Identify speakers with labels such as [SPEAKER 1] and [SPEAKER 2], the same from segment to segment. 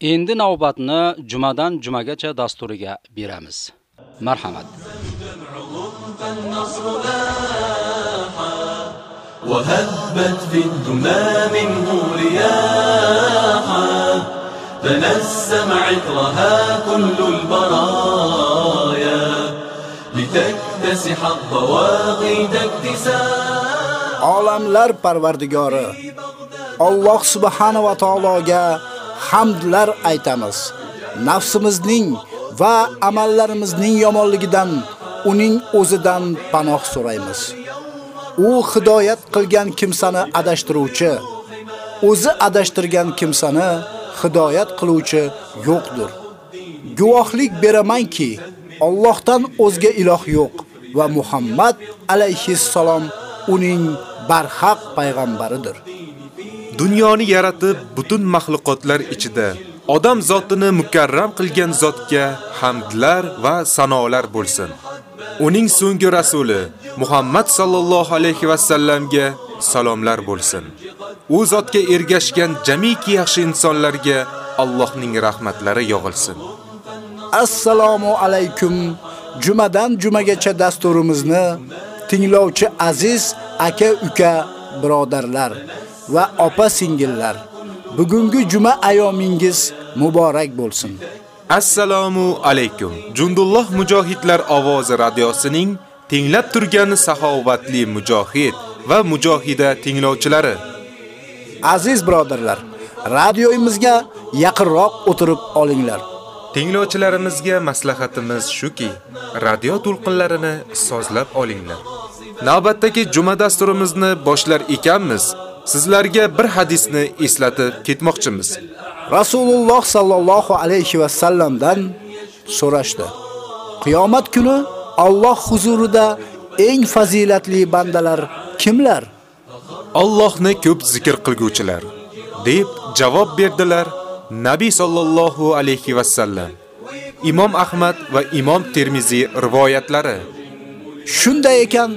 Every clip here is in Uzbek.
[SPEAKER 1] Endi navbatni jumadan jumagacha dasturiga beramiz. Marhamat.
[SPEAKER 2] وهبت في الدمى منه رياحا تنسم عطرها كل البرايا لتكتسح الضواغد اكتساحا
[SPEAKER 3] Olamlar Parvardigori Alloh subhanahu va taologa hamdlar aytamiz. Nafsimizning va amallarimizning yomonligidan uning o'zidan panoh so'raymiz. U hidoyat qilgan kimsani adashtiruvchi, o'zi adashtirgan kimsani hidoyat qiluvchi yo'qdir. Guvohlik beramanki, Allohdan o'zga iloh yo'q va Muhammad alayhi salom uning barhaq payg'ambaridir.
[SPEAKER 4] Dunyoni yaratib, butun mahluqotlar ichida odam zotini mukarram qilgan zotga hamdlar va sanolar bo'lsin. Uning so'nggi rasuli Muhammad sallallohu alayhi va sallamga salomlar bo'lsin. U zotga ergashgan jamiki yaxshi insonlarga Allohning rahmatlari yog'ilsin.
[SPEAKER 3] Assalomu alaykum. Jumadan jumagacha dasturimizni tinglovchi aziz aka-uka, birodarlar va opa-singillar. Bugungi juma ayomingiz muborak bo'lsin.
[SPEAKER 4] Assalomu alaykum. Jundulloh mujohidlar ovozi radiosining tinglab turgan saxovatli mujohid va mujohida tinglovchilari.
[SPEAKER 3] Aziz birodarlar, radioyimizga yaqinroq o'tirib olinglar.
[SPEAKER 4] Tinglovchilarimizga maslahatimiz shuki, radio to'lqinlarini sozlab olinglar. Navbatdagi juma dasturimizni boshlar ekanmiz. Sizlarga bir hadisni eslatib ketmoqchimiz.
[SPEAKER 3] Rasululloh sallallohu alayhi va sallamdan so'rashdi. Qiyomat kuni Alloh huzurida eng fazilatli bandalar kimlar?
[SPEAKER 4] Allohni ko'p zikr qilguvchilar, deb javob berdilar Nabiy sallallohu alayhi va sallam. Imom Ahmad va Imom Termiziy rivoyatlari.
[SPEAKER 3] Shunday ekan,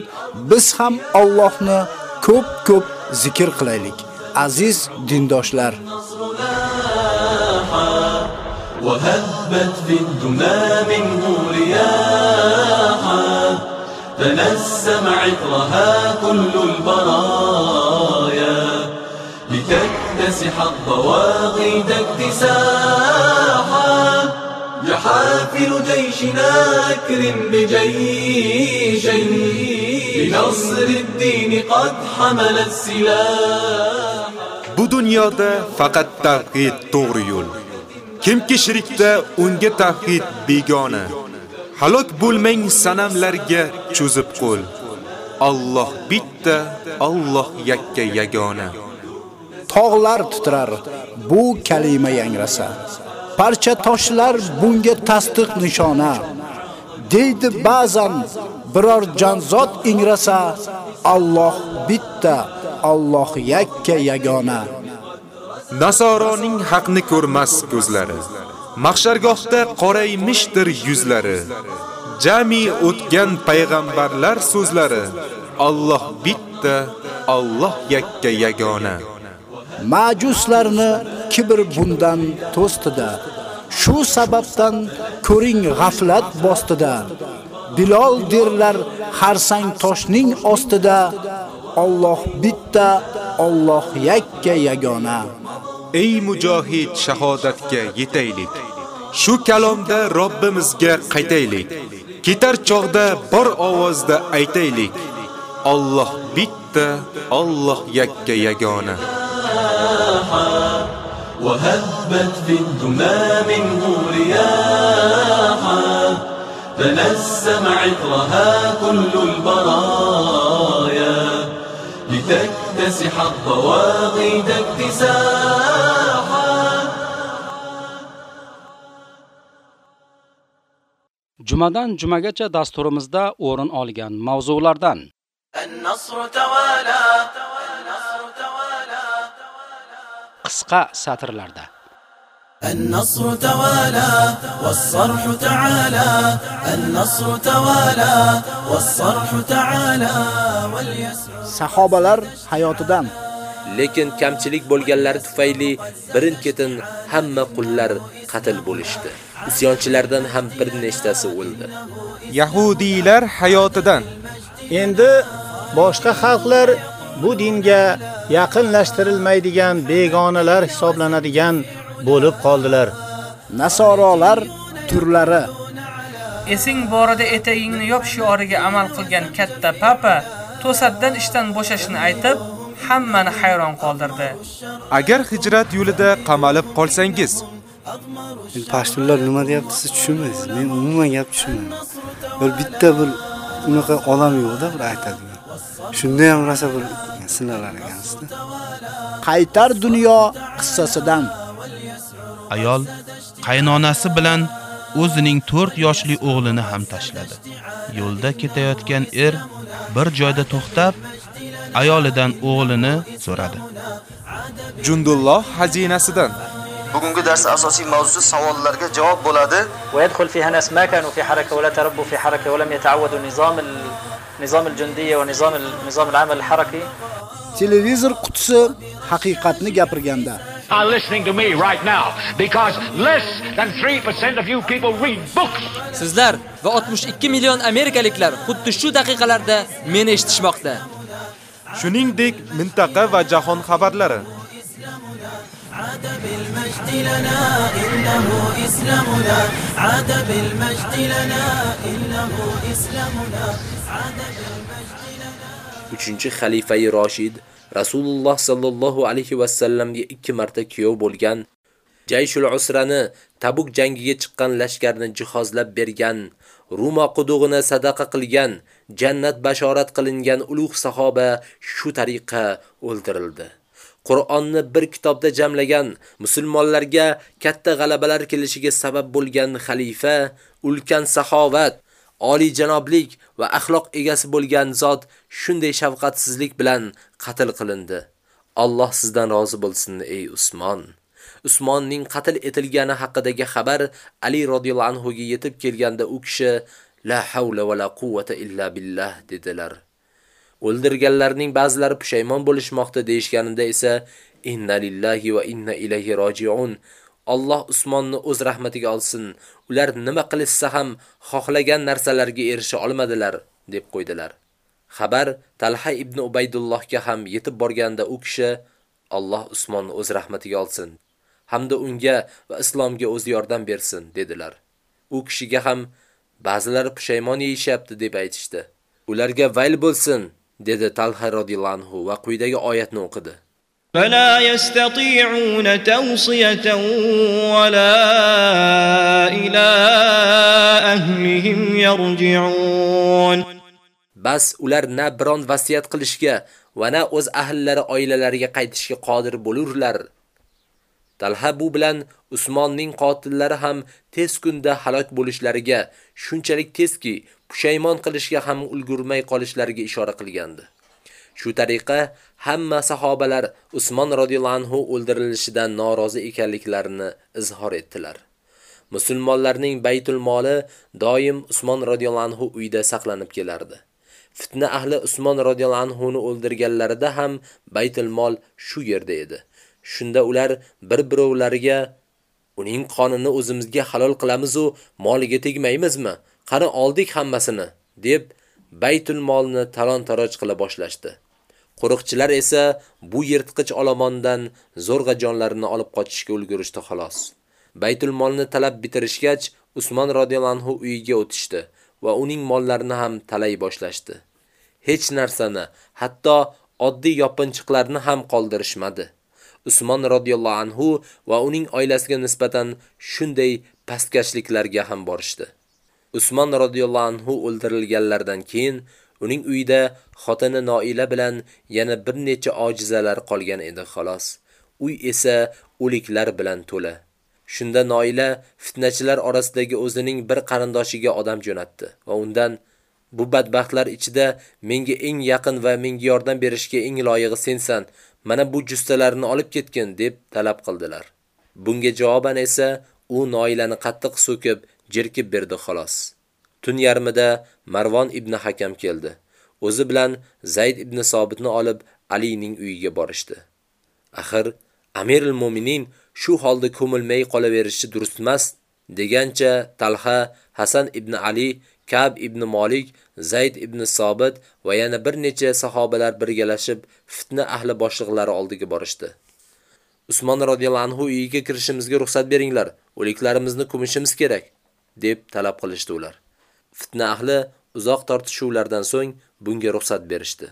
[SPEAKER 3] biz ham Allohni ko'p-ko'p zikr qilaylik. Aziz dindoshlar,
[SPEAKER 2] وهبت في الدمى منه رياحا تنسم عطرها كل البرايا لتكتسح الضواغد اكتساحا يحافل جيشنا أكرم بجيش لنصر الدين قد حمل السلاح
[SPEAKER 4] Bu dunyoda faqat tavhid to'g'ri yo'l. Kimki shirikda unga tavhid begona. Halok bo'lmang sanamlarga cho'zib qo'l. Alloh bitta, Alloh yakka yagona.
[SPEAKER 3] tog'lar titrar bu kalima yangrasa. Parcha toshlar bunga tasdiq nishona. Deydi ba'zan biror jonzot ingrasa, Alloh bitta, Alloh yakka yagona.
[SPEAKER 4] Nasoroning haqni ko'rmas ko'zlari. Mahshargohda qoraymishdir yuzlari. Jami o'tgan payg'ambarlar so'zlari. Alloh bitta, Alloh yakka yagona.
[SPEAKER 3] Majuslarni kibr bundan to'stida. Shu sababdan ko'ring g'aflat bostida. Bilol derlar harsang toshning ostida. Alloh bitta, Alloh yakka yagona.
[SPEAKER 4] Ey mujohid shahodatga yetaylik. Shu kalomda Robbimizga qaytaylik. Ketar chog'da bir ovozda aytaylik. Alloh bitta, Alloh yakka yagona.
[SPEAKER 2] وهبت في الدمى منه رياحا تنسم عطرها كل البرايا لتكتسح الضواغد اكتساحا
[SPEAKER 1] jumadan jumagacha dasturimizda o'rin olgan mavzulardan qisqa satrlarda
[SPEAKER 2] النصر توالى والصرح تعالى النصر توالى والصرح تعالى واليسر
[SPEAKER 3] sahobalar hayotidan
[SPEAKER 5] lekin kamchilik bo'lganlari tufayli birin-ketin hamma qullar qatl bo'lishdi. Isyonchilardan ham bir nechtasi o'ldi.
[SPEAKER 4] Yahudiylar hayotidan
[SPEAKER 6] Endi boshqa xalqlar bu dinga yaqinlashtirilmaydigan begonalar hisoblanadigan bo'lib qoldilar.
[SPEAKER 3] nasorolar turlari
[SPEAKER 7] Esing borida etagingni yop shioriga amal qilgan katta papa to'satdan ishdan bo'shashni aytib, hammani hayron qoldirdi.
[SPEAKER 4] agar hijrat yo'lida qamalib qolsangiz
[SPEAKER 8] Pashtunlar nima deyapti siz tushunmaysiz. Men umuman gap tushunmayman. Bir bitta bir unaqa odam yo'qda bir aytadigan. Shunda ham rosa bir sinalar ekansizda.
[SPEAKER 3] qaytar dunyo qissasidan
[SPEAKER 9] Ayol qaynonasi bilan o'zining 4 yoshli o'g'lini ham tashladi. Yo'lda ketayotgan er bir joyda to'xtab, ayolidan o'g'lini so'radi.
[SPEAKER 4] Jundulloh xazinasidan
[SPEAKER 10] Bugungi dars asosiy mavzusi savollarga javob bo'ladi.
[SPEAKER 11] ويدخل فيها ناس ما كانوا في حركة ولا تربوا في حركة ولم يتعودوا نظام ال- نظام الجندية ونظام ال- نظام العمل الحركي
[SPEAKER 3] televizor qutisi haqiqatni gapirganda
[SPEAKER 12] are listening to me right now because less than 3% of you people read books.
[SPEAKER 13] Sizlar va 62 million amerikaliklar xuddi shu daqiqalarda meni eshitishmoqda.
[SPEAKER 4] shuningdek mintaqa va jahon xabarlari
[SPEAKER 2] عاد بالمجد لنا إنه إسلامنا عاد بالمجد لنا إنه إسلامنا عاد
[SPEAKER 5] Uchinchi xalifai Rashid Rasululloh sallallohu alayhi va sallamga ikki marta kuyov bo'lgan, Jayshul Usrani Tabuk jangiga chiqqan lashkarni jihozlab bergan, Ruma qudug'ini sadaqa qilgan, jannat bashorat qilingan ulug' sahoba shu tariqa o'ldirildi. Qur'onni bir kitobda jamlagan, musulmonlarga katta g'alabalar kelishiga sabab bo'lgan xalifa, ulkan saxovat, oliy janoblik va axloq egasi bo'lgan zot shunday shafqatsizlik bilan qatl qilindi. Alloh sizdan rozi bo'lsin ey Usmon. Usmonning qatl etilgani haqidagi xabar Ali radhiyallohu anhu ga yetib kelganda u kishi la havla va la quvvata illa billah dedilar. O'ldirganlarning ba'zilari pushaymon bo'lishmoqda deyishganida esa inna lillahi va inna ilayhi roji'un. Alloh Usmonni o'z rahmatiga olsin. Ular nima qilishsa ham xohlagan narsalarga erisha olmadilar, deb qo'ydilar. Xabar Talha ibn Ubaydullohga ham yetib borganda u kishi Alloh Usmonni o'z rahmatiga olsin hamda unga va islomga o'z yordam bersin dedilar. U kishiga ham ba'zilari pushaymon yeyishyapti deb aytishdi. Ularga vayl bo'lsin dedi Talha radhiyallohu anhu va quyidagi oyatni o'qidi.
[SPEAKER 14] فلا يستطيعون توصية ولا إلى أهلهم يرجعون
[SPEAKER 5] Bas ular na biron vasiyat qilishga va na o'z ahllari oilalariga qaytishga qodir bo'lurlar. Talha bu bilan Usmonning qotillari ham tez kunda halok bo'lishlariga, shunchalik tezki, pushaymon qilishga ham ulgurmay qolishlariga ishora qilgandi. Shu tariqa hamma sahobalar Usmon radhiyallahu anhu o'ldirilishidan norozi ekanliklarini izhor etdilar. Musulmonlarning baytul moli doim Usmon radhiyallahu anhu uyida saqlanib kelardi. Fitna ahli Usmon radhiyallahu anhu ni o'ldirganlarida ham baytul mol shu yerda edi. Shunda ular bir-birovlariga uning qonini o'zimizga halol qilamiz u moliga tegmaymizmi? Qani oldik hammasini deb baytul molni talon-taroj qila boshlashdi. Qo'riqchilar esa bu yirtqich olomondan zo'rg'a jonlarini olib qochishga ulgurishdi xolos. Baytul molni talab bitirishgach, Usmon radhiyallohu anhu uyiga o'tishdi va uning mollarini ham talay boshlashdi. Hech narsani, hatto oddiy yopinchiqlarni ham qoldirishmadi. Usmon radhiyallohu anhu va uning oilasiga nisbatan shunday pastkashliklarga ham borishdi. Usmon radhiyallohu anhu o'ldirilganlardan keyin uning uyida xotini Noila bilan yana bir necha ojizalar qolgan edi xolos. Uy esa o'liklar bilan to'la. Shunda Noila fitnachilar orasidagi o'zining bir qarindoshiga odam jo'natdi va undan bu badbaxtlar ichida menga eng yaqin va menga yordam berishga eng loyiqi sensan. Mana bu justalarni olib ketgin deb talab qildilar. Bunga javoban esa u Noilani qattiq so'kib, jirkib berdi xolos. Tun yarmida Marvon ibn Hakam keldi. O'zi bilan Zayd ibn Sobitni olib Alining uyiga borishdi. Axir Amirul Mu'minin shu holda ko'milmay qolaverishi durust emas, degancha Talha, Hasan ibn Ali, Kab ibn Malik, Zayd ibn Sobit va yana bir necha sahobalar birgalashib fitna ahli boshliqlari oldiga borishdi. Usmon radhiyallohu anhu uyiga kirishimizga ruxsat beringlar, o'liklarimizni ko'mishimiz kerak, deb talab qilishdi ular. Fitna ahli uzoq tortishuvlardan so'ng bunga ruxsat berishdi.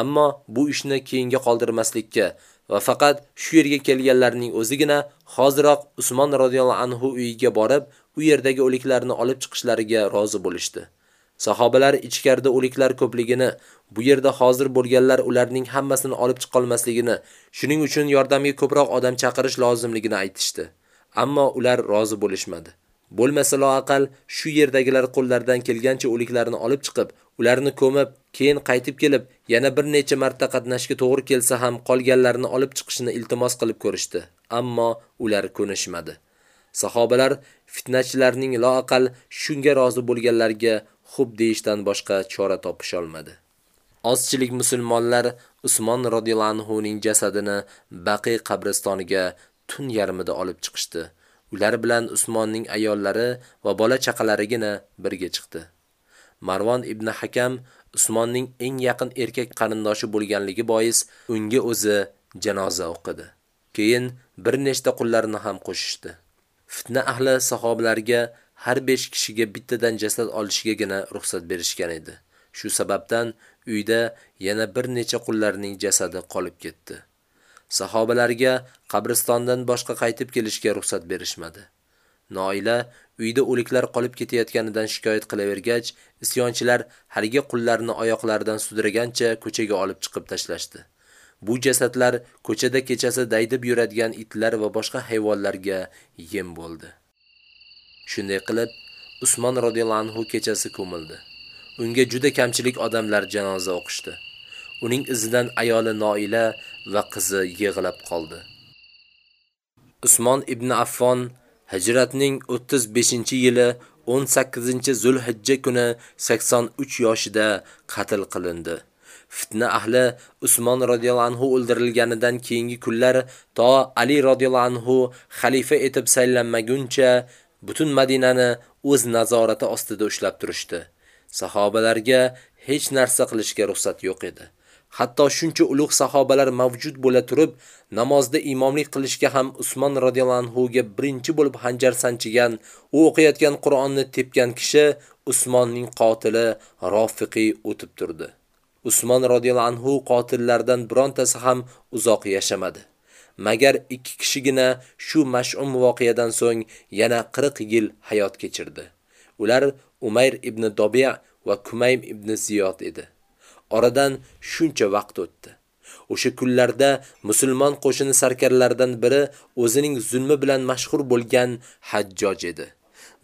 [SPEAKER 5] Ammo bu ishni keyinga qoldirmaslikka va faqat shu yerga kelganlarning o'zigina hoziroq Usmon radhiyallohu anhu uyiga borib, u yerdagi o'liklarni olib chiqishlariga rozi bo'lishdi. Sahobalar ichkarida o'liklar ko'pligini, bu yerda hozir bo'lganlar ularning hammasini olib chiqa olmasligini, shuning uchun yordamga ko'proq odam chaqirish lozimligini aytishdi. Ammo ular rozi bo'lishmadi. Bo'lmasa loaqal shu yerdagilar qo'llaridan kelgancha o'liklarni olib chiqib, ularni ko'mib, keyin qaytib kelib, yana bir necha marta qatnashga to'g'ri kelsa ham qolganlarni olib chiqishni iltimos qilib ko'rishdi. Ammo ular ko'nishmadi. Sahobalar fitnachilarning loaqal shunga rozi bo'lganlarga xub deyishdan boshqa chora topisha olmadi. Ozchilik musulmonlar Usmon radhiyallohu anhu ning jasadini Baqi qabristoniga tun yarmida olib chiqishdi. Ular bilan Usmonning ayollari va bola chaqalarigina birga chiqdi. Marvon ibn Hakam Usmonning eng yaqin erkak qarindoshi bo'lganligi bois unga o'zi janoza o'qidi. Keyin bir nechta qullarni ham qo'shishdi. Fitna ahli sahobalarga har 5 kishiga bittadan jasad olishigagina ruxsat berishgan edi. Shu sababdan uyda yana bir necha qullarning jasadi qolib ketdi. Sahobalarga qabristondan boshqa qaytib kelishga ruxsat berishmadi. Noila uyda o'liklar qolib ketayotganidan shikoyat qilavergach, isyonchilar haligi qullarni oyoqlaridan sudragancha ko'chaga olib chiqib tashlashdi. Bu jasadlar ko'chada kechasi daydib yuradigan itlar va boshqa hayvonlarga yem bo'ldi. Shunday qilib, Usmon radhiyallohu anhu kechasi ko'mildi. Unga juda kamchilik odamlar janoza o'qishdi. Uning izidan ayoli Noila va qizi yig'lab qoldi. Usmon ibn Affon Hijratning 35-yili 18-Zulhijja kuni 83 yoshida qatl qilindi. Fitna ahli Usmon radhiyallohu anhu o'ldirilganidan keyingi kunlar to Ali radhiyallohu anhu xalifa etib saylanmaguncha butun Madinani o'z nazorati ostida ushlab turishdi. Sahobalarga hech narsa qilishga ruxsat yo'q edi. Hatto shuncha ulug' sahobalar mavjud bo'la turib, namozda imomlik qilishga ham Usmon radhiyallohu anhu ga birinchi bo'lib hanjar sanchigan, u o'qiyotgan Qur'onni tepgan kishi Usmonning qotili Rofiqi o'tib turdi. Usmon radhiyallohu anhu qotillardan birontasi ham uzoq yashamadi. Magar ikki kishigina shu mash'um voqeadan so'ng yana 40 yil hayot kechirdi. Ular Umayr ibn Dobiya va Kumaym ibn Ziyod edi. Oradan shuncha vaqt o'tdi. O'sha kunlarda musulmon qo'shini sarkarlaridan biri o'zining zulmi bilan mashhur bo'lgan Hajjoj edi.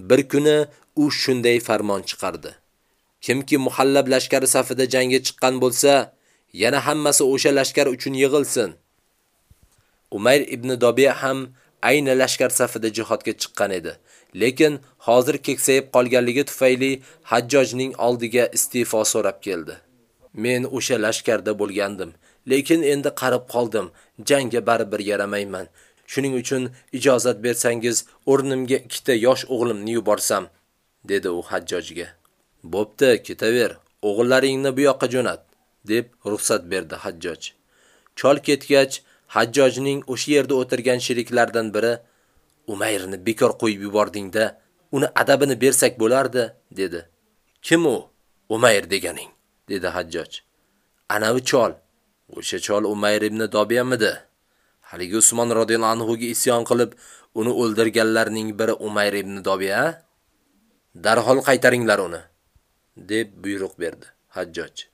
[SPEAKER 5] Bir kuni u shunday farmon chiqardi. Kimki muhallab lashkari safida jangga chiqqan bo'lsa, yana hammasi o'sha lashkar uchun yig'ilsin. Umayr ibn Dobiya ham ayni lashkar safida jihodga chiqqan edi. Lekin hozir keksayib qolganligi tufayli Hajjojning oldiga iste'fo so'rab keldi. Men o'sha lashkarda bo'lgandim, lekin endi qarib qoldim. Jangga baribir yaramayman. Shuning uchun ijozat bersangiz, o'rnimga ikkita yosh o'g'limni yuborsam, dedi u Hajjojga. Bo'pti, ketaver. O'g'illaringni bu yoqqa jo'nat, deb ruxsat berdi Hajjoj. Chol ketgach, Hajjojning o'sha yerda o'tirgan sheriklaridan biri Umayrni bekor qo'yib yubordingda, uni adabini bersak bo'lardi, dedi. Kim u? Umayr deganing, dedi Hajjoj. Anavi chol. O'sha chol Umayr ibn Dobiyamidi? Haligi Usmon radhiyallohu anhu ga isyon qilib, uni o'ldirganlarning biri Umayr ibn Dobiya? Darhol qaytaringlar uni, deb buyruq berdi Hajjoj.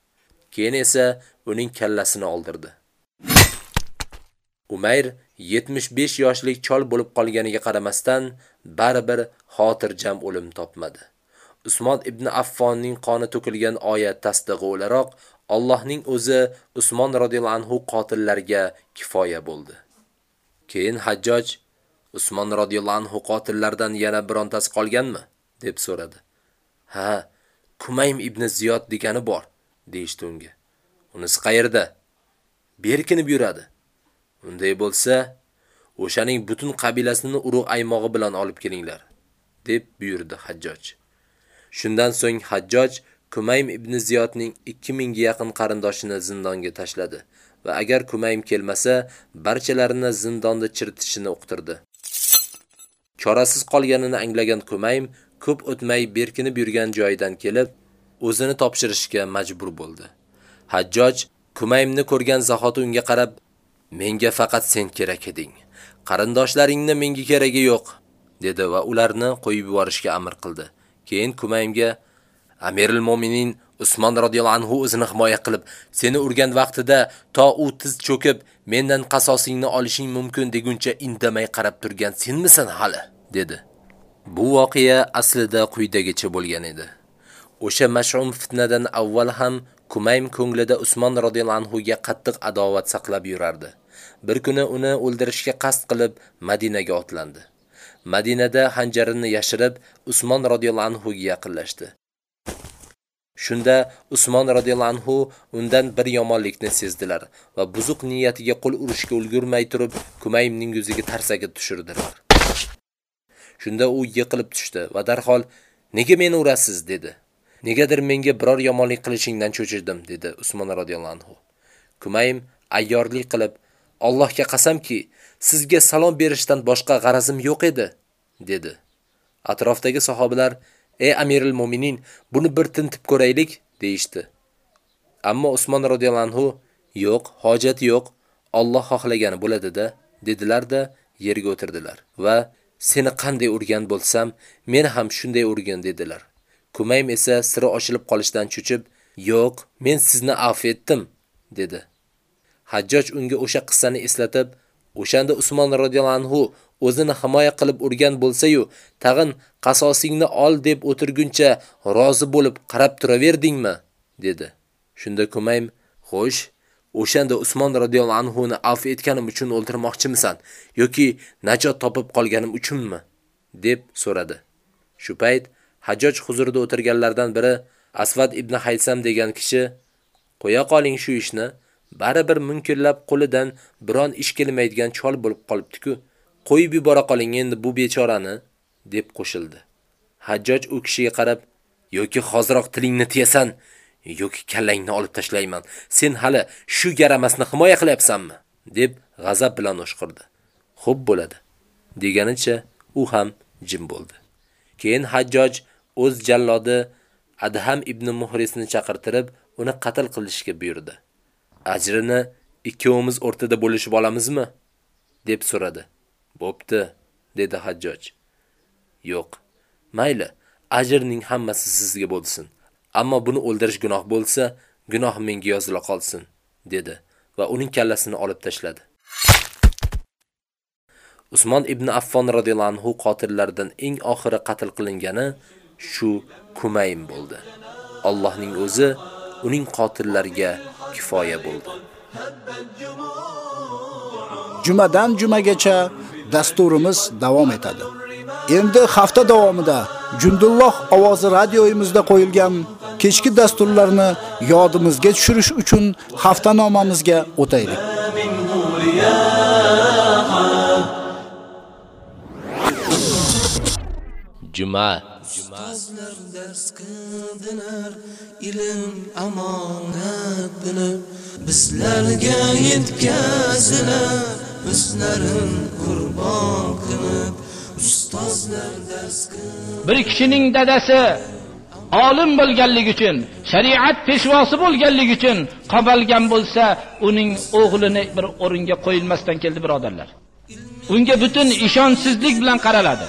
[SPEAKER 5] Keyin esa uning kallasini oldirdi. Umayr 75 yoshlik chol bo'lib qolganiga qaramasdan baribir xotirjam o'lim topmadi. Usmon ibn Affonning qoni to'kilgan oyat tasdig'i o'laroq Allohning o'zi Usmon radhiyallohu anhu qotillarga kifoya bo'ldi. Keyin Hajjoj Usmon radhiyallohu anhu qotillardan yana birontasi qolganmi? deb so'radi. Ha, Kumaym ibn Ziyod degani bor, deyishdi unga. Unisi qayerda? Berkinib yuradi. Unday bo'lsa, o'shaning butun qabilasini urug' aymog'i bilan olib kelinglar, deb buyurdi Hajjoj. Shundan so'ng Hajjoj Kumaym ibn Ziyodning 2000 ga yaqin qarindoshini zindonga tashladi va agar Kumaym kelmasa, barchalarini zindonda chiritishini uqtirdi. Chorasiz qolganini anglagan Kumaym ko'p o'tmay berkinib yurgan joyidan kelib, o'zini topshirishga majbur bo'ldi. Hajjoj Kumaymni ko'rgan zahoti unga qarab, "Menga faqat sen kerak eding. Qarindoshlaringni menga keragi yo'q", dedi va ularni qo'yib yuborishga amr qildi. Keyin Kumaymga Amirul Mo'minin Usmon radhiyallohu anhu o'zini himoya qilib, seni urgan vaqtida to u tiz cho'kib, mendan qasosingni olishing mumkin deguncha indamay qarab turgan senmisan hali? dedi. Bu voqea aslida quyidagicha bo'lgan edi. O'sha mash'um fitnadan avval ham Kumaym ko'nglida Usmon radhiyallohu anhu ga qattiq adovat saqlab yurardi. Bir kuni uni o'ldirishga qasd qilib Madinaga otlandi. Madinada hanjarini yashirib Usmon radhiyallohu anhu ga yaqinlashdi. Shunda Usmon radhiyallohu anhu undan bir yomonlikni sezdilar va buzuq niyatiga qo'l urishga ulgurmay turib Kumaymning yuziga tarsaki tushirdilar. Shunda u yiqilib tushdi va darhol "Nega meni urasiz?" dedi. "Negadir menga biror yomonlik qilishingdan cho'chirdim" dedi Usmon radhiyallohu anhu. Kumaym ayyorlik qilib, "Allohga qasamki, sizga salom berishdan boshqa g'arazim yo'q edi" dedi. Atrofdagi sahobalar "Ey Amirul Mu'minin, buni bir tintib ko'raylik" deyishdi. Ammo Usmon radhiyallohu anhu "Yo'q, hojat yo'q, Alloh xohlagani bo'ladi-da" dedilar-da, yerga o'tirdilar va "Seni qanday urgan bo'lsam, men ham shunday urgin" dedilar. Kumaym esa siri ochilib qolishdan cho'chib, "Yo'q, men sizni afv etdim" dedi. Hajjoj unga o'sha qissani eslatib, o'shanda Usmon radhiyallohu anhu o'zini himoya qilib urgan bo'lsa-yu, tag'in qasosingni ol deb o'tirguncha rozi bo'lib qarab turaverdingmi? dedi. Shunda Kumaym, "Xo'sh, o'shanda Usmon radhiyallohu anhu ni afv etganim uchun o'ldirmoqchimisan yoki najot topib qolganim uchunmi?" deb so'radi. Shu payt Hajjoj huzurida o'tirganlardan biri Asvad ibn Haysam degan kishi, "Qo'ya qoling shu ishni, baribir munkillab qo'lidan biron ish kelmaydigan chol bo'lib qolibdi-ku. Qo'yib yubora qoling endi bu bechorani" deb qo'shildi. Hajjoj u kishiga qarab, "Yoki hoziroq tilingni tiyasan, yoki kallangni olib tashlayman. Sen hali shu garamasni himoya qilyapsanmi?" deb g'azab bilan o'shqirdi. "Xo'p bo'ladi" deganicha u ham jim bo'ldi. Keyin Hajjoj o'z jallodi Adham ibn Muhrisni chaqirtirib, uni qatl qilishga buyurdi. Ajrini ikkovimiz o'rtada bo'lishib olamizmi? deb so'radi. Bo'pti, dedi Hajjoj. Yo'q. Mayli, ajrning hammasi sizga bo'lsin. Ammo buni o'ldirish gunoh bo'lsa, gunoh menga yozila qolsin, dedi va uning kallasini olib tashladi. Usmon ibn Affon radhiyallohu anhu qotillaridan eng oxiri qatl qilingani shu Kumaym bo'ldi. Allohning o'zi uning qotillariga kifoya bo'ldi.
[SPEAKER 3] Jumadan jumagacha dasturimiz davom etadi. Endi hafta davomida Jundulloh ovozi radioyimizda qo'yilgan kechki dasturlarni yodimizga tushirish uchun haftanomamizga o'taylik.
[SPEAKER 5] Juma
[SPEAKER 2] Ustozlar dars qildilar, ilm amonat bilib, bizlarga yetkazilar, o'zlarin qurbon qilib, ustozlar dars
[SPEAKER 15] bir kishining dadasi olim bo'lganligi uchun shariat peshvosi bo'lganligi uchun qabalgan bo'lsa uning o'g'lini bir o'ringa qo'yilmasdan keldi birodarlar. Unga butun ishonchsizlik bilan qaraladi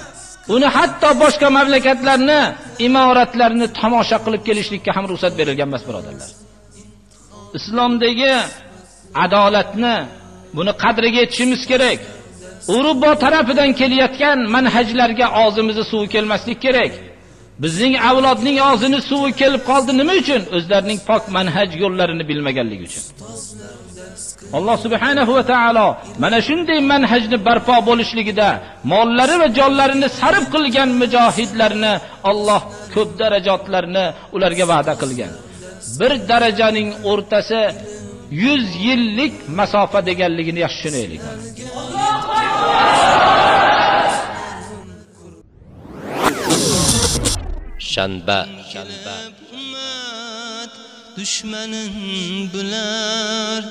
[SPEAKER 15] uni hatto boshqa mamlakatlarni imoratlarni tomosha qilib kelishlikka ham ruxsat berilgan emas birodarlar islomdagi adolatni Buni qadriga yetishimiz kerak. Urubbo tarafidan kelayotgan manhajlarga og'zimizni suvi kelmaslik kerak. Bizning avlodning og'zini suvi kelib qoldi nima uchun? O'zlarining pok manhaj yo'llarini bilmaganligi uchun. Alloh subhanahu va taolo mana shunday manhajni barpo bo'lishligida mollari va jonlarini sarf qilgan mujohidlarni Alloh ko'p darajatlarni ularga va'da qilgan. Bir darajaning o'rtasi 100 yillik masofa deganligini yaxshi tushunaylik.
[SPEAKER 5] Shanba, shanba
[SPEAKER 2] dushmanin bular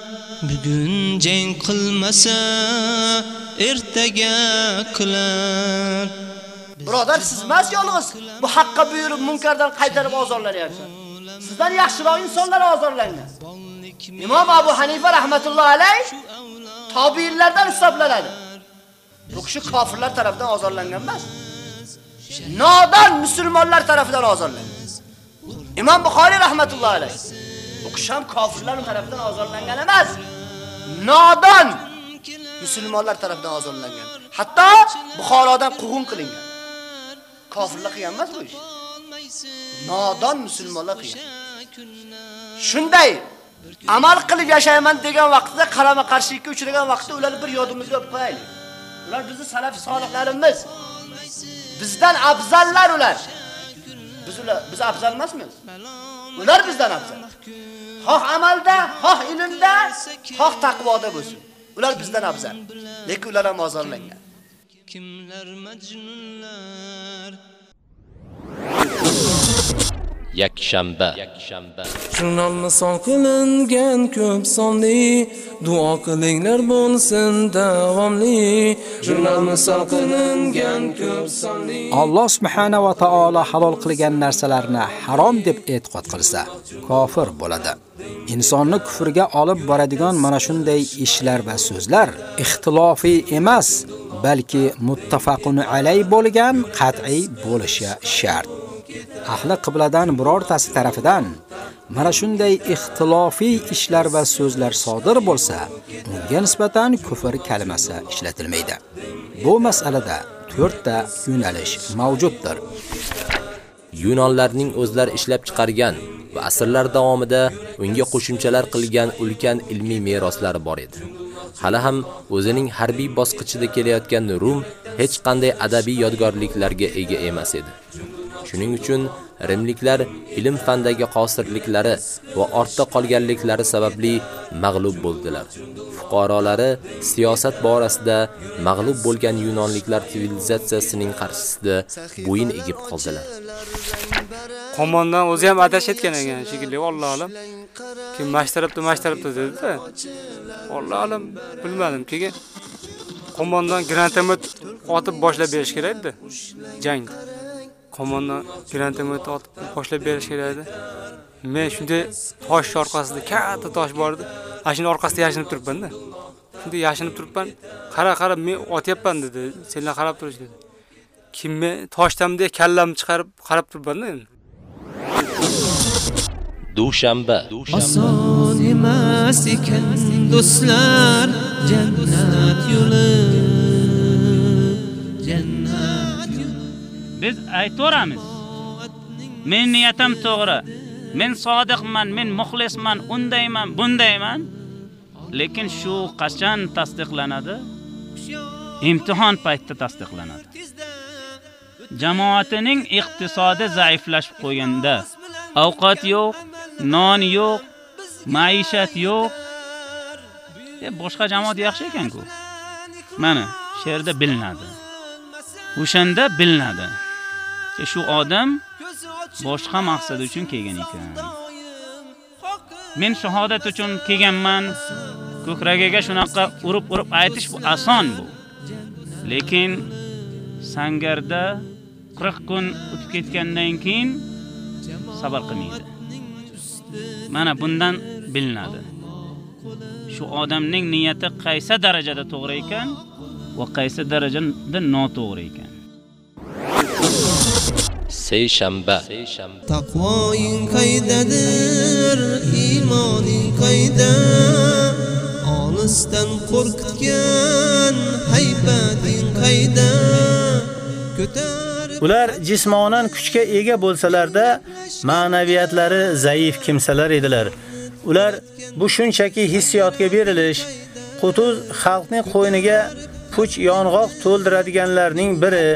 [SPEAKER 2] bugun jang qilmasa ertaga qilar
[SPEAKER 16] Birodar, siz emas yolg'iz bu haqqa buyurib munkardan qaytarib ozorlanyapsiz. Sizdan yaxshiroq insonlar ozorlangan. Imom Abu Hanifa rahmatullohi alayh tobiinlardan hisoblanadi. Bu kishi kofirlar tomonidan ozorlangan emas. Nodon musulmonlar tomonidan ozorlangan. Imom Buxoriy rahmatullohi alayh bu kishi ham kofirlar tomonidan ozorlangan emas. Nodon musulmonlar tomonidan ozorlangan. Hatto Buxorodan quvg'in qilingan. Kofirlar qilgan emas bu ish. Nodon musulmonlar qilgan. Shunday amal qilib yashayman degan vaqtda qarama qarshilikka uchragan vaqtda ularni bir yodimizga olib qo'yaylik. Ular bizni salaf solihlarimiz. Bizdan afzallar ular. Biz ular biz afzal emasmiz? Ular bizdan afzal. Xoh amalda, xoh ilmda, xoh taqvoda bo'lsin. Ular bizdan afzal. Lekin ular ham ozorlangan.
[SPEAKER 2] kimlar majnunlar
[SPEAKER 5] yakshanba
[SPEAKER 2] jurnalni son qilingan ko'p sonli duo qilinglar bo'lsin davomli jurnalni son qilingan ko'p sonli
[SPEAKER 1] Alloh subhanahu va taolo halol qilgan narsalarni harom deb e'tiqod qilsa, kofir bo'ladi. Insonni kufrga olib boradigan mana shunday ishlar va so'zlar ixtilofiy emas, balki muttafaqun alay bo'lgan qat'iy bo'lishi shart. Ahli qibladan birortasi tarafidan mana shunday ixtilofiy ishlar va so'zlar sodir bo'lsa, unga nisbatan kufr kalimasi ishlatilmaydi. Bu masalada 4 ta yo'nalish mavjuddir.
[SPEAKER 5] Yunonlarning o'zlari ishlab chiqargan va asrlar davomida unga qo'shimchalar qilgan ulkan ilmiy meroslari bor edi. Hali ham o'zining harbiy bosqichida kelayotgan Rum hech qanday adabiy yodgorliklarga ega emas edi. Shuning uchun Rimliklar ilm fandagi qosirliklari va ortda qolganliklari sababli mag'lub bo'ldilar. Fuqarolari siyosat borasida mag'lub bo'lgan Yunonliklar sivilizatsiyasining qarshisida bo'yin egib qoldilar.
[SPEAKER 17] Qo'mondan o'zi ham adashayotgan ekan shekilli, Alloh olam. Kim mashtaribdi, mashtaribdi dedi-da. Alloh olam bilmadim. Keyin qo'mondan granatomet otib boshlab berish kerak edi jangni. Qo'mondan granatomet otib boshlab berish kerak edi. Men shunday tosh orqasida katta tosh bor edi. Ana shuni orqasida yashinib turibman-da. Shunday yashinib turibman. Qara, qara, men otyapman dedi. Senlar qarab turish dedi. Kim men toshdamda kallamni chiqarib qarab turibman-da endi.
[SPEAKER 5] Dushanba.
[SPEAKER 2] oson emas ekan do'stlar jannat yo'li
[SPEAKER 18] Biz aytaveramiz. Men niyatim to'g'ri. Men sodiqman, men muxlisman, undayman, bundayman. Lekin shu qachon tasdiqlanadi? Imtihon paytida tasdiqlanadi. Jamoatining iqtisodi zaiflashib qo'yganda, ovqat yo'q, non yo'q, maishat yo'q. E boshqa jamoat yaxshi ekan-ku. Mana, she'rda bilinadi. O'shanda bilinadi. Shu odam boshqa maqsad uchun kelgan ekan. Men shahodat uchun kelganman. Ko'kragiga shunaqa urib-urib aytish bu oson bu. Lekin sangarda 40 kun o'tib ketgandan keyin sabr qilmaydi. Mana bundan bilinadi. Shu odamning niyati qaysi darajada to'g'ri ekan va qaysi darajada noto'g'ri ekan.
[SPEAKER 5] Seyshanba.
[SPEAKER 2] taqvoing qaydadir iymoning qayda
[SPEAKER 19] olmasdan qo'rqitgan haybating qayda ko'tar
[SPEAKER 6] Ular jismonan kuchga ega bo'lsalarda, ma'naviyatlari zaif kimsalar edilar. Ular bu shunchaki hissiyotga berilish, qutuz xalqning qo'yniga puch yong'oq to'ldiradiganlarning biri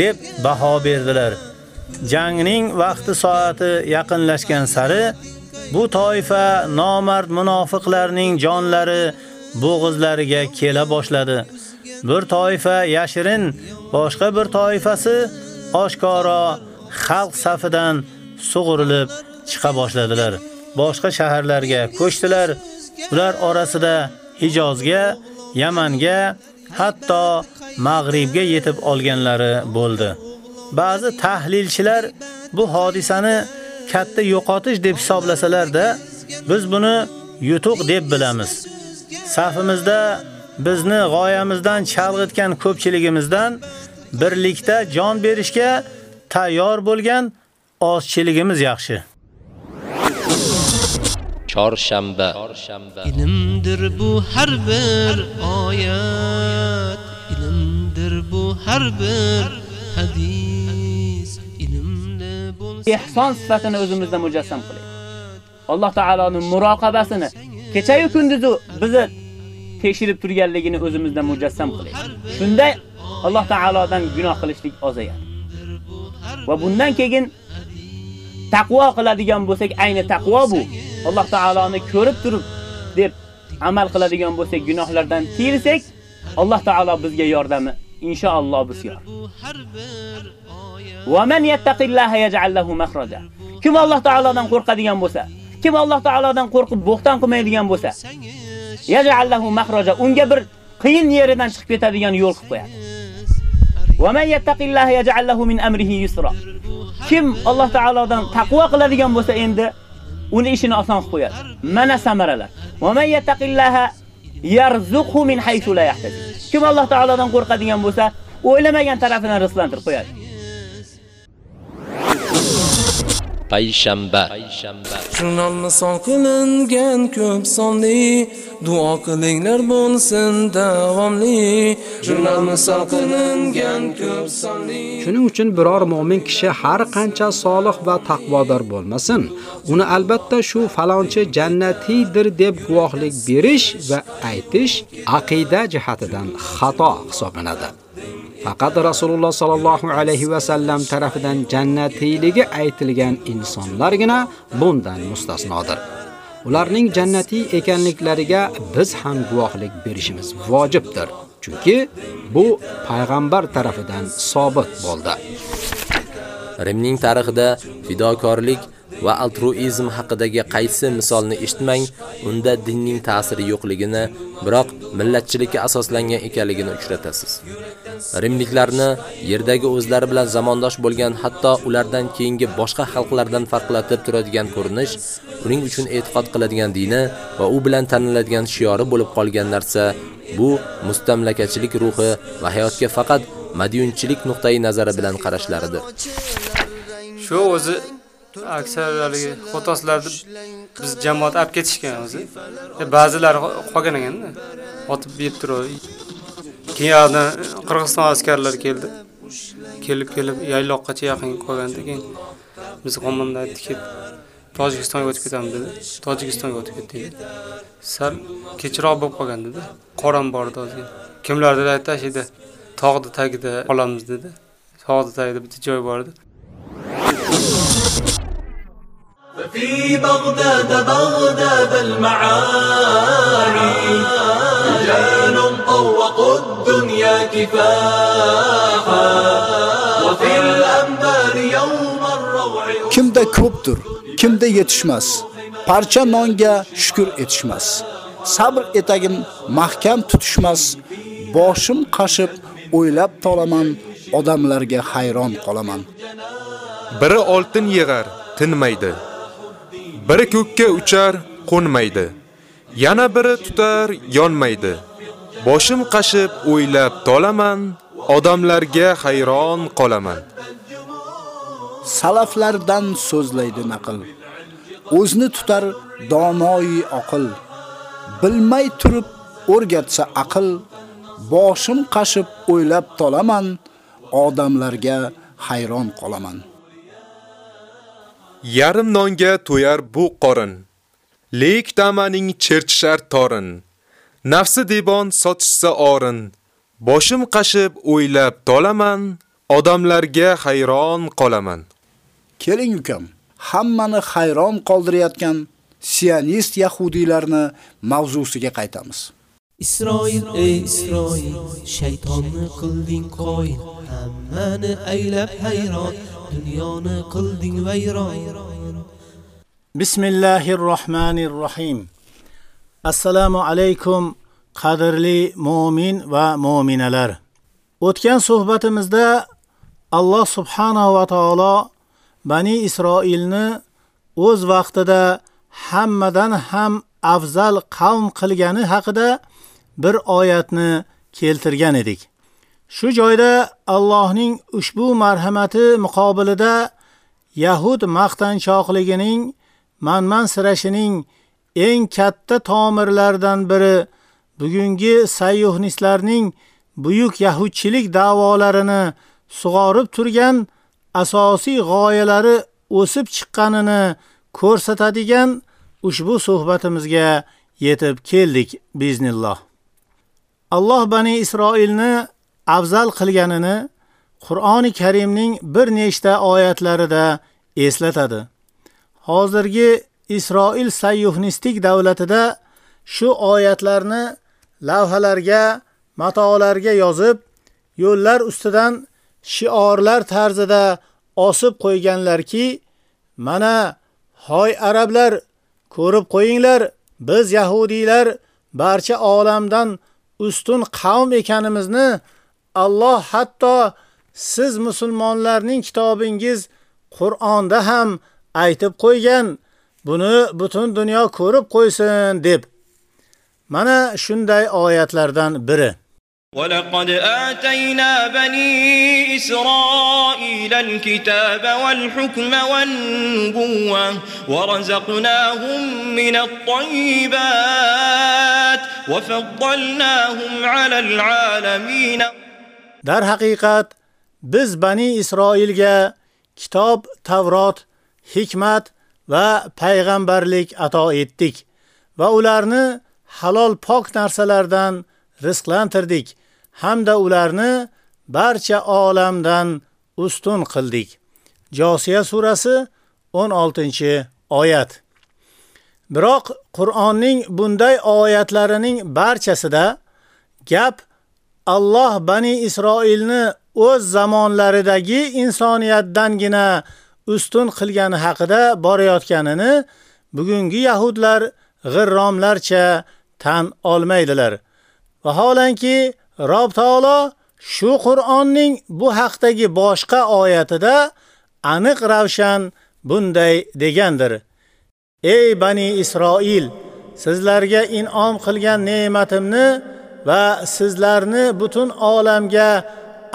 [SPEAKER 6] deb baho berdilar. Jangning vaqti soati yaqinlashgan sari bu toifa nomard munofiqlarning jonlari bo'g'izlariga kela boshladi. Bir toifa yashirin, boshqa bir toifasi oshkora xalq safidan sug'urilib chiqa boshladilar. Boshqa shaharlarga ko'chdilar. Ular orasida Hijozga, Yamanga, hatto Mag'ribga yetib olganlari bo'ldi. Ba'zi tahlilchilar bu hodisani katta yo'qotish deb hisoblasalar-da, biz buni yutuq deb bilamiz. Safimizda bizni g'oyamizdan chalg'itgan ko'pchiligimizdan birlikda jon berishga tayyor bo'lgan ozchiligimiz yaxshi.
[SPEAKER 5] Chorshanba.
[SPEAKER 19] ilmdir bu har bir oyat ilmdir bu har bir hadis ilmli bo'lsa
[SPEAKER 20] ihson sifatini o'zimizda mujassam qilaylik. Alloh taoloning muroqabasini kecha-yu kunduzi bizni tekshirib turganligini o'zimizda mujassam qilaylik. Shunday Alloh taolodan gunoh qilishlik ozayadi. Va bundan keyin taqvo qiladigan bo'lsak, ayni taqvo bu. Alloh taoloni ko'rib turib deb amal qiladigan bo'lsak, gunohlardan tiyilsak, Alloh taolo bizga yordami inshaalloh bisyor. Va man yattaqillaha yaj'al lahu makhraja. Kim Alloh taolodan qo'rqadigan bo'lsa, kim Alloh taolodan qo'rqib bo'xton qilmaydigan bo'lsa, yaj'al lahu makhraja. Unga bir qiyin yeridan chiqib ketadigan yo'l qilib qo'yadi. Va man yattaqillaha yaj'al lahu min amrihi yusra. Kim Alloh taolodan taqvo qiladigan bo'lsa endi uni ishini oson qilib qo'yadi. Mana samaralar. Va man yattaqillaha yarzuqhu min haythu la yahtasib. Kim Alloh taolodan qo'rqadigan bo'lsa, o'ylamagan tarafidan rizqlantirib qo'yadi.
[SPEAKER 5] Payshanba.
[SPEAKER 19] Jurnalni son qilingan ko'p sonli. Duo qilinglar bo'lsin davomli. Jurnalni son qilingan ko'p sonli.
[SPEAKER 1] Shuning uchun biror mu'min kishi har qancha solih va taqvodor bo'lmasin, uni albatta shu falonchi jannatiydir deb guvohlik berish va aytish aqida jihatidan xato hisoblanadi. Faqat Rasululloh sallallohu alayhi va sallam tarafidan jannatiyligi aytilgan insonlargina bundan mustasnodir. Ularning jannatiy ekanliklariga biz ham guvohlik berishimiz vojibdir. Chunki bu payg'ambar tarafidan sobit bo'ldi.
[SPEAKER 5] Rimning tarixida fidokorlik va altruizm haqidagi qaysi misolni eshitmang, unda dinning ta'siri yo'qligini, biroq millatchilikka asoslangan ekanligini uchratasiz. Rimliklarni yerdagi o'zlari bilan zamondosh bo'lgan, hatto ulardan keyingi boshqa xalqlardan farqlatib turadigan ko'rinish, uning uchun e'tiqod qiladigan dini va u bilan taniladigan shiori bo'lib qolgan narsa bu mustamlakachilik ruhi va hayotga faqat madiyunchilik nuqtai nazari bilan qarashlaridir.
[SPEAKER 17] Shu o'zi aksarlariga xotoslarni biz jamoat olib ketishgan o'zi. E, ba'zilari qolgan ekanda. Otib yeb turadi. Keyin Qirg'iziston askarlari keldi. Kelib kelib yayloqqacha yaqin qolgandan keyin biz qo'mondan aytdik, Tojikistonga o'tib ketamiz dedi. Tojikistonga o'tib ketdik. Sal kechroq bo'lib qolgan dedi. Qoram bor edi Kimlardir aytdi, shida tog'da tagida qolamiz dedi. Tog'da tagida bitta joy bor edi.
[SPEAKER 19] في بغداد بغداد المعاني رجال طوقوا الدنيا كفاحا وفي الأنبار يوم الروع
[SPEAKER 3] Kimda ko'pdir, kimda yetishmas. Parcha nonga shukr etishmas. Sabr etagim mahkam tutishmas. Boshim qashib o'ylab tolaman, odamlarga hayron qolaman.
[SPEAKER 4] Biri oltin yig'ar, tinmaydi. Biri ko'kka uchar, qo'nmaydi. Yana biri tutar, yonmaydi. Boshim qashib o'ylab tolaman, odamlarga hayron qolaman.
[SPEAKER 3] Salaflardan so'zlaydi naql. O'zni tutar donoyi aql. Bilmay turib o'rgatsa aql, boshim qashib o'ylab tolaman, odamlarga hayron qolaman.
[SPEAKER 4] Yarim nonga to'yar bu qorin. Lek tamaning cherchishar torin. Nafsi debon sotishsa orin. Boshim qashib o'ylab tolaman, odamlarga hayron qolaman.
[SPEAKER 3] Keling ukam, hammani hayron qoldirayotgan sionist yahudiylarni mavzusiga qaytamiz.
[SPEAKER 19] Isroil ey Isroil shaytonni qilding qoyil hammani aylab hayron dunyoni qilding vayron.
[SPEAKER 6] Bismillahir Rahmanir Rahim Assalomu alaykum qadrli mu'min va mu'minalar O'tgan suhbatimizda Alloh subhanahu va taolo Bani Isroilni o'z vaqtida hammadan ham afzal qavm qilgani haqida bir oyatni keltirgan edik. Shu joyda Allohning ushbu marhamati muqobilida Yahud maqtanchoqligining manman sirashining eng katta tomirlaridan biri bugungi sayyuhnistlarning buyuk yahudchilik da'volarini sug'orib turgan asosiy g'oyalari o'sib chiqqanini ko'rsatadigan ushbu suhbatimizga yetib keldik biznilloh. Alloh Bani Isroilni afzal qilganini Qur'oni Karimning bir nechta oyatlarida eslatadi. Hozirgi Isroil sayyuhnistik davlatida shu oyatlarni lavhalarga, matolarga yozib, yo'llar ustidan shiorlar tarzida osib qo'yganlarki, mana hoy arablar ko'rib qo'yinglar, biz yahudiylar barcha olamdan ustun qavm ekanimizni Alloh hatto siz musulmonlarning kitobingiz Qur'onda ham aytib qo'ygan. Buni butun dunyo ko'rib qo'ysin deb. Mana shunday oyatlardan biri.
[SPEAKER 14] ولقد آتينا بني إسرائيل الكتاب والحكم والنبوة ورزقناهم من الطيبات وفضلناهم على العالمين
[SPEAKER 6] Dar haqiqat biz Bani Isroilga kitob, Tavrot, hikmat va payg'ambarlik ato etdik va ularni halol pok narsalardan rizqlantirdik hamda ularni barcha olamdan ustun qildik. Josiya surasi 16-oyat. Biroq Qur'onning bunday oyatlarining barchasida gap Alloh Bani Isroilni o'z zamonlaridagi insoniyatdangina ustun qilgani haqida borayotganini bugungi yahudlar g'irromlarcha tan olmaydilar. Vaholanki Rob taolo shu Qur'onning bu haqdagi boshqa oyatida aniq ravshan bunday degandir. Ey bani Isroil, sizlarga in'om qilgan ne'matimni va sizlarni butun olamga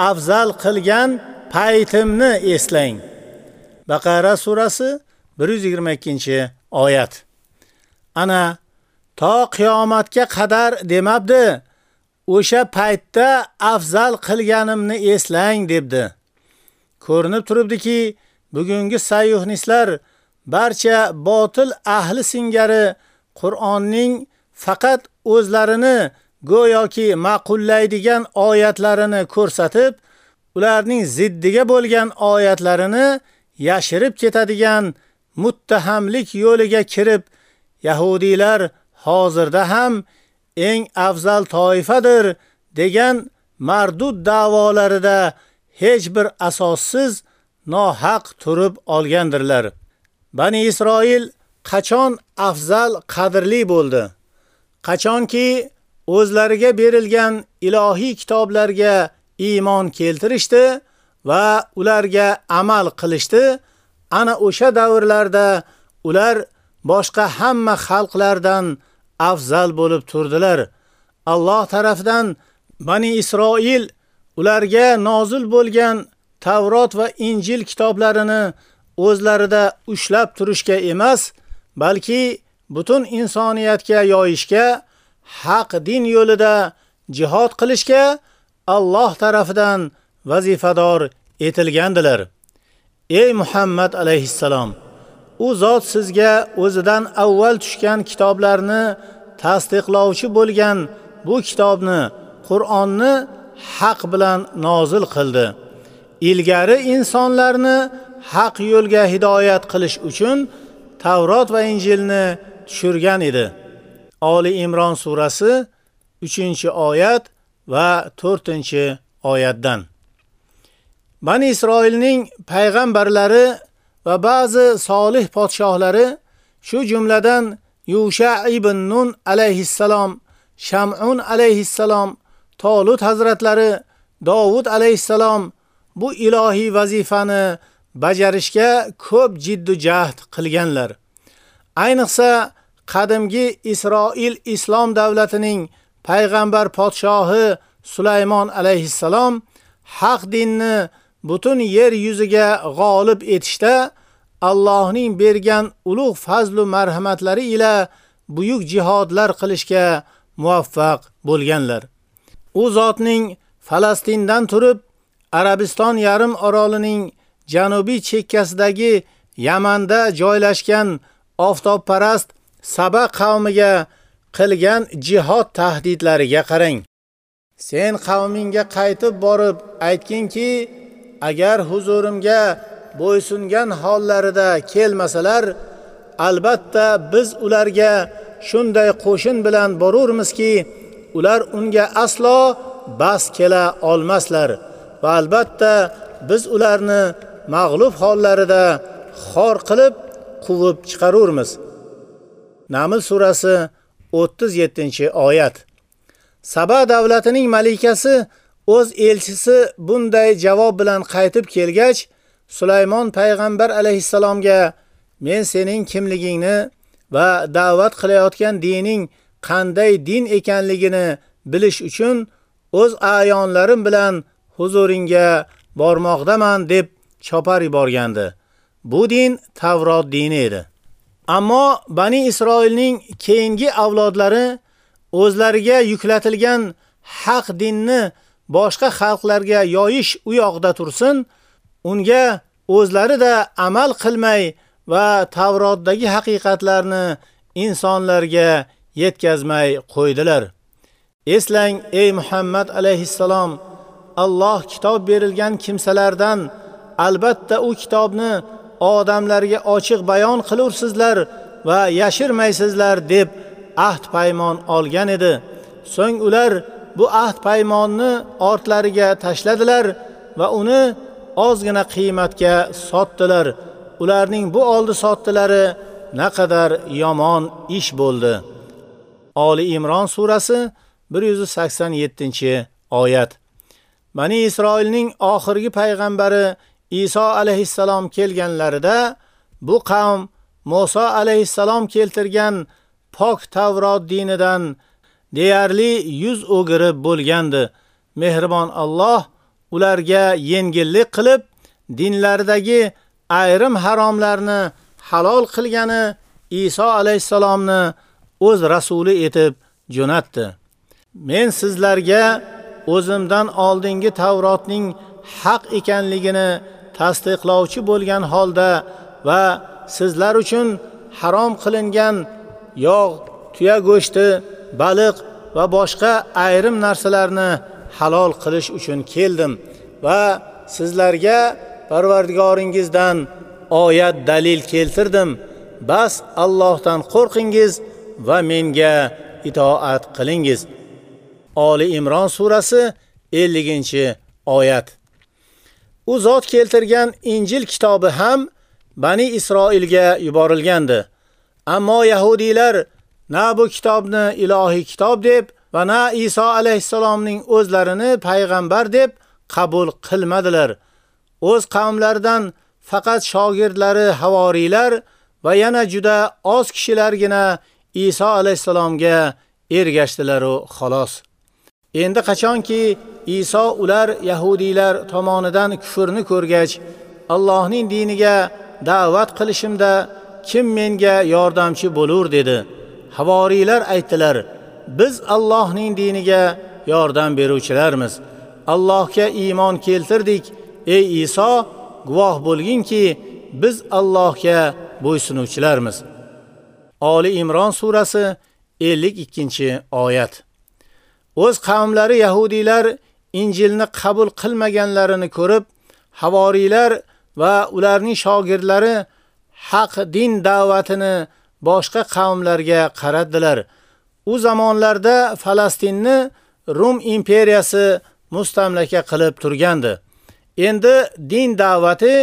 [SPEAKER 6] afzal qilgan paytimni eslang. Baqara surasi 122-oyat. Ana to qiyomatga qadar demabdi. o'sha paytda afzal qilganimni eslang debdi. Ko'rinib turibdiki, bugungi sayyohnislar barcha botil ahli singari Qur'onning faqat o'zlarini go'yoki ma'qullaydigan oyatlarini ko'rsatib, ularning ziddiga bo'lgan oyatlarini yashirib ketadigan muttahamlik yo'liga kirib, yahudiylar hozirda ham eng afzal toifadir degan mardud da'volarida hech bir asossiz nohaq turib olgandirlar. Bani Isroil qachon afzal qadrli bo'ldi? Qachonki o'zlariga berilgan ilohiy kitoblarga iymon keltirishdi va ularga amal qilishdi, ana o'sha davrlarda ular boshqa hamma xalqlardan afzal bo'lib turdilar. Alloh tarafidan Bani Isroil ularga nozil bo'lgan Tavrot va Injil kitoblarini o'zlarida ushlab turishga emas, balki butun insoniyatga yoyishga haq din yo'lida jihad qilishga Alloh tarafidan vazifador etilgandilar. Ey Muhammad alayhissalom, u zot sizga o'zidan avval tushgan kitoblarni tasdiqlovchi bo'lgan bu kitobni Qur'onni haq bilan nozil qildi. Ilgari insonlarni haq yo'lga hidoyat qilish uchun Tavrot va Injilni tushirgan edi. Oli Imron surasi 3-oyat va 4-oyatdan. Bani Isroilning payg'ambarlari va ba'zi solih podshohlari shu jumladan Yusha ibn Nun alayhissalom, Sham'un alayhissalom, Tolut hazratlari, Davud alayhissalom bu ilohiy vazifani bajarishga ko'p jiddu jahd qilganlar. Ayniqsa qadimgi Isroil islom davlatining payg'ambar podshohi Sulaymon alayhissalom haq dinni butun yer yuziga g'olib etishda Allohning bergan ulug' fazlu marhamatlari ila buyuk jihodlar qilishga muvaffaq bo'lganlar. U zotning Falastindan turib Arabiston yarim orolining janubiy chekkasidagi Yamanda joylashgan oftobparast Saba qavmiga qilgan jihod tahdidlariga qarang. Sen qavmingga qaytib borib aytginki, agar huzurimga bo'ysungan hollarida kelmasalar, albatta biz ularga shunday qo'shin bilan borurmizki, ular unga aslo bas kela olmaslar va albatta biz ularni mag'lub hollarida xor qilib quvib chiqarurmiz. Naml surasi 37-oyat. Saba davlatining malikasi o'z elchisi bunday javob bilan qaytib kelgach, Sulaymon payg'ambar alayhisalomga men sening kimligingni va da'vat qilayotgan dining qanday din ekanligini bilish uchun o'z ayonlarim bilan huzuringa bormoqdaman deb chopar yuborgandi. Bu din Tavrot dini edi. Ammo Bani Isroilning keyingi avlodlari o'zlariga yuklatilgan haq dinni boshqa xalqlarga yoyish u yoqda tursin, unga o'zlari da amal qilmay va Tavrotdagi haqiqatlarni insonlarga yetkazmay qo'ydilar. Eslang ey Muhammad alayhissalom, Alloh kitob berilgan kimsalardan albatta u kitobni odamlarga ochiq bayon qilursizlar va yashirmaysizlar deb ahd paymon olgan edi. So'ng ular bu ahd paymonni ortlariga tashladilar va uni ozgina qiymatga sotdilar. Ularning bu oldi sotdilari naqadar yomon ish bo'ldi. Oli Imron surasi 187-oyat. Bani Isroilning oxirgi payg'ambari Iso alayhissalom kelganlarida bu qavm Musa alayhissalom keltirgan pok Tavrot dinidan deyarli yuz o'girib bo'lgandi. Mehribon Alloh ularga yengillik qilib, dinlaridagi ayrim haromlarni halol qilgani Iso alayhissalomni o'z rasuli etib jo'natdi. Men sizlarga o'zimdan oldingi Tavrotning haq ekanligini tasdiqlovchi bo'lgan holda va sizlar uchun harom qilingan yog', tuya go'shti, baliq va boshqa ayrim narsalarni halol qilish uchun keldim va sizlarga Parvardigoringizdan oyat dalil keltirdim. Bas Allohdan qo'rqingiz va menga itoat qilingiz. Oli Imron surasi 50-oyat. U zot keltirgan Injil kitobi ham Bani Isroilga yuborilgandi. Ammo yahudiylar na bu kitobni ilohiy kitob deb va na Iso alayhisalomning o'zlarini payg'ambar deb qabul qilmadilar. O'z qavmlaridan faqat shogirdlari havoriylar va yana juda oz kishilargina Iso alayhisalomga ergashdilar u xolos. Endi qachonki Iso ular yahudiylar tomonidan kufrni ko'rgach, Allohning diniga da'vat qilishimda kim menga yordamchi bo'lur dedi. Havoriylar aytdilar: biz Allohning diniga yordam beruvchilarmiz. Allohga iymon keltirdik. Ey Iso, guvoh bo'lginki, biz Allohga bo'ysunuvchilarmiz. Oli Imron surasi 52-oyat. O'z qavmlari yahudiylar Injilni qabul qilmaganlarini ko'rib, havoriylar va ularning shogirdlari haq din da'vatini boshqa qavmlarga qaratdilar. U zamonlarda Falastinni Rum imperiyasi mustamlaka qilib turgandi. Endi din da'vati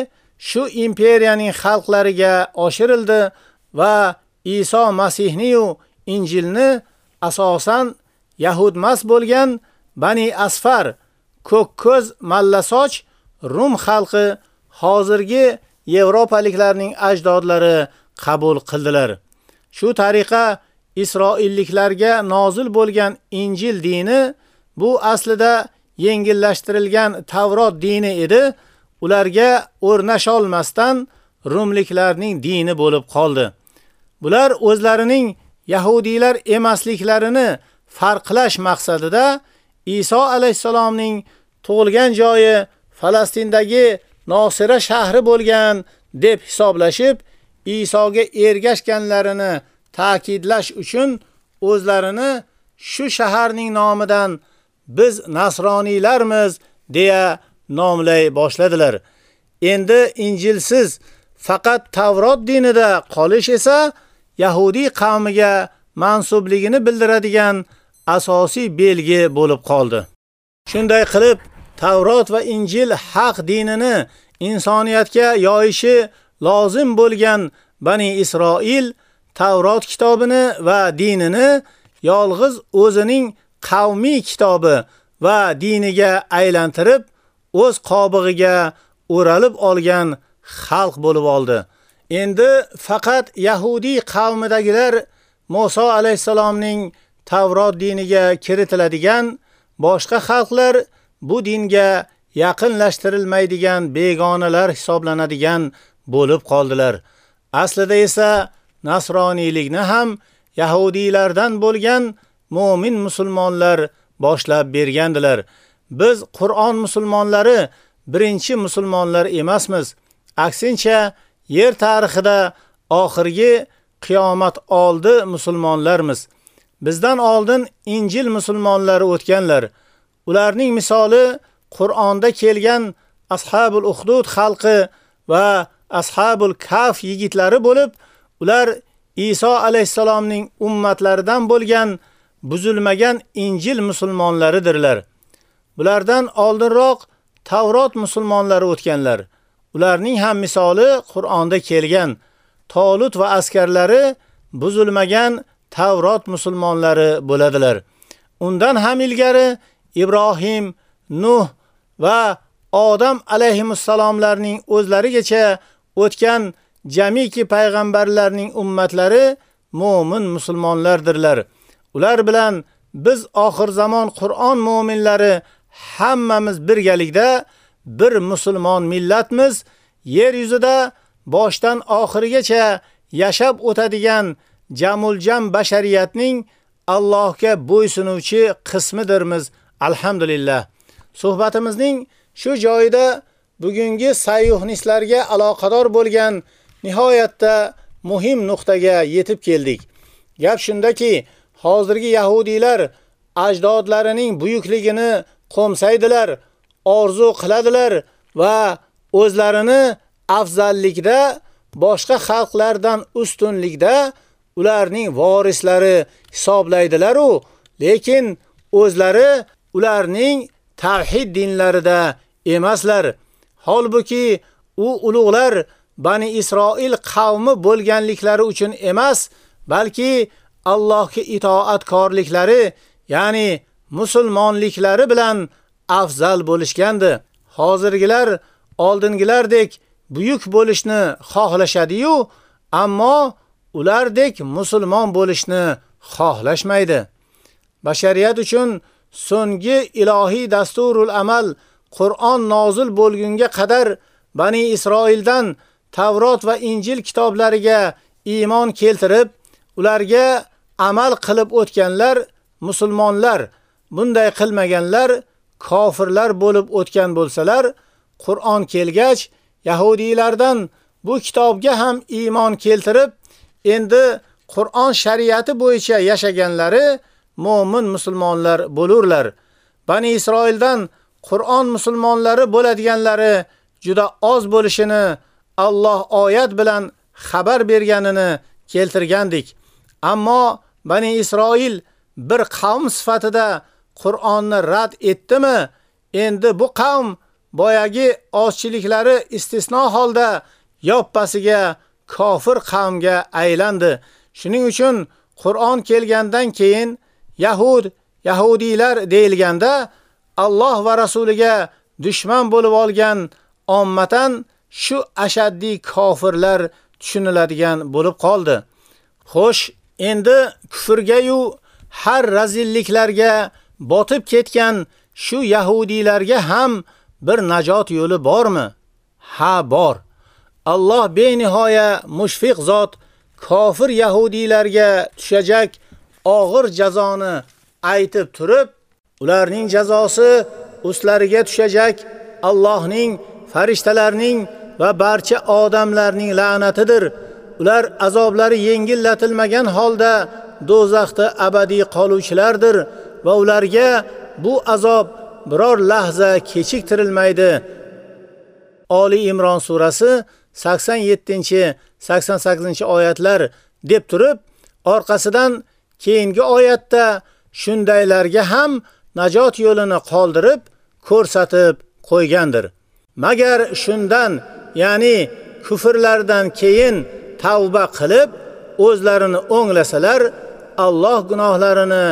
[SPEAKER 6] shu imperiyaning xalqlariga oshirildi va Iso Masihni yu Injilni asosan yahudmas bo'lgan Bani Asfar ko'k ko'z mallasoch Rum xalqi hozirgi Yevropaliklarning ajdodlari qabul qildilar. Shu tariqa Isroilliklarga nozil bo'lgan Injil dini bu aslida yengillashtirilgan Tavrot dini edi. Ularga o'rnasholmasdan Rumliklarning dini bo'lib qoldi. Bular o'zlarining yahudiylar emasliklarini farqlash maqsadida Iso alayhisalomning tug'ilgan joyi Falastindagi Nosira shahri bo'lgan deb hisoblashib, Isoga ergashganlarini ta'kidlash uchun o'zlarini shu shaharning nomidan biz nasroniylarmiz deya nomlay boshladilar. Endi Injilsiz faqat Tavrot dinida qolish esa Yahudi qavmiga mansubligini bildiradigan asosiy belgi bo'lib qoldi. Shunday qilib, Tavrot va Injil haq dinini insoniyatga yoyishi lozim bo'lgan Bani Isroil Tavrot kitobini va dinini yolg'iz o'zining qavmiy kitobi va diniga aylantirib, o'z qobig'iga o'ralib olgan xalq bo'lib oldi. Endi faqat Yahudi qavmidagilar Musa alayhisalomning Tavrot diniga kiritiladigan, boshqa xalqlar bu dinga yaqinlashtirilmaydigan begonalar hisoblanadigan bo'lib qoldilar. Aslida esa nasroniylikni ham yahudiylardan bo'lgan mu'min musulmonlar boshlab bergandilar. Biz Qur'on musulmonlari birinchi musulmonlar emasmiz. Aksincha, yer tarixida oxirgi qiyomat oldi musulmonlarmiz. Bizdan oldin Injil musulmonlari o'tganlar. Ularning misoli Qur'onda kelgan Ashabul Uhdud xalqi va Ashabul Kaf yigitlari bo'lib, ular Iso alayhisalomning ummatlaridan bo'lgan buzilmagan Injil musulmonlaridirlar. Bulardan oldinroq Tavrot musulmonlari o'tganlar. Ularning ham misoli Qur'onda kelgan Tolut va askarlari buzilmagan Tavrot musulmonlari bo'ladilar. Undan ham ilgari Ibrohim, Nuh va Odam alayhimussalomlarning o'zlarigacha o'tgan jamiki payg'ambarlarning ummatlari mu'min musulmonlardirlar. Ular bilan biz oxir zamon Qur'on mu'minlari hammamiz birgalikda bir musulmon millatmiz. Yer yuzida boshdan oxirigacha yashab o'tadigan jamuljam bashariyatning Allohga bo'ysunuvchi qismidirmiz. Alhamdulillah. Suhbatimizning shu joyida bugungi sayyuhnistlarga aloqador bo'lgan nihoyatda muhim nuqtaga yetib keldik. Gap shundaki, hozirgi yahudiylar ajdodlarining buyukligini qo'msaydilar, orzu qiladilar va o'zlarini afzallikda boshqa xalqlardan ustunlikda ularning vorislari hisoblaydilar u, lekin o'zlari ularning tavhid dinlarida emaslar. Holbuki u ulug'lar Bani Isroil qavmi bo'lganliklari uchun emas, balki Allohga itoatkorliklari, ya'ni musulmonliklari bilan afzal bo'lishgandi. Hozirgilar oldingilardek buyuk bo'lishni xohlashadi-yu, ammo ulardek musulmon bo'lishni xohlashmaydi. Bashariyat uchun so'nggi ilohiy dasturul amal Qur'on nozil bo'lgunga qadar Bani Isroildan Tavrot va Injil kitoblariga iymon keltirib, ularga amal qilib o'tganlar musulmonlar bunday qilmaganlar kofirlar bo'lib o'tgan bo'lsalar, Qur'on kelgach yahudiylardan bu kitobga ham iymon keltirib, endi Qur'on shariati bo'yicha yashaganlari mu'min musulmonlar bo'lurlar. Bani Isroildan Qur'on musulmonlari bo'ladiganlari juda oz bo'lishini Alloh oyat bilan xabar berganini keltirgandik. Ammo Bani Isroil bir qavm sifatida Qur'onni rad etdimi? Endi bu qavm boyagi ozchiliklari istisno holda yoppasiga kofir qavmga aylandi. Shuning uchun Qur'on kelgandan keyin Yahud, Yahudiylar deyilganda Alloh va rasuliga dushman bo'lib olgan ommatan shu ashaddiy kofirlar tushuniladigan bo'lib qoldi. Xo'sh, endi kufrga yu har razilliklarga botib ketgan shu yahudiylarga ham bir najot yo'li bormi? Ha, bor. Alloh benihoya mushfiq zot kofir yahudiylarga tushajak og'ir jazoni aytib turib, ularning jazosi ustlariga tushajak Allohning, farishtalarning va barcha odamlarning la'natidir. Ular azoblari yengillatilmagan holda do'zaxda abadiy qoluvchilardir va ularga bu azob biror lahza kechiktirilmaydi. Oli Imron surasi 87-88 oyatlar deb turib, orqasidan keyingi oyatda shundaylarga ham najot yo'lini qoldirib ko'rsatib qo'ygandir. Magar shundan, ya'ni kufrlardan keyin tavba qilib o'zlarini o'nglasalar, Alloh gunohlarini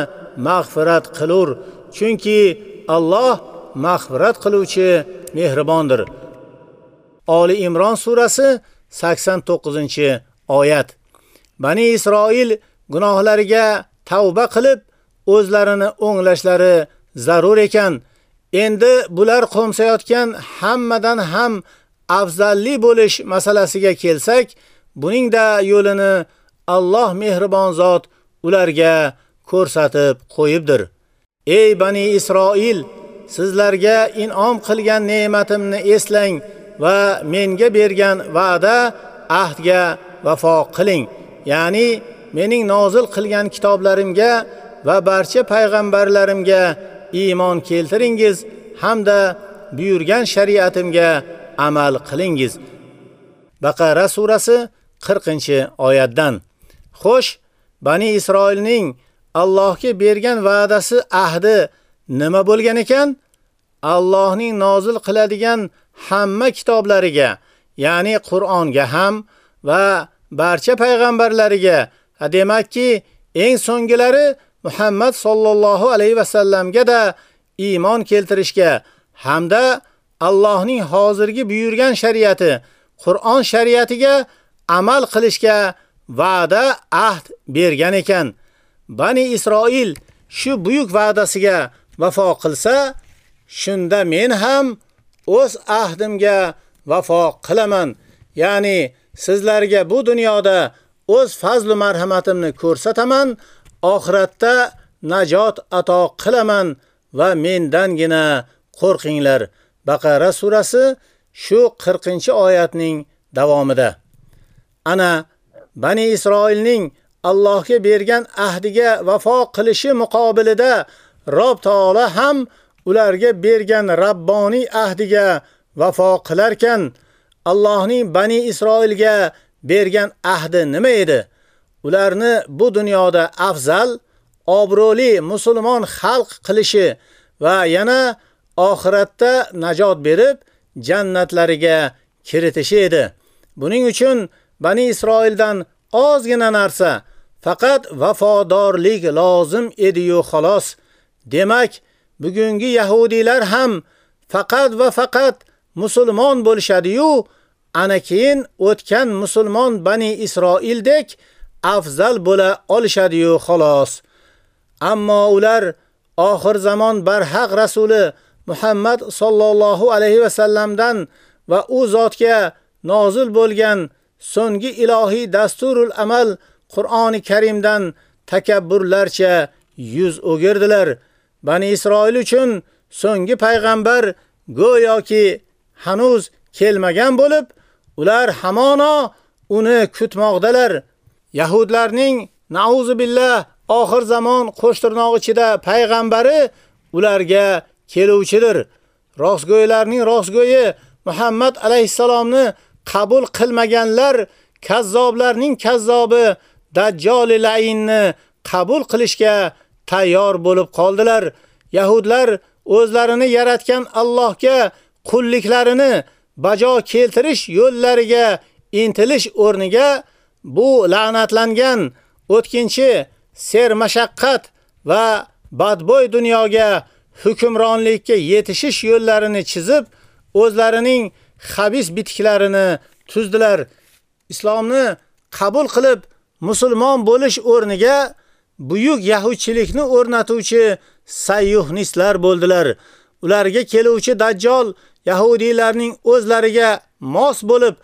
[SPEAKER 6] mag'firat qilur. Chunki Alloh mag'firat qiluvchi mehribondir. Oli Imron surasi 89-oyat. Bani Isroil gunohlariga tavba qilib o'zlarini o'nglashlari zarur ekan. Endi bular qo'msayotgan hammadan ham afzalli bo'lish masalasiga kelsak, buning da yo'lini Alloh mehribon zot ularga ko'rsatib qo'yibdir. Ey bani Isroil, sizlarga in'om qilgan ne'matimni eslang va menga bergan va'da ahdga vafo qiling. Ya'ni mening nozil qilgan kitoblarimga va barcha payg'ambarlarimga iymon keltiringiz hamda buyurgan shariatimga amal qilingiz. Baqara surasi 40-oyatdan. Xo'sh, Bani Isroilning Allohga bergan va'dasi ahdi nima bo'lgan ekan? Allohning nozil qiladigan hamma kitoblariga, ya'ni Qur'onga ham va barcha payg'ambarlariga, demakki, eng so'ngilari Muhammad sallallohu alayhi va sallamga da iymon keltirishga hamda Allohning hozirgi buyurgan shariati, Qur'on shariatiga amal qilishga va'da ahd bergan ekan. Bani Isroil shu buyuk va'dasiga vafo qilsa, shunda men ham o'z ahdimga vafo qilaman. Ya'ni sizlarga bu dunyoda o'z fazl va marhamatimni ko'rsataman, oxiratda najot ato qilaman va mendangina qo'rqinglar. Baqara surasi shu 40-oyatning davomida. Ana Bani Isroilning Allohga bergan ahdiga vafo qilishi muqobilida Rob taolo ham ularga bergan Rabboniy ahdiga vafo qilarkan, Allohning Bani Isroilga bergan ahdi nima edi? Ularni bu dunyoda afzal, obro'li musulmon xalq qilishi va yana oxiratda najot berib, jannatlariga kiritishi edi. Buning uchun Bani Isroildan ozgina narsa, faqat vafodorlik lozim edi-yu xolos. Demak, bugungi yahudiylar ham faqat va faqat musulmon bo'lishadi-yu, ana keyin o'tgan musulmon Bani Isroildek afzal bo'la olishadi-yu xolos. Ammo ular oxir zamon barhaq rasuli Muhammad sallallohu alayhi va sallamdan va u zotga nozil bo'lgan so'nggi ilohiy dasturul amal Qur'oni Karimdan takabburlarcha yuz o'girdilar. Bani Isroil uchun so'nggi payg'ambar go'yoki hanuz kelmagan bo'lib, ular hamono uni kutmoqdalar. Yahudlarning nauzu billah oxir zamon qo'shtirnoq ichida payg'ambari ularga keluvchidir. Rostgo'ylarning rostgo'yi Muhammad alayhisalomni qabul qilmaganlar kazzoblarning kazzobi Dajjol la'inni qabul qilishga tayyor bo'lib qoldilar. Yahudlar o'zlarini yaratgan Allohga qulliklarini bajo keltirish yo'llariga intilish o'rniga bu la'natlangan o'tkinchi ser mashaqqat va badbo'y dunyoga hukmronlikka yetishish yo'llarini chizib, o'zlarining xabis bitiklarini tuzdilar. Islomni qabul qilib musulmon bo'lish o'rniga buyuk yahudchilikni o'rnatuvchi sayyuhnistlar bo'ldilar. Ularga keluvchi dajjal yahudiylarning o'zlariga mos bo'lib,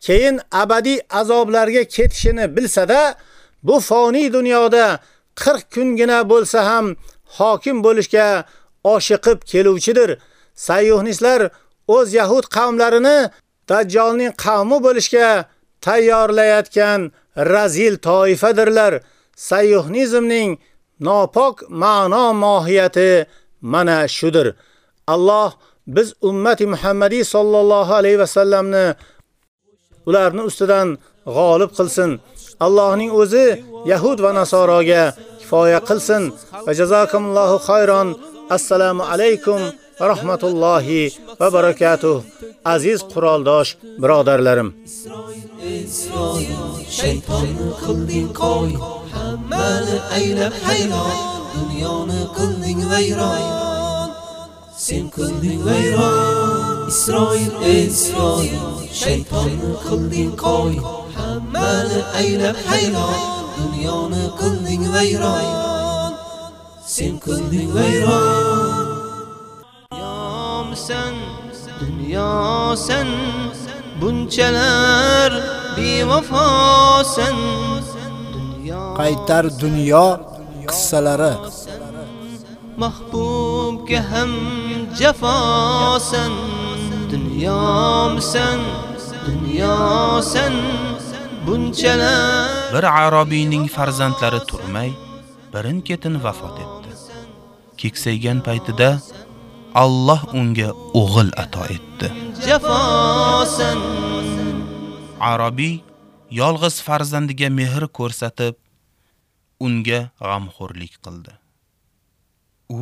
[SPEAKER 6] keyin abadiy azoblarga ketishini bilsa-da, bu foniy dunyoda 40 kungina bo'lsa ham hokim bo'lishga oshiqib keluvchidir. Sayyuhnistlar o'z yahud qavmlarini Dajjalning qavmi bo'lishga tayyorlayotgan razil toifadirlar. Sayyuhnizmning nopok ma'no mohiyati mana shudir. Alloh biz ummati Muhammadiy sallallohu alayhi va sallamni ularni ustidan g'olib qilsin. Allohning o'zi Yahud va Nasoroga kifoya qilsin. Va jazakumullohu xayron. Assalomu alaykum va rahmatullohi va barakatuh. Aziz quroldosh birodarlarim.
[SPEAKER 19] Isroil shaytonni qilding qo'y hammani aylab hayron dunyoni qilding vayron. Sen qilding vayron Isroil Isroil shaytonni qilding qo'y. Hammani aylab hayron dunyoni qilding vayron. Sen qilding vayron.
[SPEAKER 14] Yomsan dunyo sen bunchalar bevafosan.
[SPEAKER 3] Qaytar dunyo qissalari
[SPEAKER 14] mahbubga ham jafosan dunyomisan dunyosan bunchalar
[SPEAKER 9] bir arabiyning farzandlari turmay birin-ketin vafot etdi. Keksaygan paytida Alloh unga o'g'il ato etdi.
[SPEAKER 14] jafosan
[SPEAKER 9] Arabiy yolg'iz farzandiga mehr ko'rsatib, unga g'amxo'rlik qildi. U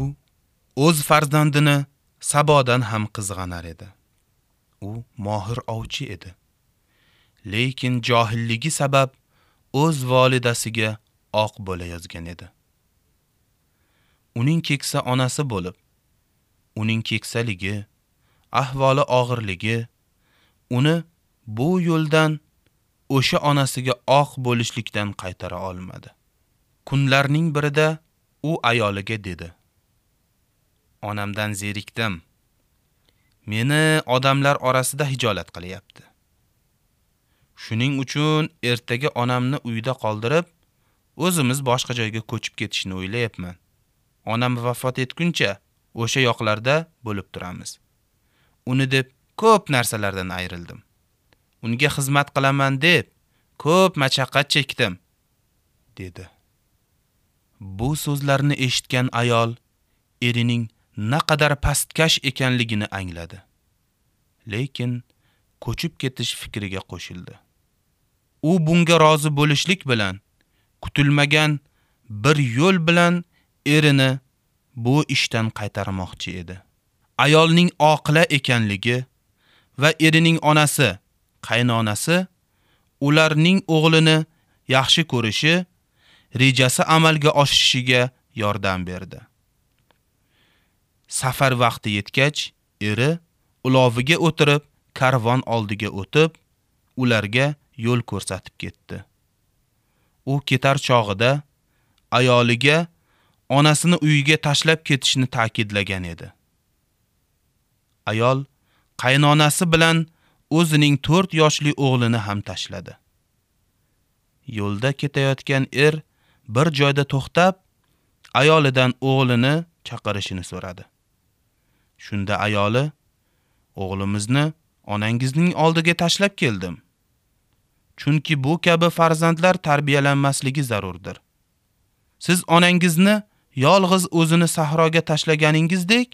[SPEAKER 9] o'z farzandini Sabodan ham qizg'anar edi. U mohir ovchi edi. Lekin johilligi sabab o'z volidasiga oq bo'layozgan edi. Uning keksa onasi bo'lib, uning keksaligi, ahvoli og'irligi uni bu yo'ldan o'sha onasiga oq bo'lishlikdan qaytara olmadi. Kunlarning birida u ayoliga dedi: Onamdan zerikdim. Meni odamlar orasida hijolat qilyapti. Shuning uchun ertaga onamni uyda qoldirib, o'zimiz boshqa joyga ko'chib ketishni o'ylayapman. Onam vafot etguncha o'sha yoqlarda bo'lib turamiz. Uni deb ko'p narsalardan ayrildim. Unga xizmat qilaman deb ko'p mashaqqat chekdim, dedi. Bu so'zlarni eshitgan ayol erining naqadar pastkash ekanligini angladi. Lekin ko'chib ketish fikriga qo'shildi. U bunga rozi bo'lishlik bilan kutilmagan bir yo'l bilan erini bu ishdan qaytarmoqchi edi. Ayolning oqila ekanligi va erining onasi, qaynonasi ularning o'g'lini yaxshi ko'rishi rejasi amalga oshishiga yordam berdi. Safar vaqti yetgach, eri uloviga o'tirib karvon oldiga o'tib, ularga yo'l ko'rsatib ketdi. U ketar chog'ida ayoliga onasini uyiga tashlab ketishni ta'kidlagan edi. Ayol qaynonasi bilan o'zining 4 yoshli o'g'lini ham tashladi. Yo'lda ketayotgan er bir joyda to'xtab, ayolidan o'g'lini chaqirishini so'radi. Shunda ayoli: "O'g'limizni onangizning oldiga tashlab keldim. Chunki bu kabi farzandlar tarbiyalanmasligi zarurdir. Siz onangizni yolg'iz o'zini sahroga tashlaganingizdek,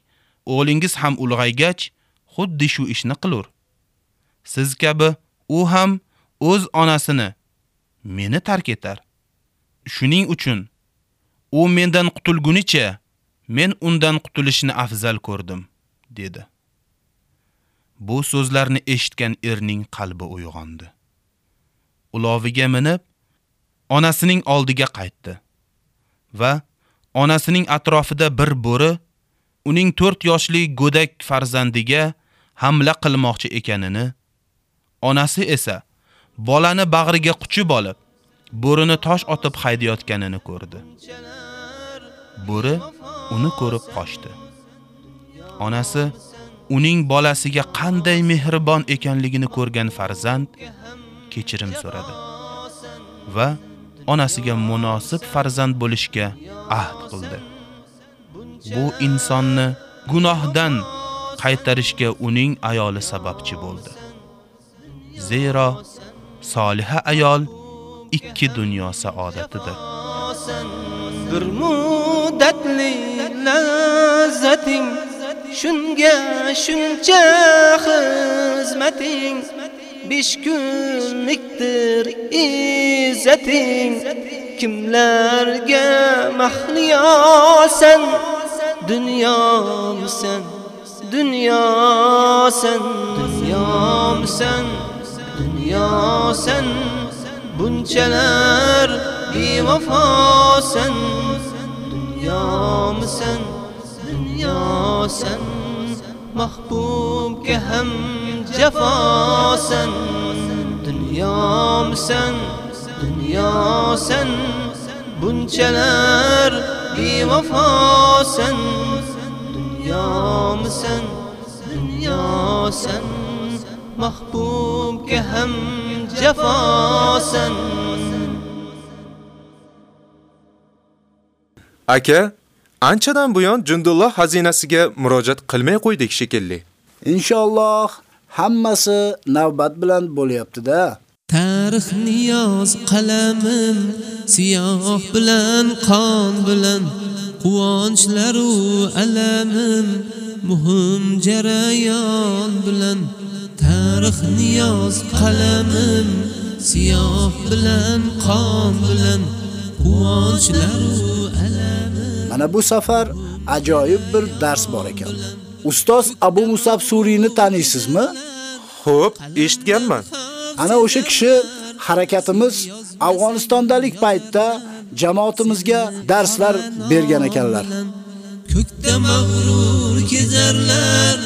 [SPEAKER 9] o'g'lingiz ham ulg'aygach xuddi shu ishni qilur. Siz kabi u ham o'z onasini meni tark etar. Shuning uchun u mendan qutulgunicha men undan qutulishni afzal ko'rdim, dedi. Bu so'zlarni eshitgan erning qalbi uyg'ondi. Uloviga minib, onasining oldiga qaytdi va onasining atrofida bir bo'ri uning 4 yoshli go'dak farzandiga hamla qilmoqchi ekanini, onasi esa bolani bag'riga quchib olib, bo'rini tosh otib haydayotganini ko'rdi. Bo'ri uni ko'rib qochdi. Onasi uning bolasiga qanday mehribon ekanligini ko'rgan farzand kechirim so'radi va onasiga munosib farzand bo'lishga ahd qildi. Bu insonni gunohdan qaytarishga uning ayoli sababchi bo'ldi. Zero soliha ayol ikki dunyo saodatidir.
[SPEAKER 14] bir muddatli lazzating shunga shuncha xizmating besh kunlikdir izzating kimlarga mahliyosan? Dunyomsan dunyosan dunyosan dunyosan bunchalar bevafosan dunyomisan dunyosan mahbubga ham jafosan dunyomisan dunyosan bunchalar bevafosan dunyomisan dunyosan mahbubga ham jafosan
[SPEAKER 4] Aka, anchadan buyon Jundulloh xazinasiga murojaat qilmay qo'ydik shekilli.
[SPEAKER 3] Inshaalloh hammasi navbat bilan bo'lyapti-da.
[SPEAKER 19] Tarix niyoz qalamim siyoh bilan qon bilan quvonchlaru alamim muhim jarayon bilan tarix niyoz qalamim siyoh bilan qon bilan quvonchlaru alamim
[SPEAKER 3] Mana bu safar ajoyib bir dars bor ekan. Ustoz Abu Musab Suriyni taniysizmi?
[SPEAKER 4] Xo'p, eshitganman.
[SPEAKER 3] Ana o'sha kishi harakatimiz Afg'onistondalik paytda jamoatimizga darslar bergan ekanlar.
[SPEAKER 19] ko'kda mag'rur kezarlar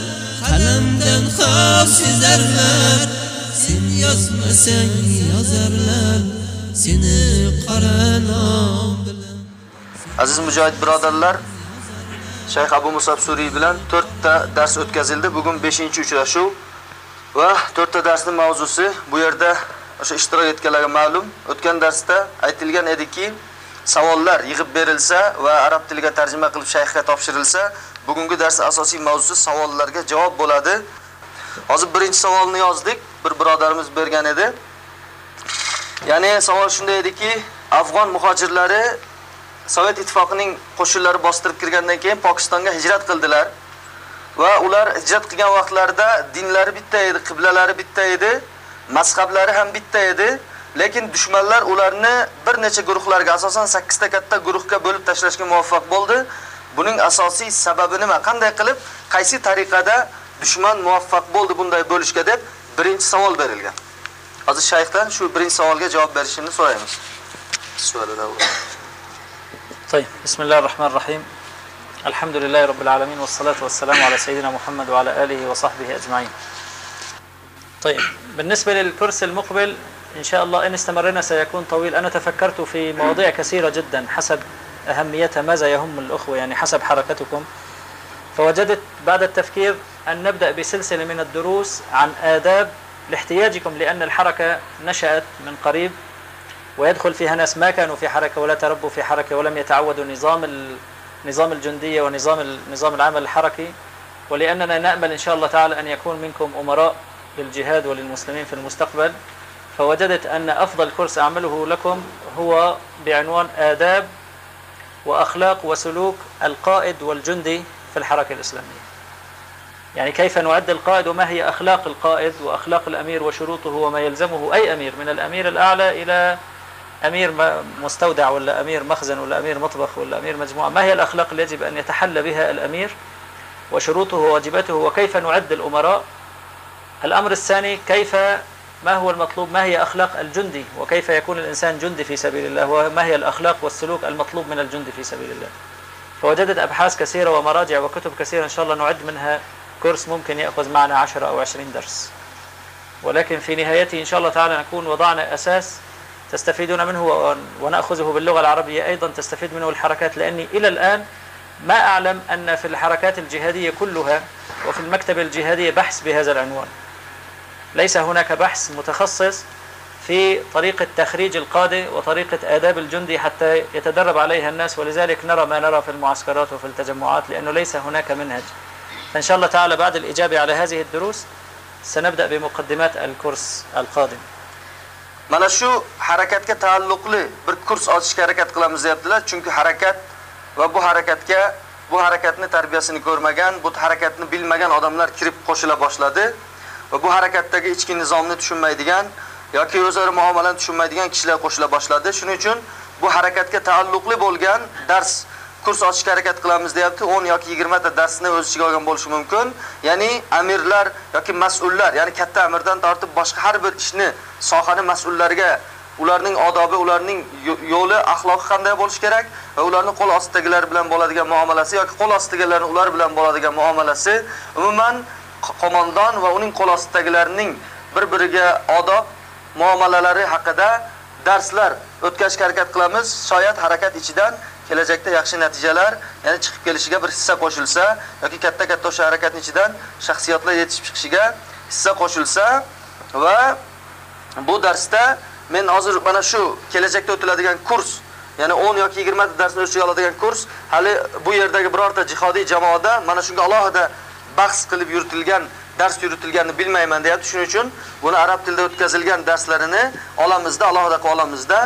[SPEAKER 19] qalamdan xavf sezarlar sen yozmasang yozarlar seni qora nom
[SPEAKER 10] Aziz mujohid birodarlar, Shayx Abu Musab Suriy bilan 4 ta dars o'tkazildi. Bugun 5-uchrashuv va 4 ta darsning mavzusi bu yerda o'sha ishtirok etganlarga ma'lum. O'tgan darsda aytilgan ediki, savollar yig'ib berilsa va arab tiliga tarjima qilib shayxga topshirilsa, bugungi dars asosiy mavzusi savollarga javob bo'ladi. Hozir birinchi savolni yozdik, bir birodarimiz bergan edi. Ya'ni savol shunday ediki, Afg'on muhojirlari Sovet ittifoqining qo'shinlari bostirib kirgandan keyin Pokistonga hijrat qildilar. Va ular hijrat qilgan vaqtlarida dinlari bitta edi, qiblalari bitta edi, mazhablari ham bitta edi. Lekin dushmanlar ularni bir necha guruhlarga, asosan 8 ta katta guruhga bo'lib tashlashga muvaffaq bo'ldi. Buning asosiy sababi nima? Qanday qilib, qaysi tariqada dushman muvaffaq bo'ldi bunday bo'lishga deb birinchi savol berilgan. Hozir shayxdan shu birinchi savolga javob berishini so'raymiz.
[SPEAKER 11] طيب بسم الله الرحمن الرحيم الحمد لله رب العالمين والصلاة والسلام على سيدنا محمد وعلى آله وصحبه أجمعين طيب بالنسبة للكرسي المقبل إن شاء الله إن استمرنا سيكون طويل أنا تفكرت في مواضيع كثيرة جدا حسب أهميتها ماذا يهم الأخوة يعني حسب حركتكم. فوجدت بعد التفكير أن نبدأ بسلسلة من الدروس عن آداب لاحتياجكم لأن الحركة نشأت من قريب ويدخل فيها ناس ما كانوا في حركة ولا تربوا في حركة ولم يتعودوا نظام نظام الجندية ونظام نظام العمل الحركي. ولأننا نأمل إن شاء الله تعالى أن يكون منكم أمراء للجهاد وللمسلمين في المستقبل. فوجدت أن أفضل كورس أعمله لكم هو بعنوان آداب وأخلاق وسلوك القائد والجندي في الحركة الإسلامية. يعني كيف نعد القائد وما هي أخلاق القائد وأخلاق الأمير وشروطه وما يلزمه أي أمير؟ من الأمير الأعلى إلى أمير مستودع ولا أمير مخزن ولا أمير مطبخ ولا أمير مجموعة. ما هي الأخلاق التي يجب أن يتحلى بها الأمير وشروطه وواجباته؟ وكيف نعد الأمراء؟ الأمر الثاني كيف ما هو المطلوب؟ ما هي أخلاق الجندي؟ وكيف يكون الإنسان جندي في سبيل الله؟ وما هي الأخلاق والسلوك المطلوب من الجندي في سبيل الله؟ فوجدت أبحاث كثيرة ومراجع وكتب كثيرة إن شاء الله نعد منها كورس ممكن يأخذ معنا 10 أو 20 درس. ولكن في نهايته إن شاء الله تعالى نكون وضعنا أساس تستفيدون منه ون- ونأخذه باللغة العربية أيضا تستفيد منه الحركات لأني إلى الآن ما أعلم أن في الحركات الجهادية كلها وفي المكتب الجهادية بحث بهذا العنوان. ليس هناك بحث متخصص في طريقة تخريج القادة وطريقة آداب الجندي حتى يتدرب عليها الناس ولذلك نرى ما نرى في المعسكرات وفي التجمعات لأنه ليس هناك منهج. فإن شاء الله تعالى بعد الإجابة على هذه الدروس سنبدأ بمقدمات الكورس القادم.
[SPEAKER 10] mana shu harakatga taalluqli bir kurs ochishga harakat qilamiz deyaptilar chunki harakat va bu harakatga bu harakatni tarbiyasini ko'rmagan bu harakatni bilmagan odamlar kirib qo'shila boshladi va bu harakatdagi ichki nizomni tushunmaydigan yoki o'zaro muomalani tushunmaydigan kishilar qo'shila boshladi. Shuning uchun bu harakatga taalluqli bo'lgan dars kurs ochishga harakat qilamiz deyapti. 10 yoki 20 ta darsni o'z ichiga olgan bo'lishi mumkin. Ya'ni amirlar yoki mas'ullar ya'ni katta amirdan tortib boshqa har bir ishni sohani mas'ullariga ularning odobi ularning yo'li axloqi qanday bo'lishi kerak va ularning qo'l ostidagilar bilan bo'ladigan muomalasi yoki qo'l ostidagilarning ular bilan bo'ladigan muomalasi umuman qo'mondon va uning qo'l ostidagilarning bir-biriga odob muomalalari haqida darslar o'tkazishga harakat qilamiz. Shoyat harakat ichidan kelajakda yaxshi natijalar ya'ni chiqib kelishiga bir hissa qo'shilsa yoki katta katta o'sha harakatning ichidan shaxsiyatlar yetishib chiqishiga hissa qo'shilsa va bu darsda men hozir mana shu kelajakda o'tiladigan kurs ya'ni 10 yoki 20 ta darsni o'z oladigan kurs hali bu yerdagi birorta jihodiy jamoada mana shunga alohida bahs qilib yuritilgan dars yuritilganini bilmayman deyapti shuning uchun buni arab tilida o'tkazilgan darslarini olamizda alohida qilib olamizda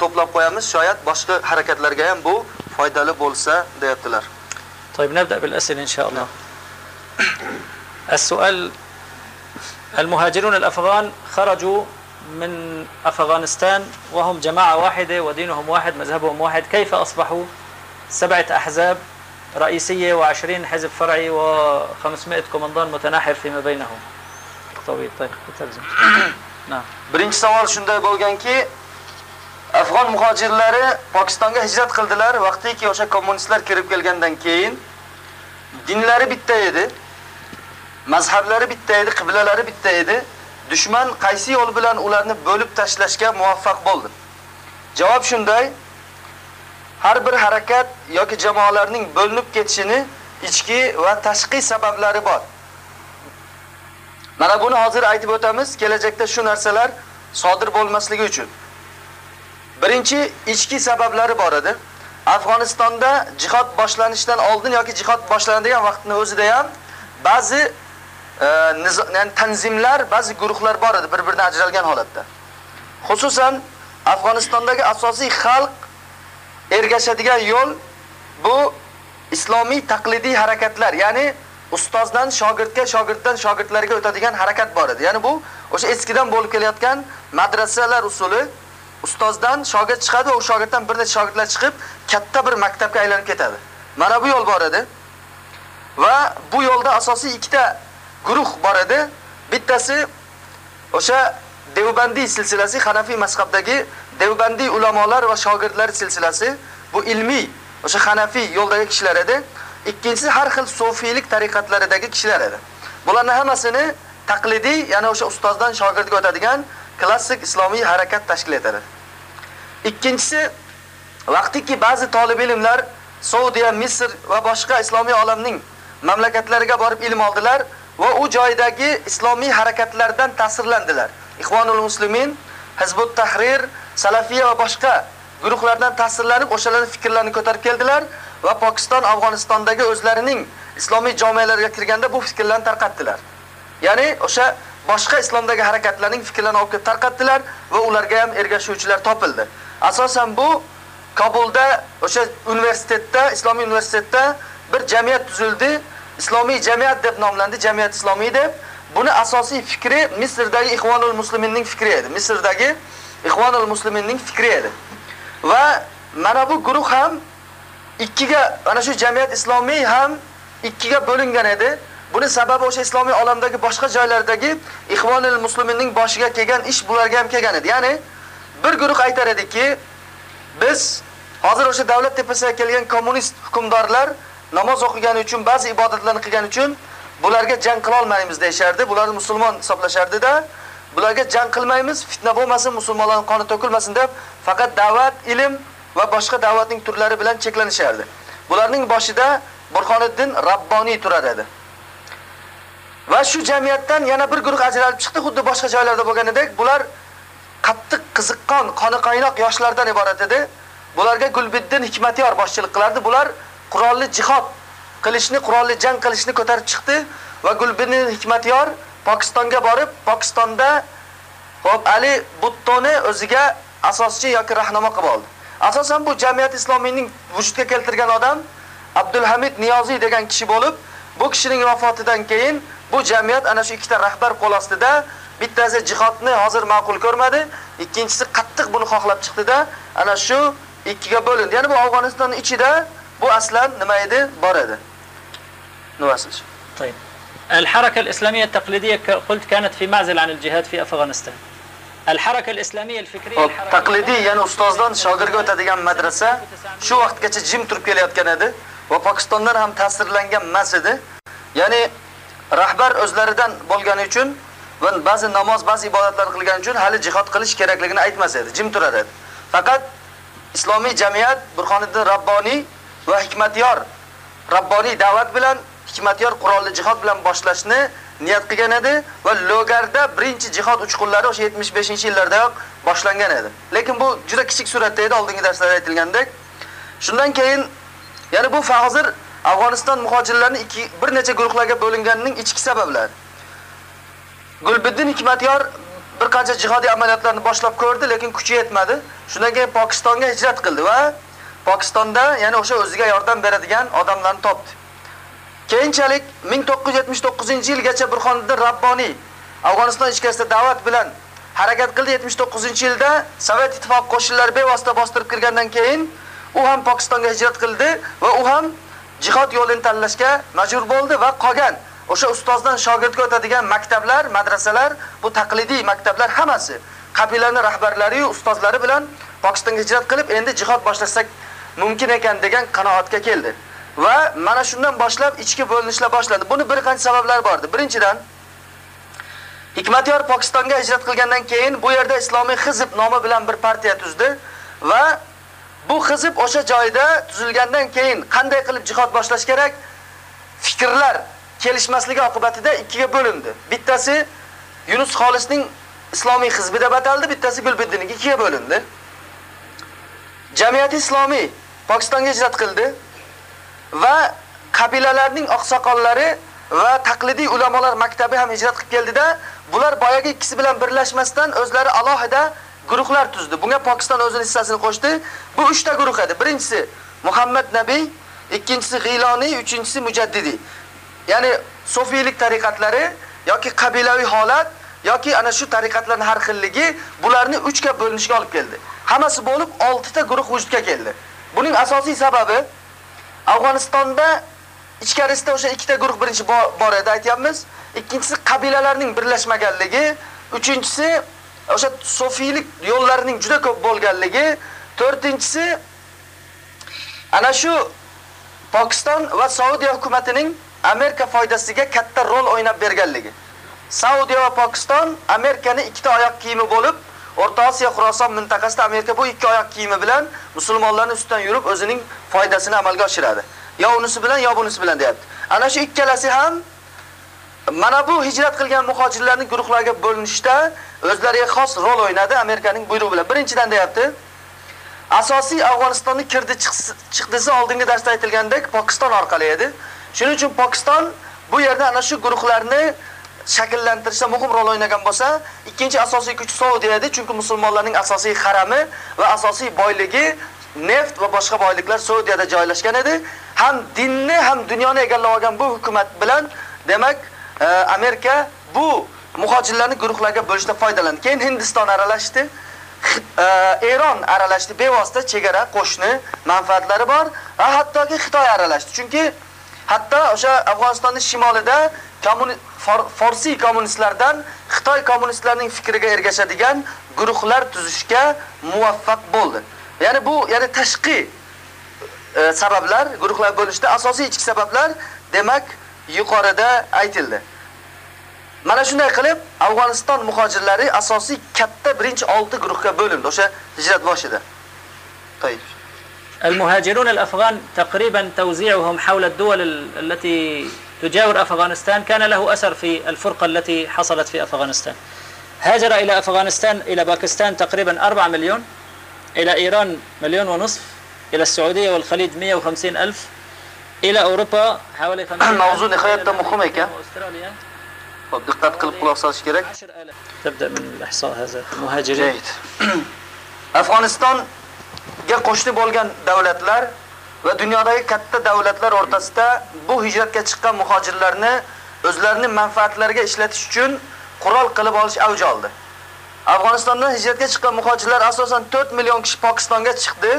[SPEAKER 10] to'plab qo'yamiz shoyat boshqa harakatlarga ham bu foydali bo'lsa deyaptilar
[SPEAKER 11] طيب نبدأ بالأسئلة إن شاء الله السؤال المهاجرون الأفغان خرجوا من أفغانستان وهم جماعة واحدة ودينهم واحد مذهبهم واحد كيف أصبحوا سبعة أحزاب رئيسية وعشرين حزب فرعي وخمسمائة كومندان متناحر فيما بينهم طويل طيب ترجم نعم
[SPEAKER 10] birinchi savol shunday bo'lganki afg'on muhojirlari pokistonga hijrat qildilar vaqtiki o'sha kommunistlar kirib kelgandan keyin dinlari bitta edi mazhablari bitta edi qiblalari bitta edi dushman qaysi yo'l bilan ularni bo'lib tashlashga muvaffaq bo'ldi javob shunday har bir harakat yoki jamoalarning bo'linib ketishini ichki va tashqi sabablari bor Mana buni hozir aytib o'tamiz, kelajakda shu narsalar sodir bo'lmasligi uchun. Birinchi ichki sabablari bor edi. Afg'onistonda jihad boshlanishdan oldin yoki jihad boshlanadigan vaqtni o'zida ham ba'zi e, ya'ni tanzimlar, ba'zi guruhlar bor edi bir-biridan ajralgan holatda. Xususan Afg'onistondagi asosiy xalq ergashadigan yo'l bu islomiy taqlidiy harakatlar, ya'ni ustozdan shogirdga, shogirddan shogirdlarga o'tadigan harakat bor edi. Ya'ni bu o'sha eskidan bo'lib kelayotgan madrasalar usuli ustozdan shogird chiqadi, u shogirddan bir nechta shogirdlar chiqib katta bir maktabga aylanib ketadi. Mana bu yo'l bor edi. Va bu yo'lda asosiy ikkita guruh bor edi. Bittasi o'sha Devbandi silsilasi, Hanafi mazhabdagi Devbandi ulamolar va shogirdlar silsilasi bu ilmiy o'sha Hanafiy yo'ldagi kishilar edi. Ikkinchisi har xil sufiylik tariqatlaridagi kishilar edi. Bularning hammasini taqlidiy, ya'ni o'sha ustozdan shogirdga o'tadigan klassik islomiy harakat tashkil etadi. Ikkinchisi vaqtiki ba'zi talib ilmlar Saudiya, Misr va boshqa islomiy olamning mamlakatlariga borib ilm oldilar va u joydagi islomiy harakatlardan ta'sirlandilar. Ikhvanul Muslimin, Hizbut Tahrir Salafiya va boshqa guruhlardan ta'sirlanib o'shalarning fikrlarini ko'tarib keldilar va Pokiston, Afg'onistondagi o'zlarining islomiy jamoalarga kirganda bu fikrlarni tarqatdilar. Ya'ni o'sha boshqa islomdagi harakatlarning fikrlarini olib kelib tarqatdilar va ularga ham ergashuvchilar topildi. Asosan bu Kabulda o'sha universitetda, islomiy universitetda bir jamiyat tuzildi. Islomiy jamiyat deb nomlandi, jamiyat islomiy deb. Buni asosiy fikri Misrdagi Ikhvanul Musliminning fikri edi. Misrdagi Ikhvanul Musliminning fikri edi. Va mana bu guruh ham ikkiga mana shu jamiyat islomiy ham ikkiga bo'lingan edi. Buni sababi o'sha islomiy olamdagi boshqa joylardagi Ikhvanul Musliminning boshiga kelgan ish bularga ham kelgan edi. Ya'ni bir guruh aytar ediki, biz hozir o'sha davlat tepasiga kelgan kommunist hukmdorlar namoz o'qigani uchun, ba'zi ibodatlarni qilgani uchun bularga jang qila olmaymiz deyshardi. Bularni musulmon hisoblashardi-da, bularga jang qilmaymiz, fitna bo'lmasin, musulmonlarning qoni to'kilmasin deb faqat da'vat, ilm va boshqa da'vatning turlari bilan cheklanishardi. Bularning boshida Burxoniddin Rabboniy turadi edi. Va shu jamiyatdan yana bir guruh ajralib chiqdi, xuddi boshqa joylarda bo'lganidek, bular qattiq qiziqqon, qoni qaynoq yoshlardan iborat edi. Bularga Gulbiddin Hikmatyor boshchilik qilardi. Bular qurolli jihad qilishni, qurolli jang qilishni ko'tarib chiqdi va Gulbiddin Hikmatyor Pokistonga borib, Pokistonda hop Ali Buttoni o'ziga asoschi yoki rahnoma qilib oldi. Asosan bu jamiyat islomiyning vujudga keltirgan odam Abdulhamid Niyoziy degan kishi bo'lib, bu kishining vafotidan keyin bu jamiyat ana shu ikkita rahbar qo'l ostida bittasi jihodni hozir ma'qul ko'rmadi, ikkinchisi qattiq buni xohlab chiqdi-da, ana shu ikkiga bo'lindi. Ya'ni bu Afg'onistonning ichida bu aslan nima edi? Bor edi. Nima
[SPEAKER 11] asl? Tayyib. الحركة الإسلامية التقليدية ك- قلت كانت في معزل عن الجهاد في أفغانستان الحركة الإسلامية الفكرية
[SPEAKER 10] Hop, taqlidiy, ya'ni ustozdan shogirdga o'tadigan madrasa shu vaqtgacha jim turib kelayotgan edi va Pokistondan ham ta'sirlangan emas edi. Ya'ni rahbar o'zlaridan bo'lgani uchun va ba'zi namoz, ba'zi ibodatlar qilgani uchun hali jihad qilish kerakligini aytmas edi, jim turar edi. Faqat islomiy jamiyat Burxoniddin Rabboniy va Hikmatyor Rabboniy da'vat bilan Hikmatyor qurolli jihad bilan boshlashni niyat qilgan edi va Logarda birinchi jihad uchqunlari o'sha 75-yillardayoq boshlangan edi. Lekin bu juda kichik suratda edi, oldingi darslarda aytilgandek. Shundan keyin ya'ni bu hozir Afg'oniston muhojirlarining ikki bir necha guruhlarga bo'linganining ichki sabablari. Gulbiddin Hikmatyor bir qancha jihodiy amaliyotlarni boshlab ko'rdi, lekin kuchi yetmadi. Shundan keyin Pokistonga hijrat qildi va Pokistonda yana o'sha o'ziga yordam beradigan odamlarni topdi. Keyinchalik 1979-yilgacha Burxoniddin Rabboniy Afg'oniston ichkarisida da'vat bilan harakat qildi. 79-yilda Sovet ittifoqi qo'shinlari bevosita bostirib kirgandan keyin u ham Pokistonga hijrat qildi va u ham jihad yo'lini tanlashga majbur bo'ldi va qolgan o'sha ustozdan shogirdga o'tadigan maktablar, madrasalar, bu taqlidiy maktablar hammasi qabilaning rahbarlari yu ustozlari bilan Pokistonga hijrat qilib, endi jihad boshlasak mumkin ekan degan qanoatga keldi. Va mana shundan boshlab ichki bo'linishlar boshlandi. Buni bir qancha sabablar bordi. Birinchidan Hikmatyor Pokistonga hijrat qilgandan keyin bu yerda Islomiy Hizb nomi bilan bir partiya tuzdi va bu hizb o'sha joyda tuzilgandan keyin qanday qilib jihat boshlash kerak? Fikrlar kelishmasligi oqibatida ikkiga bo'lindi. Bittasi Yunus Xolisning Islomiy hizbi deb ataldi, bittasi Gulbiddinning ikkiga bo'lindi. Jamiyat islomiy Pokistonga hijrat qildi va qabilalarning oqsoqollari va taqlidiy ulamolar maktabi ham hijrat qilib keldida, bular boyagi ikkisi bilan birlashmasdan o'zlari alohida guruhlar tuzdi. Bunga Pokiston o'zining hissasini qo'shdi. Bu 3 ta guruh edi. Birinchisi Muhammad Nabiy, ikkinchisi G'iloniy, uchinchisi Mujaddidi. Ya'ni sufiylik tariqatlari yoki qabilaviy holat yoki ana shu tariqatlarning har xilligi bularni 3 ga bo'linishga olib keldi. Hammasi bo'lib 6 ta guruh vujudga keldi. Buning asosiy sababi Afg'onistonda ichkarisida o'sha ikkita guruh birinchi bor edi aytyapmiz. Ikkinchisi qabilalarning birlashmaganligi, uchinchisi o'sha sufiylik yo'llarining juda ko'p bo'lganligi, to'rtinchisi ana shu Pokiston va Saudiya hukumatining Amerika foydasiga katta rol o'ynab berganligi. Saudiya va Pokiston Amerikani ikkita oyoq kiyimi bo'lib, O'rta Osiyo Xuroson mintaqasida Amerika bu ikki oyoq kiyimi bilan musulmonlarning ustidan yurib o'zining foydasini amalga oshiradi. Yo unisi bilan, yo bunisi bilan deyapti. Ana shu ikkalasi ham mana bu hijrat qilgan muhojirlarning guruhlarga bo'linishda o'zlariga xos rol o'ynadi Amerikaning buyrug'i bilan. Birinchidan deyapti, asosiy Afg'onistonni kirdi chiqdisi oldingi darsda aytilgandek Pokiston orqali edi. Shuning uchun Pokiston bu yerda ana shu guruhlarni shakllantirishda muhim rol o'ynagan bo'lsa, ikkinchi asosiy kuch Saudiya edi, chunki musulmonlarning asosiy harami va asosiy boyligi neft va boshqa boyliklar Saudiyada joylashgan edi. Ham dinni, ham dunyoni egallab olgan bu hukumat bilan demak, e, Amerika bu muhojirlarni guruhlarga bo'lishda foydalandi. Keyin Hindiston aralashdi. E, Eron aralashdi, bevosita chegara, qo'shni manfaatlari bor va hattoki Xitoy aralashdi. Chunki Hatto o'sha Afg'onistonning shimolida Forsiy kommunistlardan Xitoy kommunistlarining fikriga ergashadigan guruhlar tuzishga muvaffaq bo'ldi. Ya'ni bu, ya'ni tashqi e, sabablar, guruhlar bo'lishda asosiy ichki sabablar demak yuqorida aytildi. Mana shunday qilib Afg'oniston muhojirlari asosiy katta birinchi 6 guruhga bo'lindi o'sha hijrat boshida.
[SPEAKER 11] Tayyib. المهاجرون الأفغان تقريبا توزيعهم حول الدول التي تجاور أفغانستان كان له أثر في الفرقة التي حصلت في أفغانستان. هاجر إلى أفغانستان إلى باكستان تقريبا 4 مليون إلى إيران مليون ونصف إلى السعودية والخليج 150 ألف إلى أوروبا حوالي 50
[SPEAKER 10] موضوع نخيط مخهم هيك أستراليا قلب قلاص صار كيرك؟
[SPEAKER 11] تبدأ من الإحصاء هذا مهاجرين.
[SPEAKER 10] أفغانستان ga qo'shni bo'lgan davlatlar va dunyodagi katta davlatlar o'rtasida bu hijratga chiqqan muhojirlarni o'zlarining manfaatlariga ishlatish uchun qurol qilib olish avj oldi. Afg'onistondan hijratga chiqqan muhojirlar asosan 4 million kishi Pokistonga chiqdi,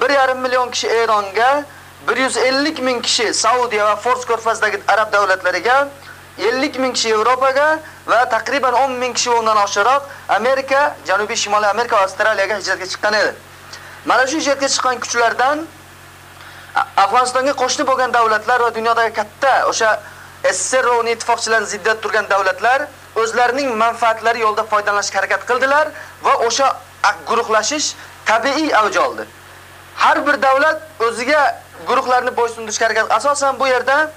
[SPEAKER 10] 1,5 million kishi Eronga, 150 ming kishi Saudiya va Fors ko'rfazidagi arab davlatlariga, 50 ming kishi Yevropaga va taqriban 10 ming kishi undan oshiqroq Amerika, Janubiy Shimoliy Amerika va Avstraliyaga hijratga chiqqan edi. Mana shu yerga chiqqan kuchlardan Afg'onistonga qo'shni bo'lgan davlatlar va dunyodagi katta o'sha SSR va uning ittifoqchilarining ziddiyat turgan davlatlar o'zlarining manfaatlari yo'lida foydalanishga harakat qildilar va o'sha guruhlashish tabiiy avj oldi. Har bir davlat o'ziga guruhlarni bo'ysundirishga harakat asosan bu yerda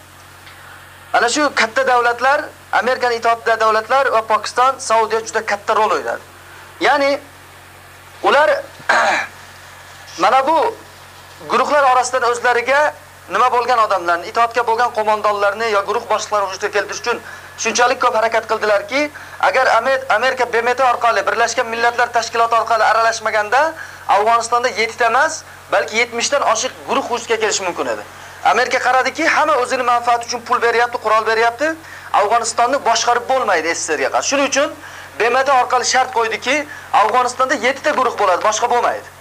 [SPEAKER 10] ana shu katta davlatlar, Amerikaning itoatida davlatlar va Pokiston, Saudiya juda katta rol o'ynadi. Ya'ni ular mana bu guruhlar orasidan o'zlariga nima bo'lgan odamlarni, itoatga bo'lgan qo'mondonlarni yo guruh boshliqlarini hujjatga keltirish uchun shunchalik ko'p harakat qildilarki, agar Amerika BMT orqali, Birlashgan Millatlar Tashkiloti orqali aralashmaganda Afg'onistonda 7 ta emas, balki 70 dan oshiq guruh hujjatga kelishi mumkin edi. Amerika qaradiki, hamma o'zini manfaati uchun pul beryapti, qurol beryapti. Afg'onistonni boshqarib bo'lmaydi SSRga qarshi. Shuning uchun BMT orqali shart qo'ydiki, Afg'onistonda 7 ta guruh bo'ladi, boshqa bo'lmaydi.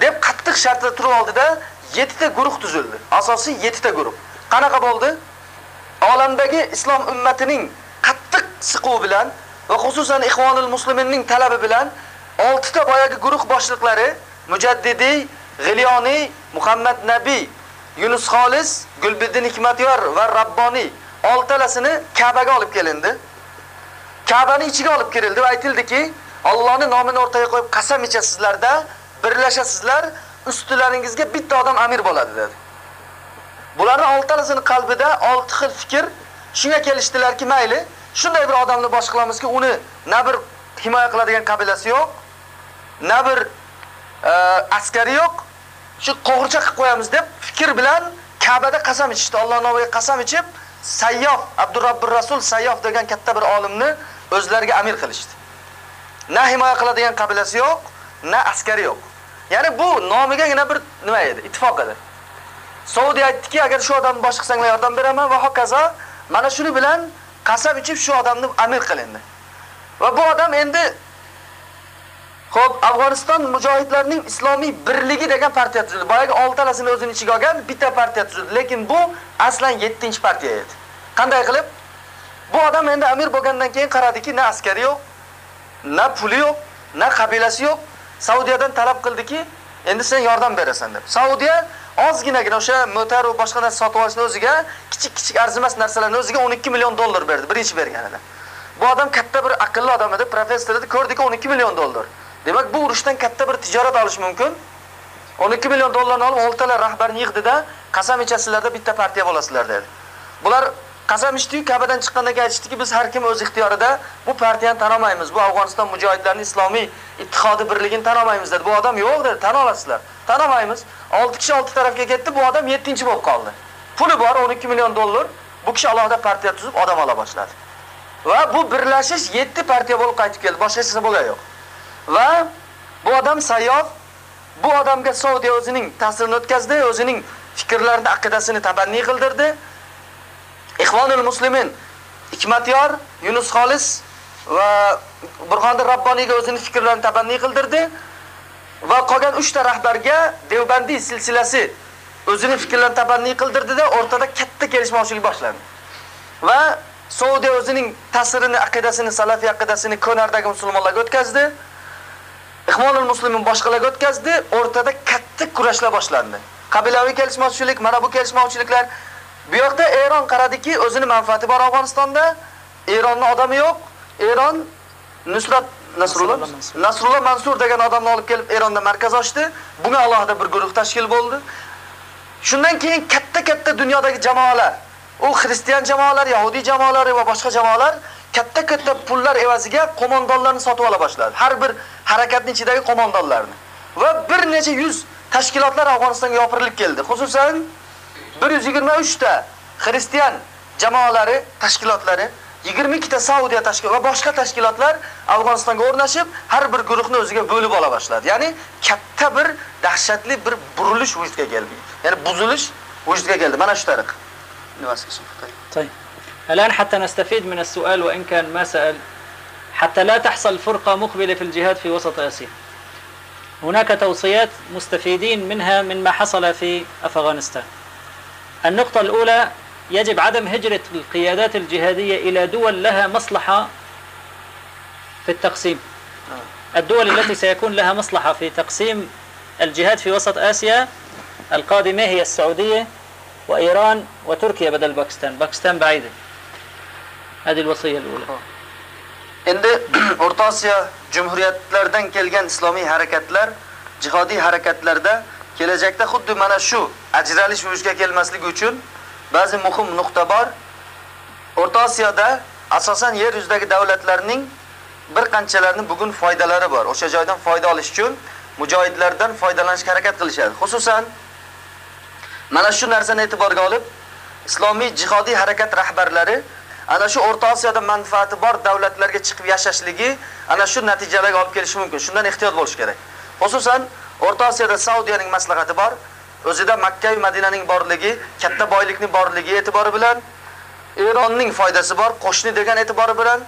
[SPEAKER 10] Deb qattiq shartda turib oldida 7 ta guruh tuzildi. Asosiy 7 ta guruh. Qanaqa bo'ldi? Olamdagi islom ummatining qattiq siquv bilan va xususan Ikhvanul Musliminning talabi bilan 6 ta boyagi guruh boshliqlari Mujaddidi, G'ilyoni, Muhammad Nabiy, Yunus Xolis, Gulbiddin Hikmatyor va Rabboni oltalasini Ka'baga olib kelindi. Ka'bani ichiga olib kirildi va aytildiki, Allohning nomini o'rtaga qo'yib qasam ichasizlarda birlashasizlar, ustilaringizga bitta odam amir bo'ladi dedi. Bularning oltalasini qalbida olti xil fikr shunga kelishdilarki, mayli, shunday bir odamni bosh qilamizki, uni na bir himoya qiladigan qabilasi yo'q, na bir e, askari yo'q, shu qo'g'ircha qilib qo'yamiz deb fikr bilan Ka'bada qasam ichishdi. Alloh nomiga qasam ichib, Sayyof, Abdurrabbur Rasul Sayyof degan katta bir olimni o'zlariga amir qilishdi. Na himoya qiladigan qabilasi yo'q, na askari yo'q. Ya'ni bu nomigagina bir nima edi? Ittifoq edi. Saudiya aytdiki, agar shu odamni bosh qilsanglar yordam beraman va hokazo. Mana shuni bilan qasam ichib shu odamni amir qilindi. Va bu odam endi Xo'p, Afg'oniston mujohidlarining islomiy birligi degan partiya tuzildi. Boyagi oltalasini o'zini ichiga olgan bitta partiya tuzildi, lekin bu aslan 7-partiya edi. Qanday qilib? Bu odam endi amir bo'lgandan keyin qaradiki, na askari yo'q, na puli yo'q, na qabilasi yo'q, Saudiyadan talab qildiki, endi sen yordam berasan deb. Saudiya ozginagina o'sha motor va boshqa narsa sotib olishni o'ziga kichik-kichik arzimas narsalarni o'ziga 12 million dollar berdi, birinchi berganida. Bu odam katta bir aqlli odam edi, professor edi, ko'rdiki 12 million dollar. Demak, bu urushdan katta bir tijorat olish mumkin. 12 million dollarni olib, o'ltalar rahbarni yig'dida, qasam ichasizlarda bitta partiya bo'lasizlar dedi. Bular qasam ichdi-yu, Ka'badan chiqqandan keyin aytishdiki, biz har kim o'z ixtiyorida bu partiyani tanamaymiz. Bu Afg'oniston mujohidlarining islomiy ittihodi birligini tan olmaymiz dedi. Bu odam yo'q dedi, tan olasizlar. Tan olmaymiz. 6 kishi 6 tarafga ketdi, bu odam 7-chi bo'lib qoldi. Puli bor 12 million dollar. Bu kishi alohida partiya tuzib odam ola boshladi. Va bu birlashish 7 partiya bo'lib qaytib keldi. Boshqa hech narsa bo'lgani yo'q. Va bu odam sayyoh bu odamga Saudiya o'zining ta'sirini o'tkazdi, o'zining fikrlarini, aqidasini tabanni qildirdi. Ikhvonul Muslimin Hikmatyor, Yunus Xolis va Burxondir Rabboniyga o'zining fikrlarini tabanni qildirdi va qolgan 3 ta rahbarga Devbandiy silsilasi o'zining fikrlarini tabanni qildirdida o'rtada katta kelishmovchilik boshlandi. Va Saudiya o'zining ta'sirini, aqidasini, salafiy aqidasini ko'nardagi musulmonlarga o'tkazdi. Ikhvanul Muslimin boshqalarga o'tkazdi, o'rtada katta kurashlar boshlandi. Qabilaviy kelishmovchilik, mana bu kelishmovchiliklar bu yoqda Eron qaradiki, o'zining manfaati bor Afg'onistonda. Eronning odami yo'q. Eron Nusrat Nasrullah Nasrullah Mansur degan odamni olib kelib Eronda markaz ochdi. Bunga alohida bir guruh tashkil bo'ldi. Shundan keyin katta-katta dunyodagi jamoalar, u xristian jamoalar, yahudi jamoalari va boshqa jamoalar katta-katta pullar evaziga qo'mondonlarni sotib ola boshladi. Har bir harakatning ichidagi qo'mondonlarni. Va bir necha yuz tashkilotlar Afg'onistonga yopirilib keldi. Xususan 123 ta xristian jamoalari, tashkilotlari, 22 ta Saudiya tashkilot va boshqa tashkilotlar Afg'onistonga o'rnashib, har bir guruhni o'ziga bo'lib ola boshladi. Ya'ni katta bir dahshatli bir burilish vujudga keldi. Ya'ni buzilish vujudga keldi. Mana shu tariqa. Nimasi
[SPEAKER 11] طيب الآن حتى نستفيد من السؤال وإن كان ما سأل حتى لا تحصل فرقة مقبلة في الجهاد في وسط آسيا هناك توصيات مستفيدين منها مما حصل في أفغانستان النقطة الأولى يجب عدم هجرة القيادات الجهادية إلى دول لها مصلحة في التقسيم. الدول التي سيكون لها مصلحة في تقسيم الجهاد في وسط آسيا القادمة هي السعودية وإيران وتركيا بدل باكستان. باكستان بعيدة. هذه الوصية الأولى.
[SPEAKER 10] Endi O'rta Osiyo jumhuriyatlaridan kelgan islomiy harakatlar, jihodiy harakatlarda kelajakda xuddi mana shu ajralish vujudga kelmasligi uchun ba'zi muhim nuqta bor. O'rta Osiyoda asosan yer yuzidagi davlatlarning bir qanchalarini bugun foydalari bor. O'sha joydan foyda olish uchun mujohidlardan foydalanishga harakat qilishadi. Xususan mana shu narsani e'tiborga olib, islomiy jihodiy harakat rahbarlari ana shu O'rta Osiyoda manfaati bor davlatlarga chiqib yashashligi ana shu natijalarga olib kelishi mumkin. Shundan ehtiyot bo'lish kerak. Xususan O'rta Osiyoda Saudiyaning maslahati bor. O'zida Makka va Madinaning borligi, katta boylikning borligi e'tibori bilan Eronning foydasi bor, qo'shni degan e'tibori bilan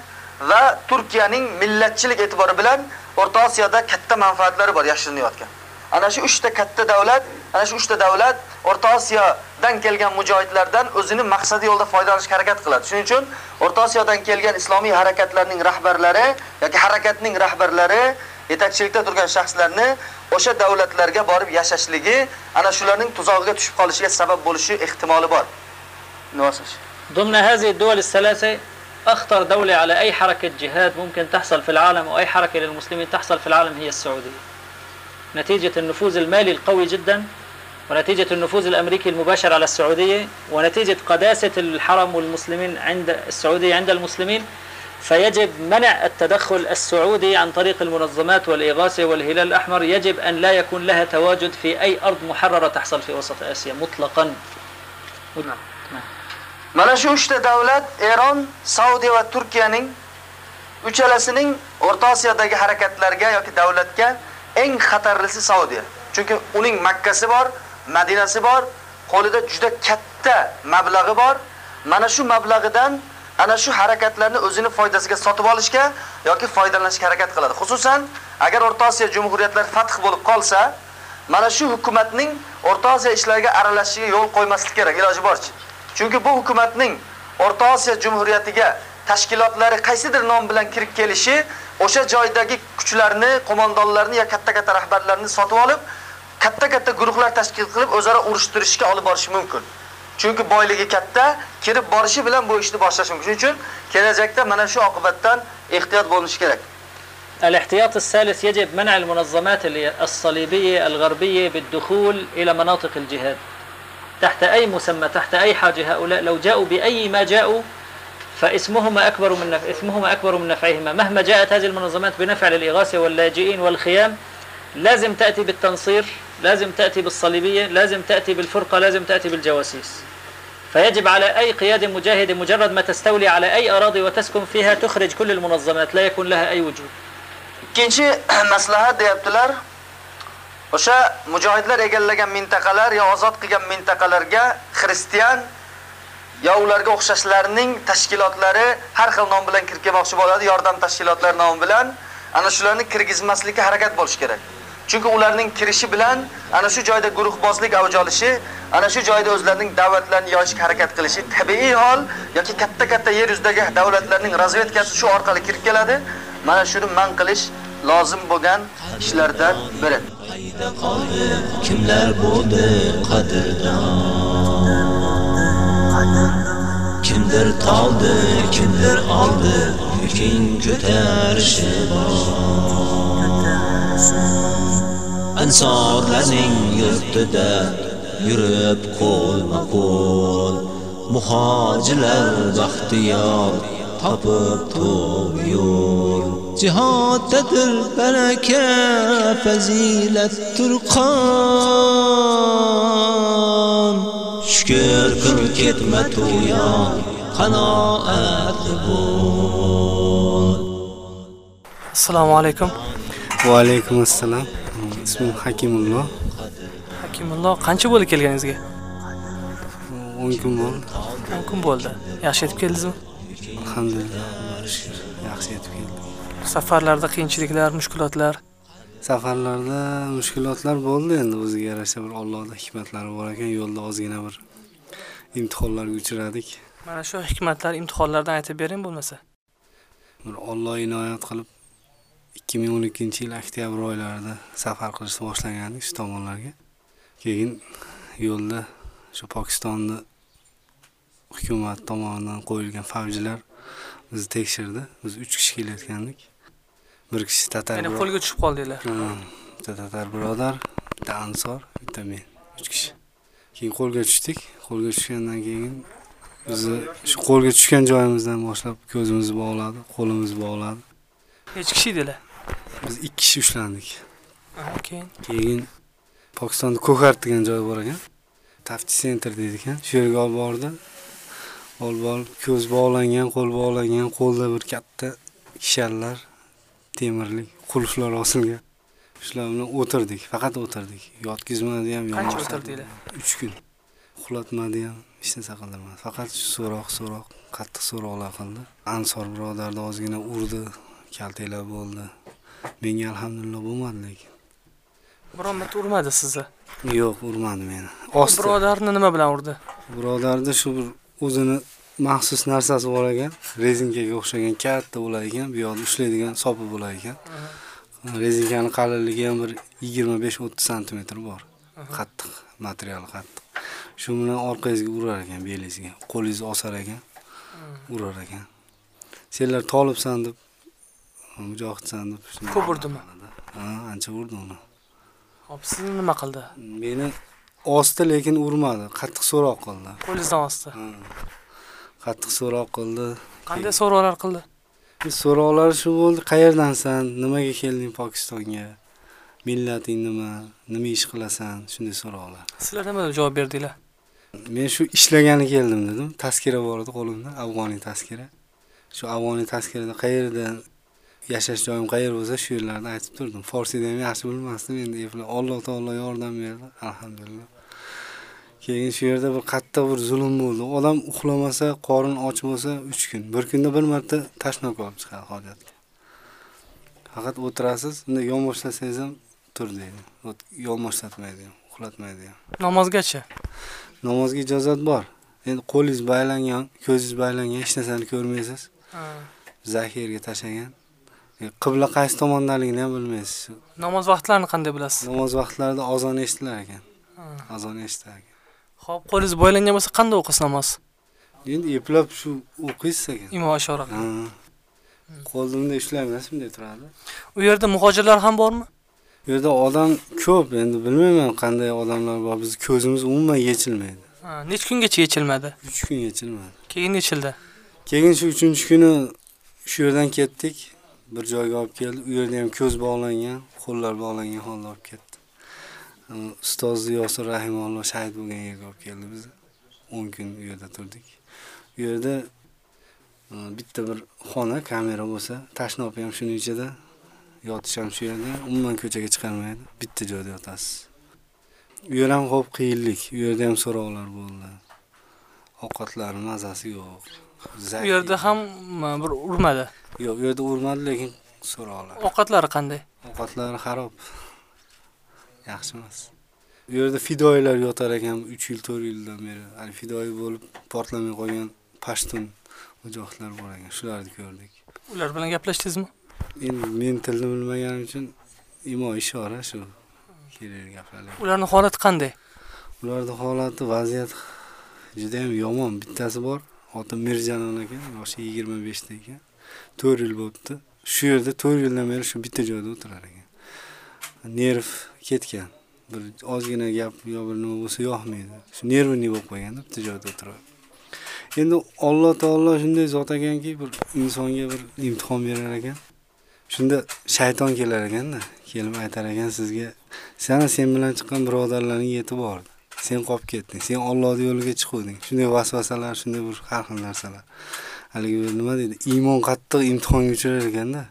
[SPEAKER 10] va Turkiyaning millatchilik e'tibori bilan O'rta Osiyoda katta manfaatlari bor yashirinayotgan. Ana shu 3 ta katta davlat, ana shu 3 ta davlat O'rta Osiyodan kelgan mujohidlardan o'zini maqsadi yo'lda foydalanishga harakat qiladi. Shuning uchun O'rta Osiyodan kelgan islomiy harakatlarning rahbarlari yoki harakatning rahbarlari yetakchilikda turgan shaxslarni o'sha davlatlarga borib yashashligi ana shularning tuzog'iga tushib qolishiga sabab bo'lishi ehtimoli bor.
[SPEAKER 11] ضمن هذه الدول الثلاثة أخطر دولة على أي حركة جهاد ممكن تحصل في العالم أو أي حركة للمسلمين تحصل في العالم هي السعودية نتيجة النفوذ المالي القوي جدا ونتيجة النفوذ الأمريكي المباشر على السعودية ونتيجة قداسة الحرم والمسلمين عند السعودية عند المسلمين فيجب منع التدخل السعودي عن طريق المنظمات والإغاثة والهلال الأحمر. يجب أن لا يكون لها تواجد في أي أرض محررة تحصل في وسط آسيا مطلقا.
[SPEAKER 10] نعم نعم. مالاشوشت دولات إيران سعودية وتركيا نين. Uchalasining O'rtosiyodagi harakatlarga yoki davlatga eng xatarlisi Saudiya. Chunki uning Makkasi bor, Madinasi bor, qo'lida juda katta mablag'i bor. Mana shu mablag'idan ana shu harakatlarni o'zini foydasiga sotib olishga yoki foydalanishga harakat qiladi. Xususan, agar O'rta Osiyo jumhuriyatlari fath bo'lib qolsa, mana shu hukumatning O'rta Osiyo ishlariga aralashishiga yo'l qo'ymaslik kerak iloji boricha. Chunki bu hukumatning O'rta Osiyo jumhuriyatiga tashkilotlari qaysidir nom bilan kirib kelishi o'sha joydagi kuchlarni, qo'mondonlarni ya katta-katta rahbarlarni sotib olib, katta-katta guruhlar tashkil qilib o'zaro urushtirishga olib borishi mumkin. Chunki boyligi katta, kirib borishi bilan bu ishni boshlash mumkin. Shuning uchun kelajakda mana shu oqibatdan ehtiyot bo'lish kerak.
[SPEAKER 11] الاحتياط الثالث يجب منع المنظمات الصليبية الغربية بالدخول إلى مناطق الجهاد تحت أي مسمى تحت أي حاجة هؤلاء لو جاءوا بأي ما جاءوا فاسمهما أكبر من نف... اسمهما أكبر من نفعهما مهما جاءت هذه المنظمات بنفع للإغاثة واللاجئين والخيام لازم تأتي بالتنصير لازم تأتي بالصليبية لازم تأتي بالفرقة لازم تأتي بالجواسيس. فيجب على أي قيادة مجاهدة مجرد ما تستولي على أي أراضي وتسكن فيها تخرج كل المنظمات لا يكون لها أي وجود.
[SPEAKER 10] كنشي مسلحات ديابتلار وشا مجاهدلار إيقال لغن منتقالار يا أزاد قيقن منتقالار خريستيان يا أولارغا أخشاشلارنين تشكيلاتلار هر خل نوم بلن كركي مخشب أولاد يردان تشكيلاتلار نوم بلن أنا شلارني كرغيز مسلحة حركات بولش كرك chunki ularning kirishi bilan ana shu joyda guruhbozlik avj olishi ana shu joyda o'zlarining da'vatlarini yoyishga harakat qilishi tabiiy hol yoki katta katta yer yuzidagi davlatlarning razvedkasi shu orqali kirib keladi. Mana shuni man qilish lozim bo'lgan ishlardan biri.
[SPEAKER 19] Kimlar bo'ldi qadrdon? Kimdir toldi kimdir oldi yuking ko'tarishi ansorlarning yurtida yurib qo'lma qo'l. Muhojirlar baxtiyor topib to'g'ri yo'l. Jihoddadir baraka fazilat turqon. Shukr qil ketma to'yon qanoat bo'l
[SPEAKER 21] assalomu alaykum.
[SPEAKER 8] Va alaykum assalom ismim hakimullo.
[SPEAKER 21] Hakimullo qancha bo'ldi kelganingizga?
[SPEAKER 8] O'n kun bo'ldi.
[SPEAKER 21] O'n kun bo'ldi. Yaxshi yetib keldingizmi
[SPEAKER 8] alhamdulillah Allohga yaxshi yetib keldim
[SPEAKER 21] safarlarda qiyinchiliklar mushkulotlar?
[SPEAKER 8] Safarlarda mushkulotlar bo'ldi endi o'ziga yarasha bir Allohda hikmatlari bor ekan yo'lda ozgina bir imtihonlarga uchradik.
[SPEAKER 21] Mana shu hikmatlar imtihonlardan aytib bering bo'lmasa.
[SPEAKER 8] Bir Alloh inoyat qilib 2012 yil oktyabr oylarida safar qilishni boshlagandik shu tomonlarga. Keyin yo'lda shu pokistonni hukumat tomonidan qo'yilgan favjilar bizni tekshirdi. Biz uch kishi kelayotgandik. Bir kishi tatar
[SPEAKER 21] ya'ni qo'lga tushib qoldinglar.
[SPEAKER 8] Bitta tatar birodar bitta ansor bitta men uch kishi. Keyin qo'lga tushdik. Qo'lga tushgandan keyin bizni shu qo'lga tushgan joyimizdan boshlab ko'zimizni bog'ladi qo'limizni bog'ladi.
[SPEAKER 21] Nechi kishi edilar
[SPEAKER 8] biz ikki kishi ushlandik
[SPEAKER 21] keyin
[SPEAKER 8] keyin pokistonda ko'kart degan joy bor ekan. Taftish center deydi ekan. Shu yerga olib bordi. Olib borib ko'z bog'langan qo'l bog'langan qo'lda bir katta kishanlar temirlik qulflar osilgan. Shular bilan o'tirdik faqat o'tirdik. Yotqizmadi ham
[SPEAKER 21] qancha o'tirdinglar?
[SPEAKER 8] Uch kun. Uxlatmadi ham hech narsa qildirmadi faqat shu so'roq so'roq qattiq so'roqlar qildi. Ansor birodarni ozgina urdi kaltaklab bo'ldi menga alhamdulillah bo'lmadi lekin.
[SPEAKER 21] Biron marta urmadi sizni?
[SPEAKER 8] Yo'q urmadi meni. Osti.
[SPEAKER 21] Birodarni nima bilan urdi?
[SPEAKER 8] Birodarni shu bir o'zini maxsus narsasi bor ekan rezinkaga o'xshagan katta bo'lar ekan bu yoqda ushlaydigan sopi bo'lar ekan. Rezinkani qalinligi ham bir yigirma besh o'ttiz santimetr bor. Qattiq materiali qattiq. Shu bilan orqangizga urar ekan belingizga qo'lingizni osar ekan urar ekan. Senlar tolibsan deb mujohidsan deb
[SPEAKER 21] ko'p urdimi
[SPEAKER 8] ha ancha urdi uni.
[SPEAKER 21] Hop sizni nima qildi?
[SPEAKER 8] Meni osdi lekin urmadi. Qattiq so'roq qildi.
[SPEAKER 21] Qo'lingizdan osdi
[SPEAKER 8] qattiq so'roq qildi.
[SPEAKER 21] Qanday so'rovlar qildi?
[SPEAKER 8] So'roqlar shu bo'ldi. Qayerdansan nimaga kelding pokistonga? Millating nima? Nima ish qilasan? Shunday so'roqlar.
[SPEAKER 21] Sizlar nima deb javob berdinglar?
[SPEAKER 8] Men shu ishlagani keldim dedim. Taskira bor edi qo'limda. Afg'oniy taskira. Shu afg'oniy taskirada qayerdan yashash joyim qayer bo'lsa shu yerlarni aytib turdim. Forsiyda ham yaxshi bilmasdim. Endi eplab alloh taolo yordam berdi. Alhamdulillah. Keyin shu yerda bir qattiq bir zulm bo'ldi. Odam uxlamasa qorin och bo'lsa uch kun. Bir kunda bir marta tashnok olib chiqadi hojatga. Faqat o'tirasiz unda yonboshlasangiz ham tur deydi. Yonboshlatmaydi ham uxlatmaydi. Ham
[SPEAKER 21] namozgacha?
[SPEAKER 8] Namozga ijozat bor. Endi qo'lingiz baylangan ko'zingiz baylangan hech narsani ko'rmaysiz. Zahirga tashlagan qibla qaysi tomondaligini ham bilmaysiz.
[SPEAKER 21] Namoz vaqtlarini qanday bilasiz?
[SPEAKER 8] Namoz vaqtlarida azon eshitilar ekan. Azon eshitilar ekan.
[SPEAKER 21] Ho'p qo'lingiz boylangan bo'lsa qanday o'qisiz namoz?
[SPEAKER 8] Endi eplab shu o'qiysiz ekan.
[SPEAKER 21] Imo ishora
[SPEAKER 8] Ha. qo'lni bunday ushlaymiz bunday turadi.
[SPEAKER 21] U yerda muhojirlar ham bormi?
[SPEAKER 8] Bu yerda odam ko'p endi bilmayman qanday odamlar bor. Bizni ko'zimiz umuman yechilmaydi.
[SPEAKER 21] Ha, necha kungacha yechilmadi?
[SPEAKER 8] 3 kun yechilmadi.
[SPEAKER 21] Keyin yechildi.
[SPEAKER 8] Keyin shu 3-kuni shu yerdan ketdik. Bir joyga olib keldi. U yerda ham ko'z bog'langan, qo'llar bog'langan holda olib ketdi. Ustoz Yosir Rahimulloh shahid bo'lgan yerga olib keldi bizni. 10 kun u yerda turdik. U yerda e, bitta bir xona, kamera bo'lsa, tashnob ham shuning ichida, yotish ham shu yerda, umuman ko'chaga chiqarmaydi. Bitta joyda yotasiz. U yer ham xo'p qiyinlik, u yerda ham so'rovlar bo'ldi. Ovqatlar mazasi yo'q.
[SPEAKER 21] Bu yerda ham e, bir urmadi.
[SPEAKER 8] Yo'q, u yerda urmadi, lekin so'rovlar.
[SPEAKER 21] Ovqatlari qanday?
[SPEAKER 8] Ovqatlari xarob. Yaxshi emas. U yerda fidoyilar yotar ekan 3 yil, 4 yildan beri. Hali fidoyi bo'lib portlamay qolgan pashtun mujohidlar bor ekan. Shularni ko'rdik.
[SPEAKER 21] Ular bilan gaplashdingizmi?
[SPEAKER 8] Endi men tilni bilmaganim uchun imo ishora shu kerak gaplar.
[SPEAKER 21] Ularning holati qanday?
[SPEAKER 8] Ularning holati, vaziyat juda ham yomon. Bittasi bor, oti Mirjanon ekan, yoshi 25 ta ekan. 4 yil bo'libdi. Shu yerda 4 yildan beri shu bitta joyda o'tirar ekan. Nerv ketgan. Bir ozgina gap yo bir nima bo'lsa yoqmaydi. Shu nervni bo'lib qolganda bitta joyda o'tiradi. Endi Alloh taolo shunday zot ekanki, bir insonga bir imtihon berar ekan. Shunda shayton kelar ekanda, kelib aytar ekan sizga, "Sana sen bilan chiqqan birodarlarning yetib bordi Sen qolib ketding. Sen Allohning yo'liga chiqding." Shunday vasvasalar, shunday bir har xil narsalar. Haligi nima deydi? Iymon qattiq imtihonga uchirar ekanda.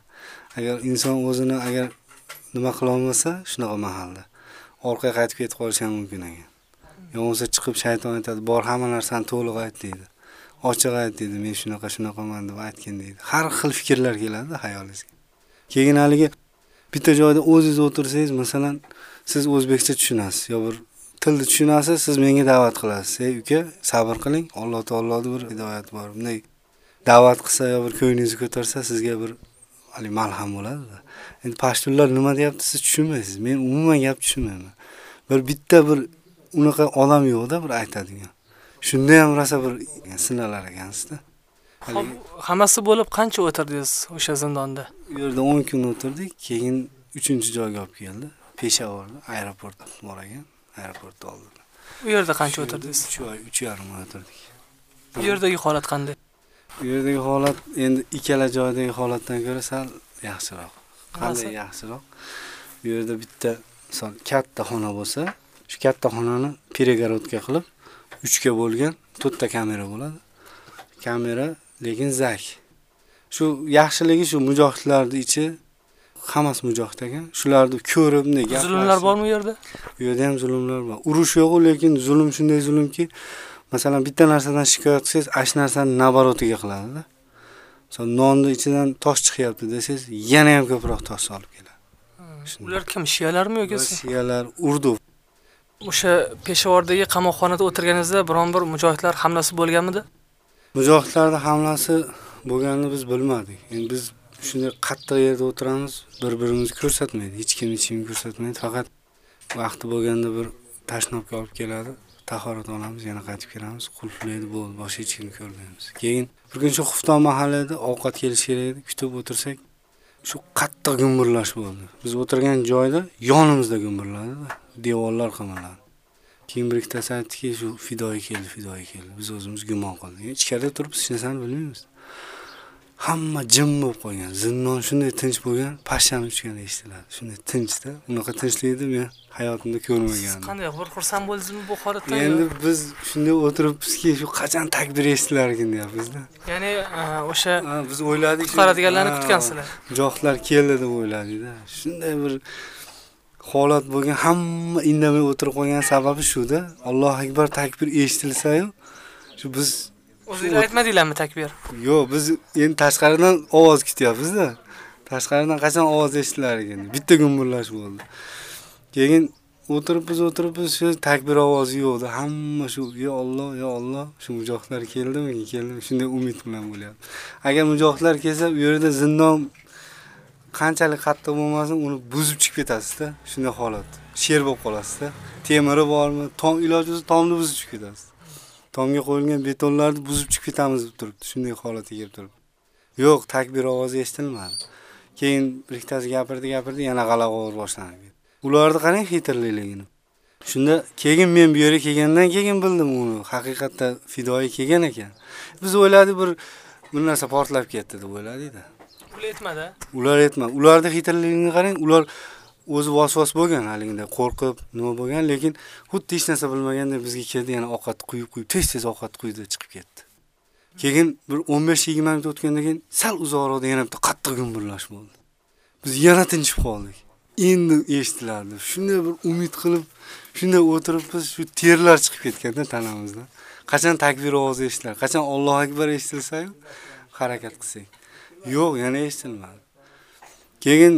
[SPEAKER 8] Agar inson o'zini agar nima qilolmasa shunaqa mahalda orqaga qaytib ketib qolishi ham mumkin ekan. Yo bo'lmasa chiqib shayton aytadi, "Bor hamma narsani to'liq ayt" deydi. Ochiq ayt deydi, "Men shunaqa shunaqaman" deb aytgin deydi. Har xil fikrlar keladi hayolingizga. Keyin haligi bitta joyda o'zingiz o'tirsangiz, masalan, siz o'zbekcha tushunasiz yo bir tilni tushunasiz, siz menga da'vat qilasiz. "Ey uka, sabr qiling, Alloh taoloni bir hidoyati bor." Bunday da'vat qilsa yo bir ko'nglingizni ko'tarsa, sizga bir hali malham bo'ladi. Endi pashtunlar nima deyapti, siz tushunmaysiz. Men umuman gap tushunmayman. Bir bitta bir unaqa odam yo'q-da bir aytadigan. Shunda ham rosa bir sinalar ekansizda.
[SPEAKER 21] Hammasi bo'lib qancha o'tirdingiz o'sha zindonda?
[SPEAKER 8] U yerda 10 kun o'tirdik, keyin 3-joyga olib keldi. Peshavorda aeroport bor ekan, aeroportda oldilar.
[SPEAKER 21] U yerda qancha o'tirdingiz?
[SPEAKER 8] 3 oy, 3 yarim oy o'tirdik.
[SPEAKER 21] Bu yerdagi holat qanday?
[SPEAKER 8] U yerdagi holat endi ikkala joydagi holatdan ko'ra sal yaxshiroq. Qanday yaxshiroq? Bu yerda bitta misol katta xona bo'lsa, shu katta xonani перегородка qilib, uchga bo'lgan to'rtta kamera bo'ladi. Kamera lekin zak. Shu yaxshiligi shu mujohidlarning ichi hammasi mujohid ekan. Shularni ko'rib gaplar.
[SPEAKER 21] Zulmlar bormi u yerda?
[SPEAKER 8] Bu yerda ham zulmlar bor. Urush yo'q, lekin zulm shunday zulmki, masalan, bitta narsadan shikoyat qilsangiz, ash narsani naborotiga qiladi-da. Masalan, nonni ichidan tosh chiqyapti desangiz, yana ham ko'proq tosh solib keladi.
[SPEAKER 21] Ular kim? Shiyalarmi yoki
[SPEAKER 8] Shiyalar, urdu.
[SPEAKER 21] O'sha Peshawordagi qamoqxonada o'tirganingizda biron bir mujohidlar hamlasi bo'lganmidi?
[SPEAKER 8] Mujohidlarning hamlasi bo'lganini biz bilmadik. Endi biz shunday qattiq yerda o'tiramiz, bir-birimizni ko'rsatmaydi, hech kim hech kimni ko'rsatmaydi, faqat vaqti bo'lganda bir tashnobga olib keladi, tahorat olamiz, yana qaytib kelamiz, qulflaydi, bo'ldi, boshqa hech kimni ko'rmaymiz. Keyin bir kun shu Xufton mahallada ovqat kelishi kerak edi, kutib o'tirsak, shu qattiq gumburlash bo'ldi. Biz o'tirgan joyda yonimizda gumburladi, devorlar qimirladi. Keyin bir ikkitasi aytdiki, shu fidoyi keldi, fidoyi keldi. Biz o'zimiz gumon qildik. Ichkarida turibmiz, hech narsani bilmaymiz. Hamma jim bo'lib qolgan. Zindon shunday tinch bo'lgan, pashshani uchgani eshitiladi. Shunday tinchda. Unaqa tinchlikni men hayotimda ko'rmagandim.
[SPEAKER 21] Qanday bir xursand bo'ldingizmi bu holatdan?
[SPEAKER 8] Endi biz shunday o'tiribmizki, shu qachon takbir eshitilar ekan deyapmiz-da.
[SPEAKER 21] Ya'ni e, o'sha
[SPEAKER 8] biz o'yladik,
[SPEAKER 21] qutqaradiganlarni kutgansizlar.
[SPEAKER 8] Mujohidlar keldi deb o'yladik-da. Shunday bir holat bo'lgan, hamma indamay o'tirib qolgan sababi shu-da. Alloh akbar takbir eshitilsa-yu, shu biz
[SPEAKER 21] O'zingizlar aytmadinglarmi takbir?
[SPEAKER 8] Yo'q, biz endi tashqaridan ovoz kutyapmiz-da. Tashqaridan qachon ovoz eshitilar ekan? Bitta gumburlash bo'ldi. Keyin o'tiribmiz, o'tiribmiz, shu takbir ovozi yo'qdi. Hamma shu yo Alloh, yo Alloh, shu mujohidlar keldimi, keldimi? Shunday umid bilan bo'lyapti. Agar mujohidlar kelsa, u yerda zindon qanchalik qattiq bo'lmasin, uni buzib chiqib ketasiz-da. Shunday holat. Sher bo'lib qolasiz-da. Temiri bormi? Tom iloji bo'lsa tomni buzib chiqib ketasiz. Tomga qo'yilgan betonlarni buzib chiqib ketamiz deb turibdi. Shunday holatga kelib turibdi. Yo'q, takbir ovozi eshitilmadi. Keyin bir ikkitasi gapirdi, gapirdi, yana g'ala-g'ovur boshlandi. Ularni qarang xitrlikligini. Shunda keyin men bu yerga kelgandan keyin bildim uni haqiqatda fidoyi kelgan ekan. Biz o'yladik bir bir narsa portlab ketdi deb o'yladik-da.
[SPEAKER 21] Ular aytmadi.
[SPEAKER 8] Ular aytma. Ularda xitrligini qarang, ular o'zi vasvas bo'lgan haligida qo'rqib nima bo'lgan, lekin xuddi hech narsa bilmaganda bizga keldi, yana ovqat quyib quyib, tez-tez ovqat quydi, chiqib ketdi. Keyin bir 15-20 minut o'tgandan keyin sal uzoqroqda yana bitta qattiq gumburlash bo'ldi. Biz yana tinchib qoldik. Endi eshitilardi. Shunday bir umid qilib, shunday o'tiribmiz, shu terlar chiqib ketganda tanamizdan. Qachon takbir ovozi eshitilar, qachon Allohu akbar eshitilsa-yu, harakat qilsak. Yo'q, yana eshitilmadi. Keyin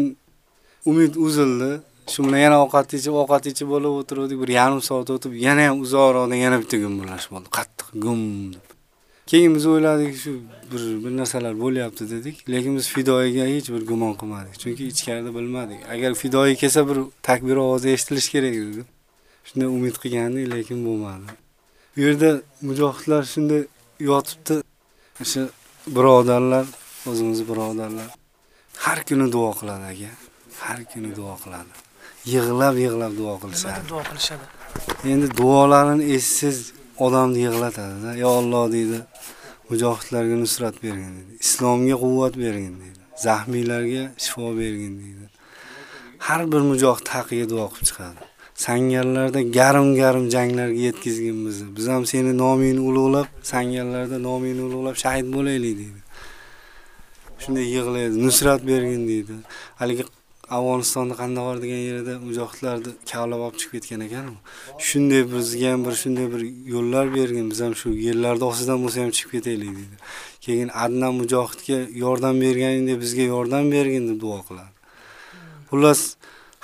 [SPEAKER 8] umid uzildi. Shu bilan yana ovqat ichib, ovqat ichib bo'lib o'tirdik. Bir yarim soat o'tib, yana ham uzoqroqdan yana bitta gumburlash bo'ldi. Qattiq gum deb. Keyin biz o'yladik, shu bir bir narsalar bo'lyapti dedik, lekin biz fidoyiga hech bir gumon qilmadik, chunki ichkarida bilmadik. Agar fidoyi kelsa bir takbir ovozi eshitilishi kerak edi. Shunday umid qilgandik, lekin bo'lmadi. Bu yerda mujohidlar shunday yotibdi. O'sha birodarlar, o'zimiz birodarlar har kuni duo qiladi aka. Har kuni duo qiladi. Yig'lab, yig'lab duo qilishadi.
[SPEAKER 21] Duo qilishadi.
[SPEAKER 8] Endi duolarini eshitsangiz odamni yig'latadi-da. Ya Alloh deydi, mujohidlarga nusrat bergin deydi. Islomga quvvat bergin deydi. Zahmiylarga shifo bergin deydi. Har bir mujohid haqiga duo qilib chiqadi. Sangarlarda garim-garim janglarga yetkazgin bizni. Biz ham seni nomingni ulug'lab, sangarlarda nomingni ulug'lab shahid bo'laylik deydi. Shunday yig'laydi, nusrat bergin deydi. Haligi afg'onistonni Qandahor degan yerda mujohidlarni kavlab olib chiqib ketgan ekan. Shunday bizga ham bir shunday bir yo'llar bergin, biz ham shu yerlarda ostidan bo'lsa ham chiqib ketaylik deydi. Keyin Adnan mujohidga yordam berganingda bizga yordam bergin deb duo qiladi. Xullas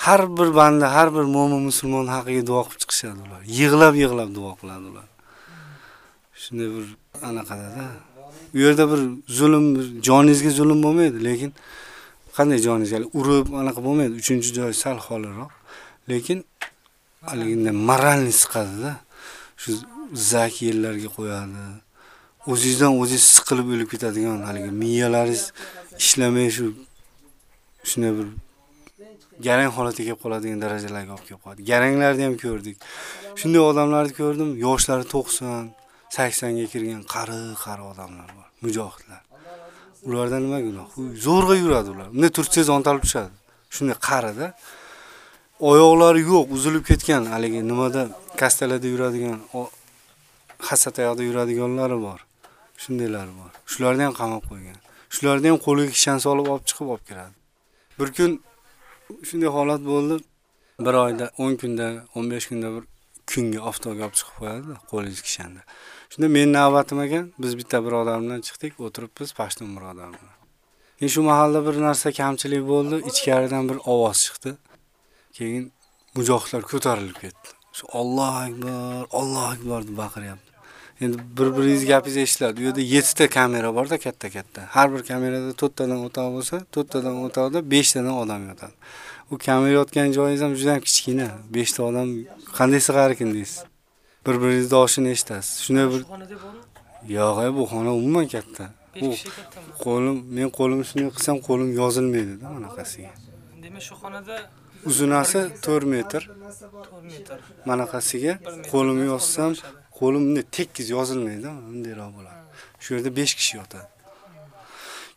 [SPEAKER 8] har bir banda, har bir mo'min musulmon haqiga duo qilib chiqishadi ular. Yig'lab yig'lab duo qiladi ular. Shunday bir anaqada-da. U yerda bir zulm, joningizga zulm bo'lmaydi, lekin qanday joningizga urib anaqa bo'lmaydi. 3-joy sal xoliroq. Lekin haligida moralni siqadi-da. Shu zak yerlarga qo'yadi. O'zingizdan o'zingiz siqilib o'lib ketadigan haligi miyalaringiz ishlamay shu shunday bir garang holatga kelib qoladigan darajalarga olib kelib qo'yadi. Garanglarni ham ko'rdik. Shunday odamlarni ko'rdim, yoshlari 90, 80 ga kirgan qari-qari odamlar bor, mujohidlar. Ulardan nima gunoh? Zo'rg'a yuradi ular. Bunday tursangiz ontalib tushadi. Shunday qarida. Oyoqlari yo'q, uzilib ketgan, haligi nimada kastalada yuradigan, hasat oyoqda yuradiganlari bor. Shundaylar bor. Shularni ham qamab qo'ygan. Shularni ham qo'liga kishan solib olib chiqib olib kiradi. Bir kun shunday holat bo'ldi. Bir oyda, 10 kunda, 15 kunda bir kunga oftobga olib chiqib qo'yadi qo'lingiz kishanda. Shunda men navbatim ekan, biz bitta birodar bilan chiqdik, o'tiribmiz pashtun birodar bilan. Keyin shu mahalla bir narsa kamchilik bo'ldi, ichkaridan bir ovoz chiqdi. Keyin mujohidlar ko'tarilib ketdi. Shu Alloh akbar, Alloh akbar deb baqiryapti. Endi bir-biringiz gapingiz eshitiladi. U yerda 7 ta kamera borda katta-katta. Har bir kamerada 4 tadan o'toq bo'lsa, 4 tadan o'toqda 5 tadan odam yotadi. U kamera yotgan joyingiz ham juda kichkina. 5 ta odam qanday sig'ar ekan deysiz. Bir-biringizni oshini eshitasiz. Shunday bir Yo'q, bu xona umuman katta. Bu qo'lim, men qo'limni shunday qilsam qo'lim yozilmaydi-da bunaqasiga.
[SPEAKER 21] Demak, shu xonada
[SPEAKER 8] Uzunasi 4 metr.
[SPEAKER 21] 4 metr.
[SPEAKER 8] Manaqasiga qo'limni yozsam, qo'lim bunday tekis yozilmaydi, bundayroq bo'ladi. Shu yerda 5 kishi yotadi.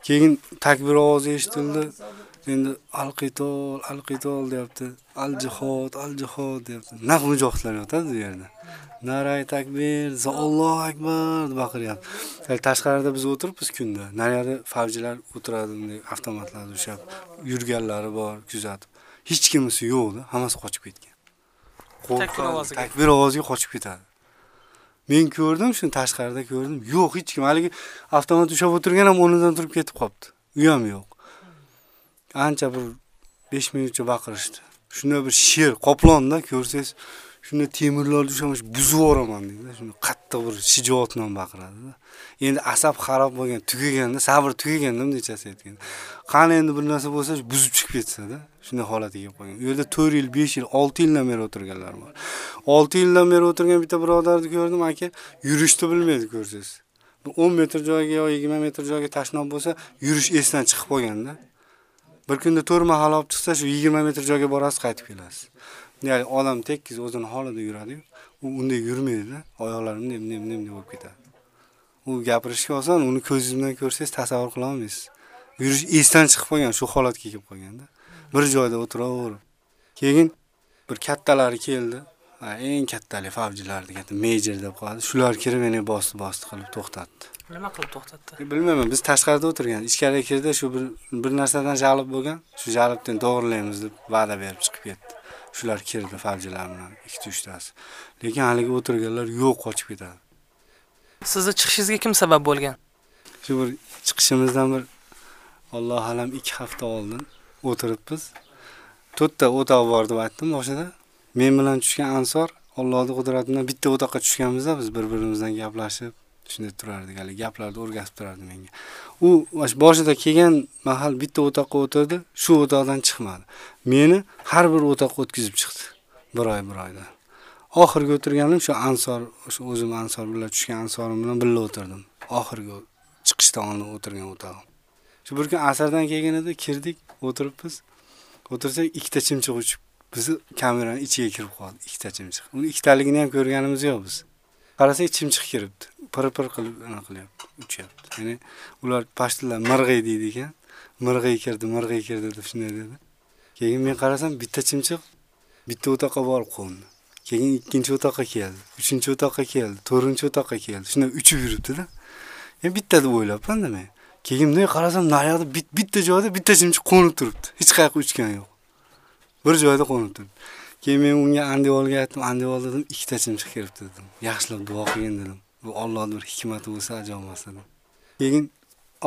[SPEAKER 8] Keyin takbir ovozi eshitildi. Endi al-qitol, al-qitol deyapti. Al-jihod, al-jihod deyapti. Naq mujohidlar yotadi bu yerda. Naray takbir, Allohu akbar deb baqiryapti. Tashqarida biz o'tiribmiz kunda. Naryoqda favjilar o'tiradi, bunday avtomatlar ushab, yurganlari bor, kuzatib. Hech kimisi yo'q-da, hammasi qochib ketgan.
[SPEAKER 21] Takbir ovoziga.
[SPEAKER 8] Takbir ovoziga qochib ketadi. Men ko'rdim, shuni tashqarida ko'rdim. Yo'q, hech kim. Haligi avtomat ushab o'tirgan ham o'rnidan turib ketib qopti. U ham yo'q. Ancha bir 5 minutcha baqirishdi. Shunda bir sher, qoplonda ko'rsangiz, shunda temirlarni ushamoq buzib yuboraman deydi. Shunda qattiq bir shijoat bilan baqiradi. Endi asab xarob bo'lgan, tugaganda, sabr tugaganda nechasi aytgan. Qani endi bir narsa bo'lsa, buzib chiqib ketsa-da, shunday holatga kelib qolgan. U yerda 4 yil, 5 yil, 6 yildan beri o'tirganlar bor. 6 yildan beri o'tirgan bitta birodarni ko'rdim, aka, yurishni bilmaydi ko'rsangiz. 10 metr joyga yo 20 metr joyga tashnob bo'lsa, yurish esdan chiqib qolganda. Bir kunda 4 mahal olib chiqsa, shu 20 metr joyga borasiz, qaytib kelasiz. Ya'ni odam tekis o'zini holida yuradi-yu, u unday yurmaydi-da, oyoqlari bunday bunday bunday bunday bo'lib ketadi. U gapirishga oson, uni ko'zingiz bilan ko'rsangiz tasavvur qila olmaysiz. Yurish esdan chiqib qolgan, shu holatga kelib qolganda. Bir joyda o'tiraverib. Keyin bir kattalari keldi. Eng kattalik favjilar degan major deb qo'yadi. Shular kirib meni bosdi-bosdi qilib to'xtatdi.
[SPEAKER 21] Nima qilib to'xtatdi?
[SPEAKER 8] E, Bilmayman, biz tashqarida o'tirgan, ichkariga kirdi, shu bir bir narsadan jalb bo'lgan, shu jalbdan to'g'rilaymiz deb va'da berib chiqib ketdi. Shular kirdi favjilar bilan, ikkita uchtasi. Lekin haligi o'tirganlar yo'q, qochib ketadi.
[SPEAKER 21] Sizni chiqishingizga kim sabab bo'lgan?
[SPEAKER 8] Shu bir chiqishimizdan bir Alloh alam 2 hafta oldin o'tiribmiz. To'rtta o'toq bor deb aytdim boshida. Men bilan tushgan ansor Allohning qudrati bilan bitta o'toqqa tushganmizda biz bir-birimizdan gaplashib, shunday turardik, hali gaplarni o'rgatib turardi menga. U o'sha boshida kelgan mahal bitta o'toqqa o'tirdi, shu o'toqdan chiqmadi. Meni har bir o'toqqa o'tkazib chiqdi. Bir oy, bir oyda. Oxirgi o'tirganim shu ansor, shu o'zim ansor bilan tushgan ansorim bilan birga o'tirdim. Oxirgi chiqishdan oldin o'tirgan o'tog'im. Shu bir kun asardan kelgan edi, kirdik, o'tiribmiz. O'tirsak ikkita chimchiq uchib bizni kameraning ichiga kirib qoldi, ikkita chimchiq. Uni ikkitaligini ham ko'rganimiz yo'q biz. Qarasak chimchiq kiribdi. Pir-pir qilib ana qilyapti, uchyapti. Ya'ni ular pashtalar mirg'iy deydi ekan. Mirg'iy kirdi, mirg'iy kirdi deb shunday dedi. Keyin men qarasam bitta chimchiq bitta o'toqqa borib qo'ndi. Keyin ikkinchi o'toqqa keldi, uchinchi o'toqqa keldi, to'rtinchi o'toqqa keldi. Shunday uchib yuribdi-da. Men bitta deb o'ylabmanda men. Keyin bunday qarasam, naryoqda bitta joyda bitta chimchiq qo'nib turibdi. Hech qayerga uchgani yo'q. Bir joyda qo'nib turibdi. Keyin men unga andivolga aytdim, andivol dedim, ikkita chimchiq kiribdi dedim. Yaxshilab duo qilgin dedim. Bu Allohning bir hikmati bo'lsa ajoyib dedim. Keyin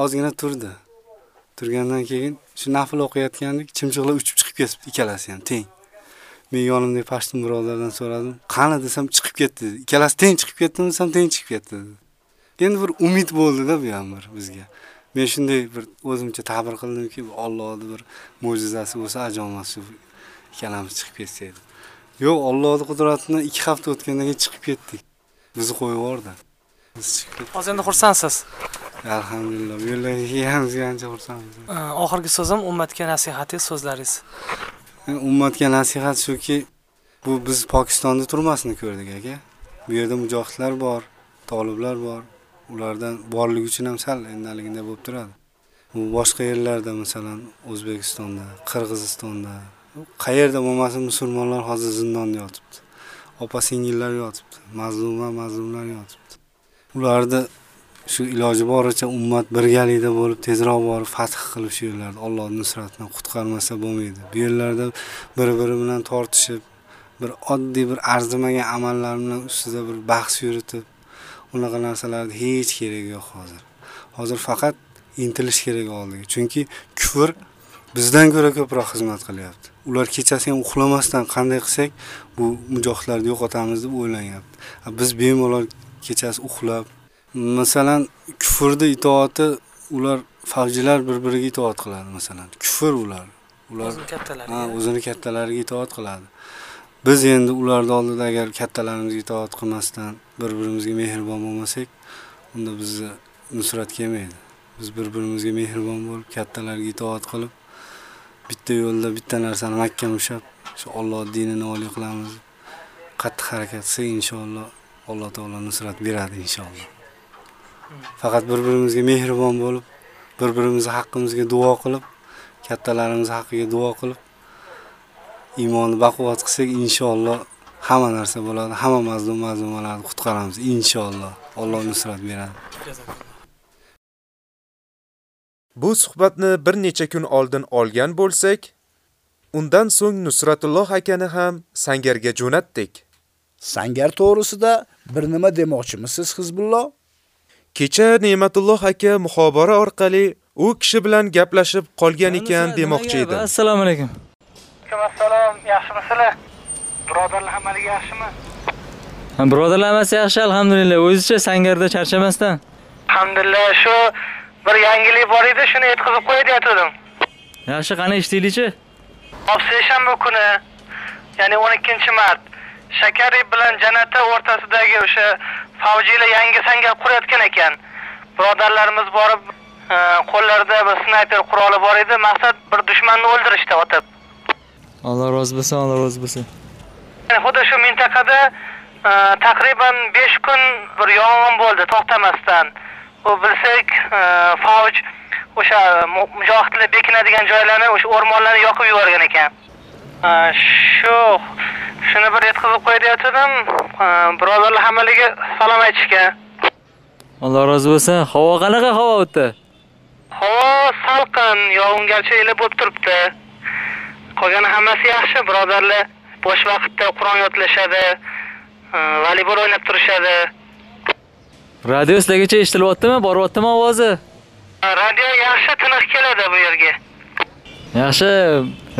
[SPEAKER 8] ozgina turdi. Turgandan keyin shu nafl o'qiyotgandik, chimchiqlar uchib chiqib ketibdi, ikkalasi ham teng. Men yonimdagi pashtum birodardan so'radim. Qani desam chiqib ketdi. Ikkalasi teng chiqib ketdimi desam teng chiqib ketdi. dedi. Endi bir umid bo'ldi-da bu ham bir bizga. Men shunday bir o'zimcha ta'bir qildimki, bu Allohning bir mo'jizasi bo'lsa ajoyib shu ikkalamiz chiqib ketsak. Yo'q, Allohning qudratidan 2 hafta o'tgandan keyin chiqib ketdik. Bizni qo'yib yubordi. Biz chiqib ketdik.
[SPEAKER 21] Hozir endi xursandsiz.
[SPEAKER 8] Alhamdulillah. Bu yerlarga kelganimizga ancha xursandmiz.
[SPEAKER 21] Oxirgi so'zim ummatga nasihatingiz, so'zlaringiz.
[SPEAKER 8] Ummatga nasihat shuki, bu biz Pokistonda turmasini ko'rdik aka. Bu yerda mujohidlar bor, toliblar bor. Ulardan borligi uchun ham sal endaligida bo'lib turadi. Bu boshqa yerlarda, masalan, O'zbekistonda, Qirg'izistonda, qayerda bo'lmasin musulmonlar hozir zindonda yotibdi. Opa singillar yotibdi, mazluma mazlumlar yotibdi. Ularni shu iloji boricha ummat birgalikda bo'lib tezroq borib fath qilib shu yerlarni alloh nusratidan qutqarmasa bo'lmaydi. Bu yerlarda bir-biri bilan tortishib, bir oddiy bir arzimagan amallar bilan ustida bir bahs yuritib, unaqa narsalarni hech keragi yo'q hozir. Hozir faqat intilish kerak oldiga. Chunki kufr bizdan ko'ra ko'proq xizmat qilyapti. Ular kechasi ham uxlamasdan qanday qilsak bu mujohidlarni yo'qotamiz deb o'ylanyapti. Biz bemalol kechasi uxlab, masalan, kufrda itoati ular favjilar bir-biriga itoat qiladi masalan. Kufr ular. Ular
[SPEAKER 21] O'zini kattalariga.
[SPEAKER 8] Ha, o'zini kattalariga itoat qiladi. Biz endi ularning oldida agar kattalarimizga itoat qilmasdan bir-birimizga mehribon bo'lmasak, unda bizni nusrat kelmaydi. Biz bir-birimizga mehribon bo'lib, kattalarga itoat qilib, bitta yo'lda bitta narsani mahkam ushlab, shu Alloh dinini oliy qilamiz. Qattiq harakat qilsak, inshaalloh Alloh taolo nusrat beradi inshaalloh. Faqat bir-birimizga mehribon bo'lib, bir-birimizni haqqimizga duo qilib, kattalarimiz haqqiga duo qilib, iymonni baquvvat qilsak, inshaalloh hamma narsa bo'ladi. Hamma mazlum mazlumalarni qutqaramiz inshaalloh. Alloh nusrat beradi.
[SPEAKER 4] Bu suhbatni bir necha kun oldin olgan bo'lsak, undan so'ng Nusratulloh akani ham sangarga jo'natdik.
[SPEAKER 3] Sangar to'g'risida bir nima demoqchimisiz Hizbulloh?
[SPEAKER 4] Kecha Ne'matulloh aka muxobara orqali u kishi bilan gaplashib qolgan ekan demoqchi edim.
[SPEAKER 13] Assalomu alaykum.
[SPEAKER 22] Assalom, yaxshimisizlar? Birodarlar hammaliga yaxshimi?
[SPEAKER 13] Ha, Birodarlar hammasi yaxshi, alhamdulillah. O'zicha sangarda charchamasdan.
[SPEAKER 22] Alhamdulillah, shu bir yangilik bor edi, shuni yetkazib qo'yay deyatdim.
[SPEAKER 13] Yaxshi, qani eshitaylikchi?
[SPEAKER 22] Hop seshanba kuni, ya'ni 12-mart, Shakari bilan Jannati o'rtasidagi o'sha favjilar yangi sangar qurayotgan ekan. Birodarlarimiz borib, e, qo'llarida bir snayper quroli bor edi, maqsad bir dushmanni o'ldirishda otib.
[SPEAKER 13] Alloh rozi bo'lsin, Alloh rozi bo'lsin.
[SPEAKER 22] Yani xuddi shu mintaqada e, taqriban 5 kun bir yong'in bo'ldi to'xtamasdan. Bilsak, e, favj o'sha mu- mujohidlar bekinadigan joylarni, o'sha o'rmonlarni yoqib yuborgan ekan. E, Shu shuni bir yetkazib qo'y deyotgandim. E, Birodarlar hammaliga salom aytishgan.
[SPEAKER 23] Alloh rozi bo'lsin. Havo qanaqa havo u yerda?
[SPEAKER 22] Havo salqin, yog'ingarchiliklar bo'lib turibdi. Qolgani hammasi yaxshi, birodarlar bo'sh vaqtda Qur'on yodlashadi, voleybol o'ynab turishadi.
[SPEAKER 23] Radio sizlargacha eshitilyaptimi? Boryaptimi ovozi?
[SPEAKER 22] Radio yaxshi tiniq keladi bu yerga.
[SPEAKER 23] Yaxshi.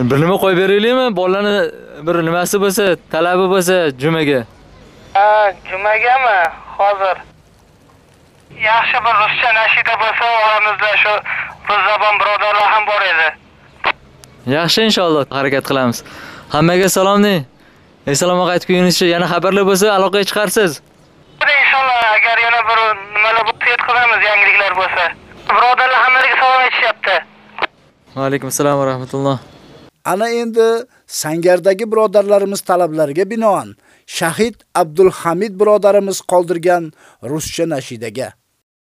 [SPEAKER 23] Bir nima qo'yib beraylikmi? Bolalarni bir nimasi bo'lsa, talabi bo'lsa jumaga.
[SPEAKER 22] Ha, jumagami? Hozir. Yaxshi bir ruscha nashida bo'lsa, oramizda shu ruzzabon birodarlar ham bor edi.
[SPEAKER 23] Yaxshi inshaalloh harakat qilamiz. Hammaga salomning. Assalomu alaykum Yunuschi. Yana xabarlar bo'lsa aloqaga chiqarsiz.
[SPEAKER 22] Inshaalloh agar yana bir nimalar bo'lsa yetkazamiz, yangiliklar bo'lsa. Birodarlar hammasiga salom aytishyapti.
[SPEAKER 23] Va alaykum assalom va rahmatulloh.
[SPEAKER 3] Ana endi Sangardagi birodarlarimiz talablariga binoan Shahid Abdulhamid birodarimiz qoldirgan ruscha nashidaga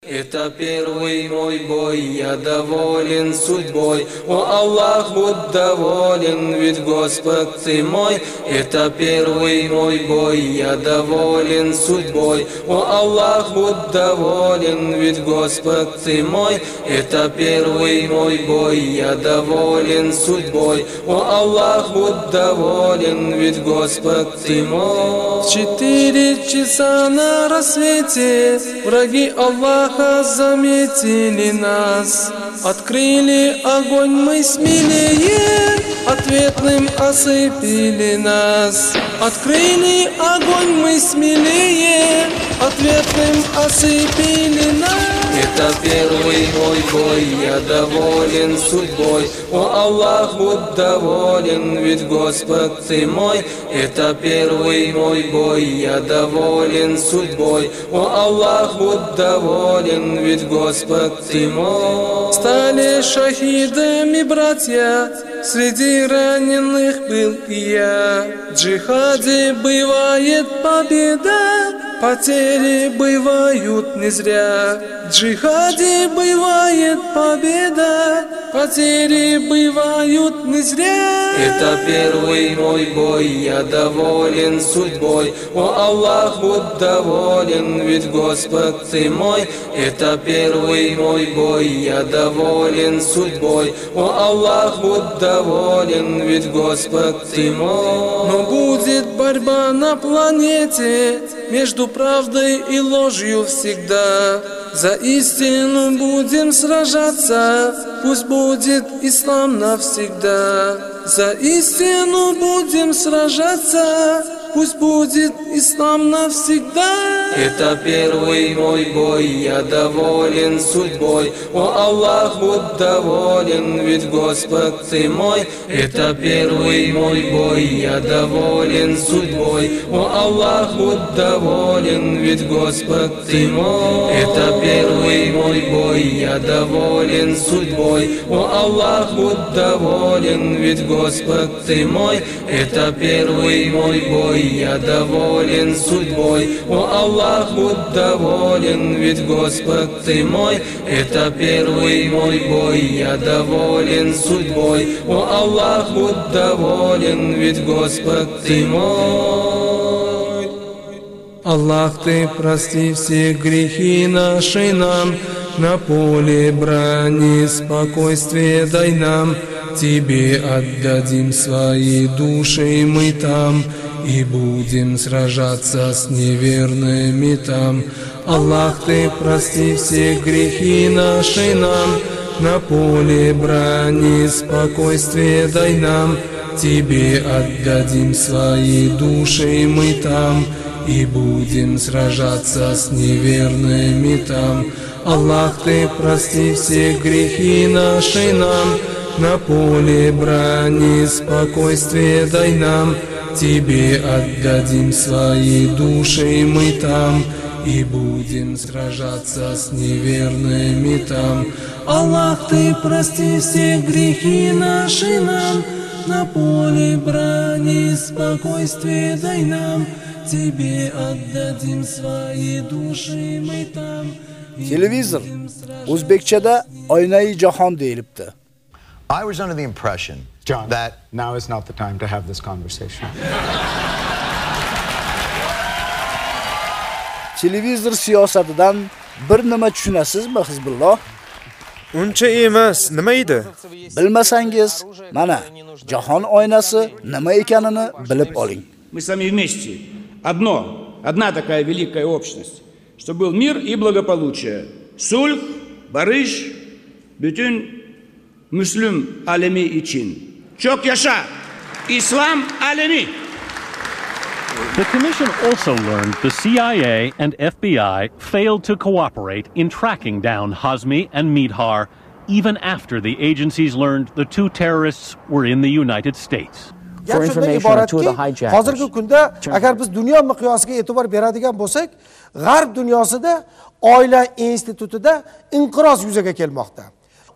[SPEAKER 24] Это первый мой бой, я доволен судьбой. О Аллах, будь доволен, ведь Господь ты мой. Это первый мой бой, я доволен судьбой. О Аллах, будь доволен, ведь Господь ты мой. Это первый мой бой, я доволен судьбой. О Аллах, будь доволен, ведь Господь ты мой. Четыре часа на рассвете враги Аллаха заметили нас. Открыли огонь мы смелее, ответным осыпили нас. Открыли огонь мы смелее, ответным осыпили нас. Это первый мой бой, я доволен судьбой. О Аллах, будь доволен, ведь Господь ты мой. Это первый мой бой, я доволен судьбой. О Аллах, будь доволен, ведь Господь ты мой. Стали шахидами братья, среди раненых был и я. В джихаде бывает победа, Потери бывают не зря, в джихаде бывает победа, потери бывают не зря. Это первый мой бой, я доволен судьбой. О Аллах, будь доволен, ведь Господь ты мой. Это первый мой бой, я доволен судьбой. О Аллах, будь доволен, ведь Господь ты мой. Но будет борьба на планете между правдой и ложью всегда. За истину будем сражаться, пусть будет ислам навсегда. За истину будем сражаться, пусть будет ислам навсегда. Это первый мой бой, я доволен судьбой. О Аллах, будь доволен, ведь Господь ты мой. Это первый мой бой, я доволен судьбой. О Аллах, будь доволен, ведь Господь ты мой. Это первый мой бой, я доволен судьбой. О Аллах, будь доволен, ведь Господь ты мой. Это первый мой бой, я доволен судьбой. О Аллах, будь доволен, ведь Господь ты мой. Это первый мой бой, я доволен судьбой. О Аллах, будь доволен, ведь Господь ты мой. Аллах, ты прости все грехи наши нам, на поле брани спокойствие дай нам, Тебе отдадим свои души мы там, и будем сражаться с неверными там. Аллах, ты прости все грехи наши нам, на поле брани спокойствие дай нам, Тебе отдадим свои души мы там, и будем сражаться с неверными там. Аллах, ты прости все грехи наши нам, на поле брани спокойствие дай нам, Тебе отдадим свои души мы там, и будем сражаться с неверными там. Аллах, ты прости все грехи наши нам, на поле брани спокойствие дай нам, Тебе отдадим свои души мы там.
[SPEAKER 3] Televizor o'zbekchada oynai jahon deyilibdi.
[SPEAKER 25] I was under the impression
[SPEAKER 26] John,
[SPEAKER 25] that
[SPEAKER 26] now is not the time to have this conversation.
[SPEAKER 3] Televizor siyosatidan bir nima tushunasizmi, Hizbulloh?
[SPEAKER 4] Uncha emas, nima edi?
[SPEAKER 3] Bilmasangiz, mana jahon oynasi nima ekanini bilib oling.
[SPEAKER 15] Мы с вами вместе. Одно, одна такая великая общность. Чтобы был мир и благополучие. Сульх, barış, bütün Müslüm alemi için. Çok yaşa! İslam alemi!
[SPEAKER 27] The Commission also learned the CIA and FBI failed to cooperate in tracking down Hazmi and Midhar even after the agencies learned the two terrorists were in the United States.
[SPEAKER 28] gap shundan iboratki hozirgi kunda agar biz dunyo miqyosiga e'tibor beradigan bo'lsak g'arb dunyosida oila institutida inqiroz yuzaga kelmoqda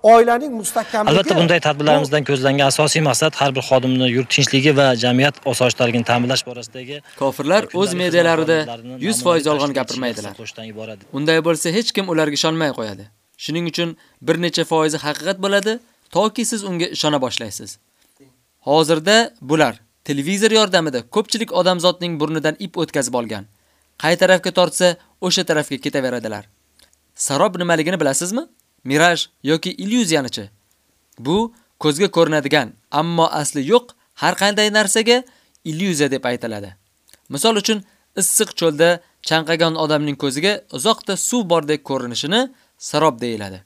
[SPEAKER 28] oilaning mustahkamligi
[SPEAKER 29] albatta bunday tadbirlarimizdan ko'zlangan asosiy maqsad har bir xodimni yurt tinchligi va jamiyat osoyishtaligini ta'minlash borasidagi
[SPEAKER 13] Kofirlar o'z medialarida 100% yolg'on gapirmaydilar. Unday bo'lsa hech kim ularga ishonmay qo'yadi. Shuning uchun bir necha foizi haqiqat bo'ladi, toki siz unga ishona boshlaysiz. Hozirda bular televizor yordamida ko'pchilik odamzodning burnidan ip o'tkazib olgan. Qay tarafga tortsa, o'sha tarafga ketaveradilar. Sarob nimaligini bilasizmi? Miraj yoki illyuziyanichi? Bu ko'zga ko'rinadigan, ammo asli yo'q har qanday narsaga illyuziya deb aytiladi. Misol uchun, issiq cho'lda chanqagan odamning ko'ziga uzoqda suv bordek ko'rinishini sarob deyiladi.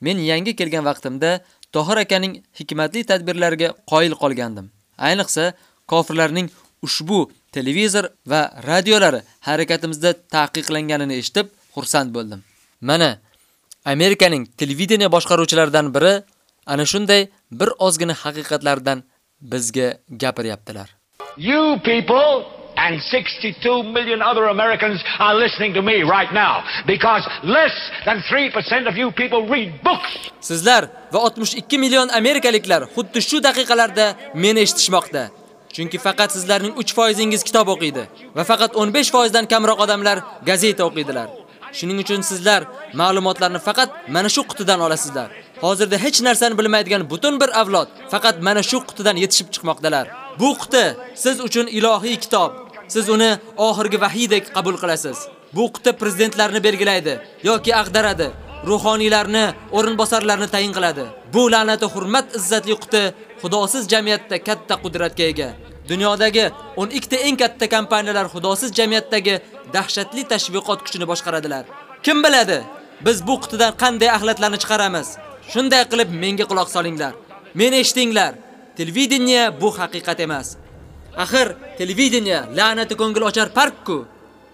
[SPEAKER 13] Men yangi kelgan vaqtimda Tohir akaning hikmatli tadbirlariga qoyil qolgandim. Ayniqsa, kofirlarning ushbu televizor va radiolari harakatimizda taqiqlanganini eshitib xursand bo'ldim. Mana Amerikaning televideniya boshqaruvchilaridan biri ana shunday bir ozgina haqiqatlardan bizga gapiryaptilar.
[SPEAKER 15] You people and 62 million other Americans are listening to me right now because less than 3% of you people read books.
[SPEAKER 13] Sizlar va 62 million amerikaliklar xuddi shu daqiqalarda meni eshitishmoqda. Chunki faqat sizlarning 3%ingiz kitob o'qiydi va faqat 15% dan kamroq odamlar gazeta o'qiydilar. Shuning uchun sizlar ma'lumotlarni faqat mana shu qutidan olasizlar. Hozirda hech narsani bilmaydigan butun bir avlod faqat mana shu qutidan yetishib chiqmoqdalar. Bu quti siz uchun ilohiy kitob. Siz uni oxirgi vahiydek qabul qilasiz. Bu quti prezidentlarni belgilaydi yoki ag'daradi. ruhoniylarni, o'rinbosarlarni tayin qiladi. Bu la'nati hurmat izzatli quti xudosiz jamiyatda katta qudratga ega. Dunyodagi 12 ta eng katta kompaniyalar xudosiz jamiyatdagi dahshatli tashviqot kuchini boshqaradilar. Kim biladi? Biz bu qutidan qanday axlatlarni chiqaramiz? Shunday qilib menga quloq solinglar. Meni eshitinglar. Televideniya bu haqiqat emas. Axir televideniya la'nati ko'ngil ochar park-ku.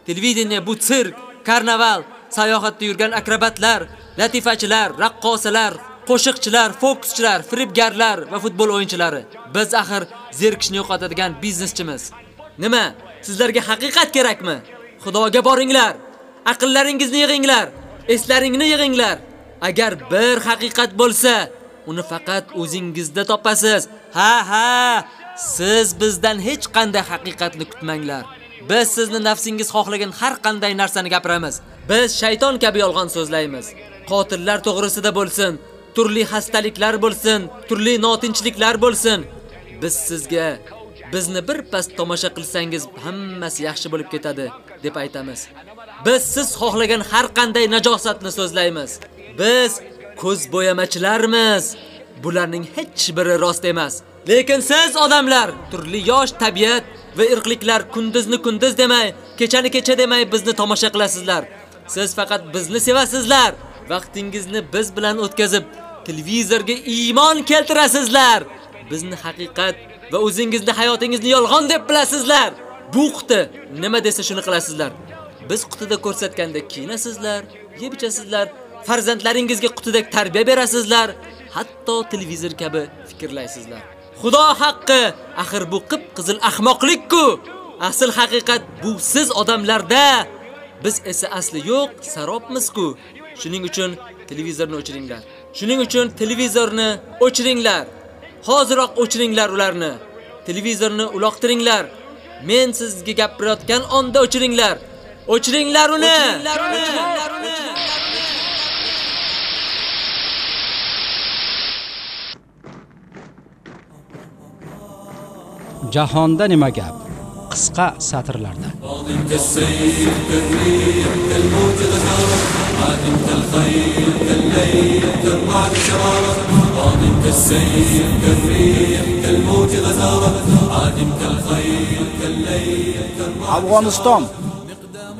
[SPEAKER 13] Televideniya bu sirk, karnaval, sayohatda yurgan akrobatlar, latifachilar, raqqosalar, qo'shiqchilar, fokuschilar, firibgarlar va futbol o'yinchilari. Biz axir zerikishni yo'qotadigan bizneschimiz. Nima? Sizlarga haqiqat kerakmi? Xudoga boringlar. Aqllaringizni yig'inglar. Eslaringni yig'inglar. Agar bir haqiqat bo'lsa, uni faqat o'zingizda topasiz. Ha ha. Siz bizdan hech qanday haqiqatni kutmanglar. Biz sizni nafsingiz xohlagan har qanday narsani gapiramiz. Biz shayton kabi yolg'on so'zlaymiz. Qotillar to'g'risida bo'lsin, turli xastaliklar bo'lsin, turli notinchliklar bo'lsin. Biz sizga bizni bir pas tomosha qilsangiz hammasi yaxshi bo'lib ketadi deb aytamiz. Biz siz xohlagan har qanday najosatni so'zlaymiz. Biz ko'z bo'yamachilarmiz. Bularning hech biri rost emas. Lekin siz odamlar turli yosh tabiat va irqliklar kunduzni kunduz demay, kechani kecha demay bizni tomosha qilasizlar. Siz faqat bizni sevasizlar. Vaqtingizni biz bilan o'tkazib, televizorga iymon keltirasizlar. Bizni haqiqat va o'zingizni hayotingizni yolg'on deb bilasizlar. Bu quti nima desa shuni qilasizlar. Biz qutida ko'rsatgandek kiyinasizlar, yeb ichasizlar, farzandlaringizga qutidek tarbiya berasizlar, hatto televizor kabi fikrlaysizlar. Xudo haqqi, axir bu qip-qizil ahmoqlik-ku. Asl haqiqat bu siz odamlarda. Biz esa asli yo'q, sarobmiz-ku. Shuning uchun televizorni o'chiringlar. Shuning uchun televizorni o'chiringlar. Hoziroq o'chiringlar ularni. Televizorni uloqtiringlar. Men sizga gapirayotgan onda o'chiringlar. O'chiringlar uni.
[SPEAKER 30] Jahonda nima gap? qisqa satrlarda
[SPEAKER 3] afg'oniston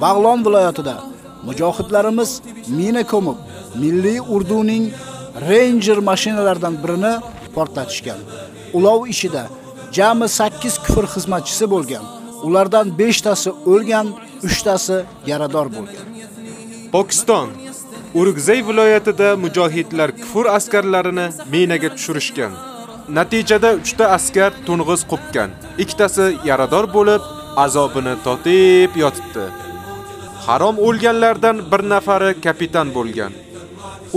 [SPEAKER 3] bag'lon viloyatida mujohidlarimiz mina ko'mib milliy urduning Ranger mashinalaridan birini portlatishgan. Ulov ishida jami 8 kufr xizmatchisi bo'lgan. Ulardan 5 tasi o'lgan, 3 tasi yarador bo'lgan.
[SPEAKER 4] Pokiston Urugzay viloyatida mujohidlar kufur askarlarini minaga tushirishgan. Natijada 3 ta askar to'ng'iz qopgan, ikkitasi yarador bo'lib, azobini totib yotibdi. Harom o'lganlardan bir nafari kapitan bo'lgan.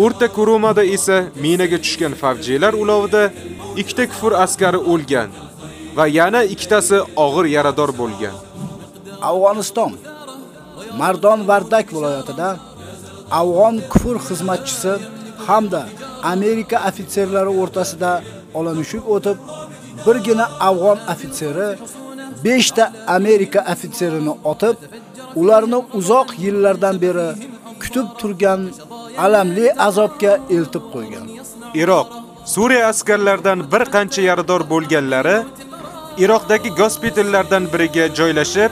[SPEAKER 4] O'rta Kurumada esa minaga tushgan favjilar ulovida ikkita kufur askari o'lgan va yana ikkitasi og'ir yarador bo'lgan.
[SPEAKER 3] Afg'oniston Mardon Vardak viloyatida afg'on kufur xizmatchisi hamda Amerika ofitserlari o'rtasida olamushuk o'tib, birgina afg'on ofitseri 5 ta Amerika ofitserini otib, ularni uzoq yillardan beri kutib turgan alamli azobga eltib qo'ygan.
[SPEAKER 4] Iroq Suriya askarlaridan bir qancha yarador bo'lganlari Iroqdagi gospitallardan biriga joylashib,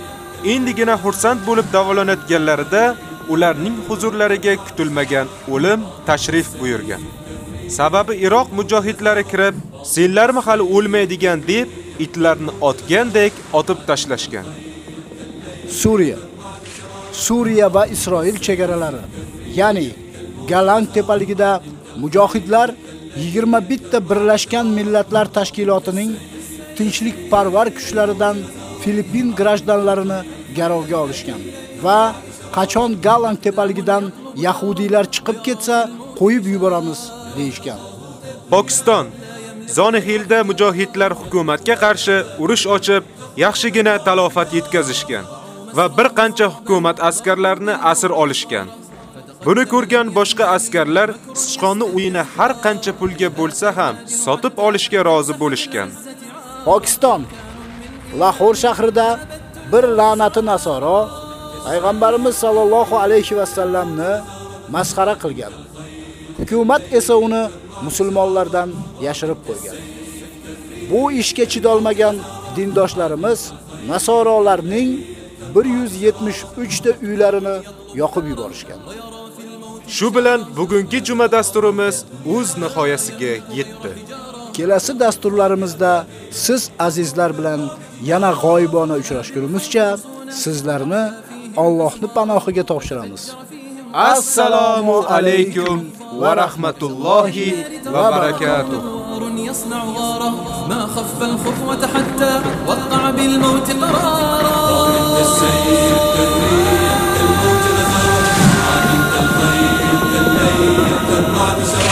[SPEAKER 4] endigina xursand bo'lib davolanayotganlarida ularning huzurlariga kutilmagan o'lim tashrif buyurgan. Sababi Iroq mujohidlari kirib, "Senlarmi hali o'lmaydigan" deb itlarni otgandek otib tashlashgan.
[SPEAKER 3] Suriya Suriya va Isroil chegaralari, ya'ni Galan tepaligida mujohidlar 21 ta Birlashgan Millatlar Tashkilotining tinchlikparvar kuchlaridan Filippin grajdanlarini garovga olishgan va qachon Galan tepaligidan yahudiylar chiqib ketsa, qo'yib yuboramiz deyishgan.
[SPEAKER 4] Pokiston Zonihilda mujohidlar hukumatga qarshi urush ochib, yaxshigina talofat yetkazishgan va bir qancha hukumat askarlarini asir olishgan. Buni ko'rgan boshqa askarlar sichqonni uyini har qancha pulga bo'lsa ham sotib olishga rozi bo'lishgan.
[SPEAKER 3] Pokiston Lahor shahrida bir la'nati nasoro payg'ambarimiz sollallohu alayhi va sallamni masxara qilgan. Hukumat esa uni musulmonlardan yashirib qo'ygan. Bu ishga chidolmagan dindoshlarimiz nasorolarning 173 ta uylarini yoqib yuborishgan.
[SPEAKER 4] Shu bilan bugungi juma dasturimiz o'z nihoyasiga yetdi.
[SPEAKER 3] Kelasi dasturlarimizda siz azizlar bilan yana g'oyibona uchrashgunimizcha sizlarni Allohning panohiga topshiramiz.
[SPEAKER 4] Assalomu alaykum va rahmatullohi va barakatuh.
[SPEAKER 24] يصنع غاره ما خف الخطوة حتى وقع بالموت قرارا كالسيف كالريح كالموت غزارة عادم كالخيل كالليل كالرعد شرارة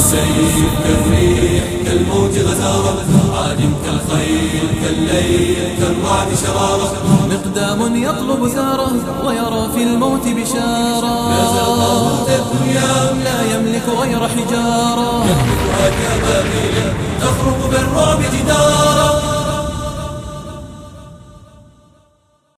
[SPEAKER 24] ضامن كالسيف كالريح كالموت غزارة عادم كالخيل كالليل كالرعد شرارة. مقدام يطلب ثاره ويرى في الموت بشارة. لا يملك غير حجارة. يملكها كبابيل تخرق بالرعب جدارا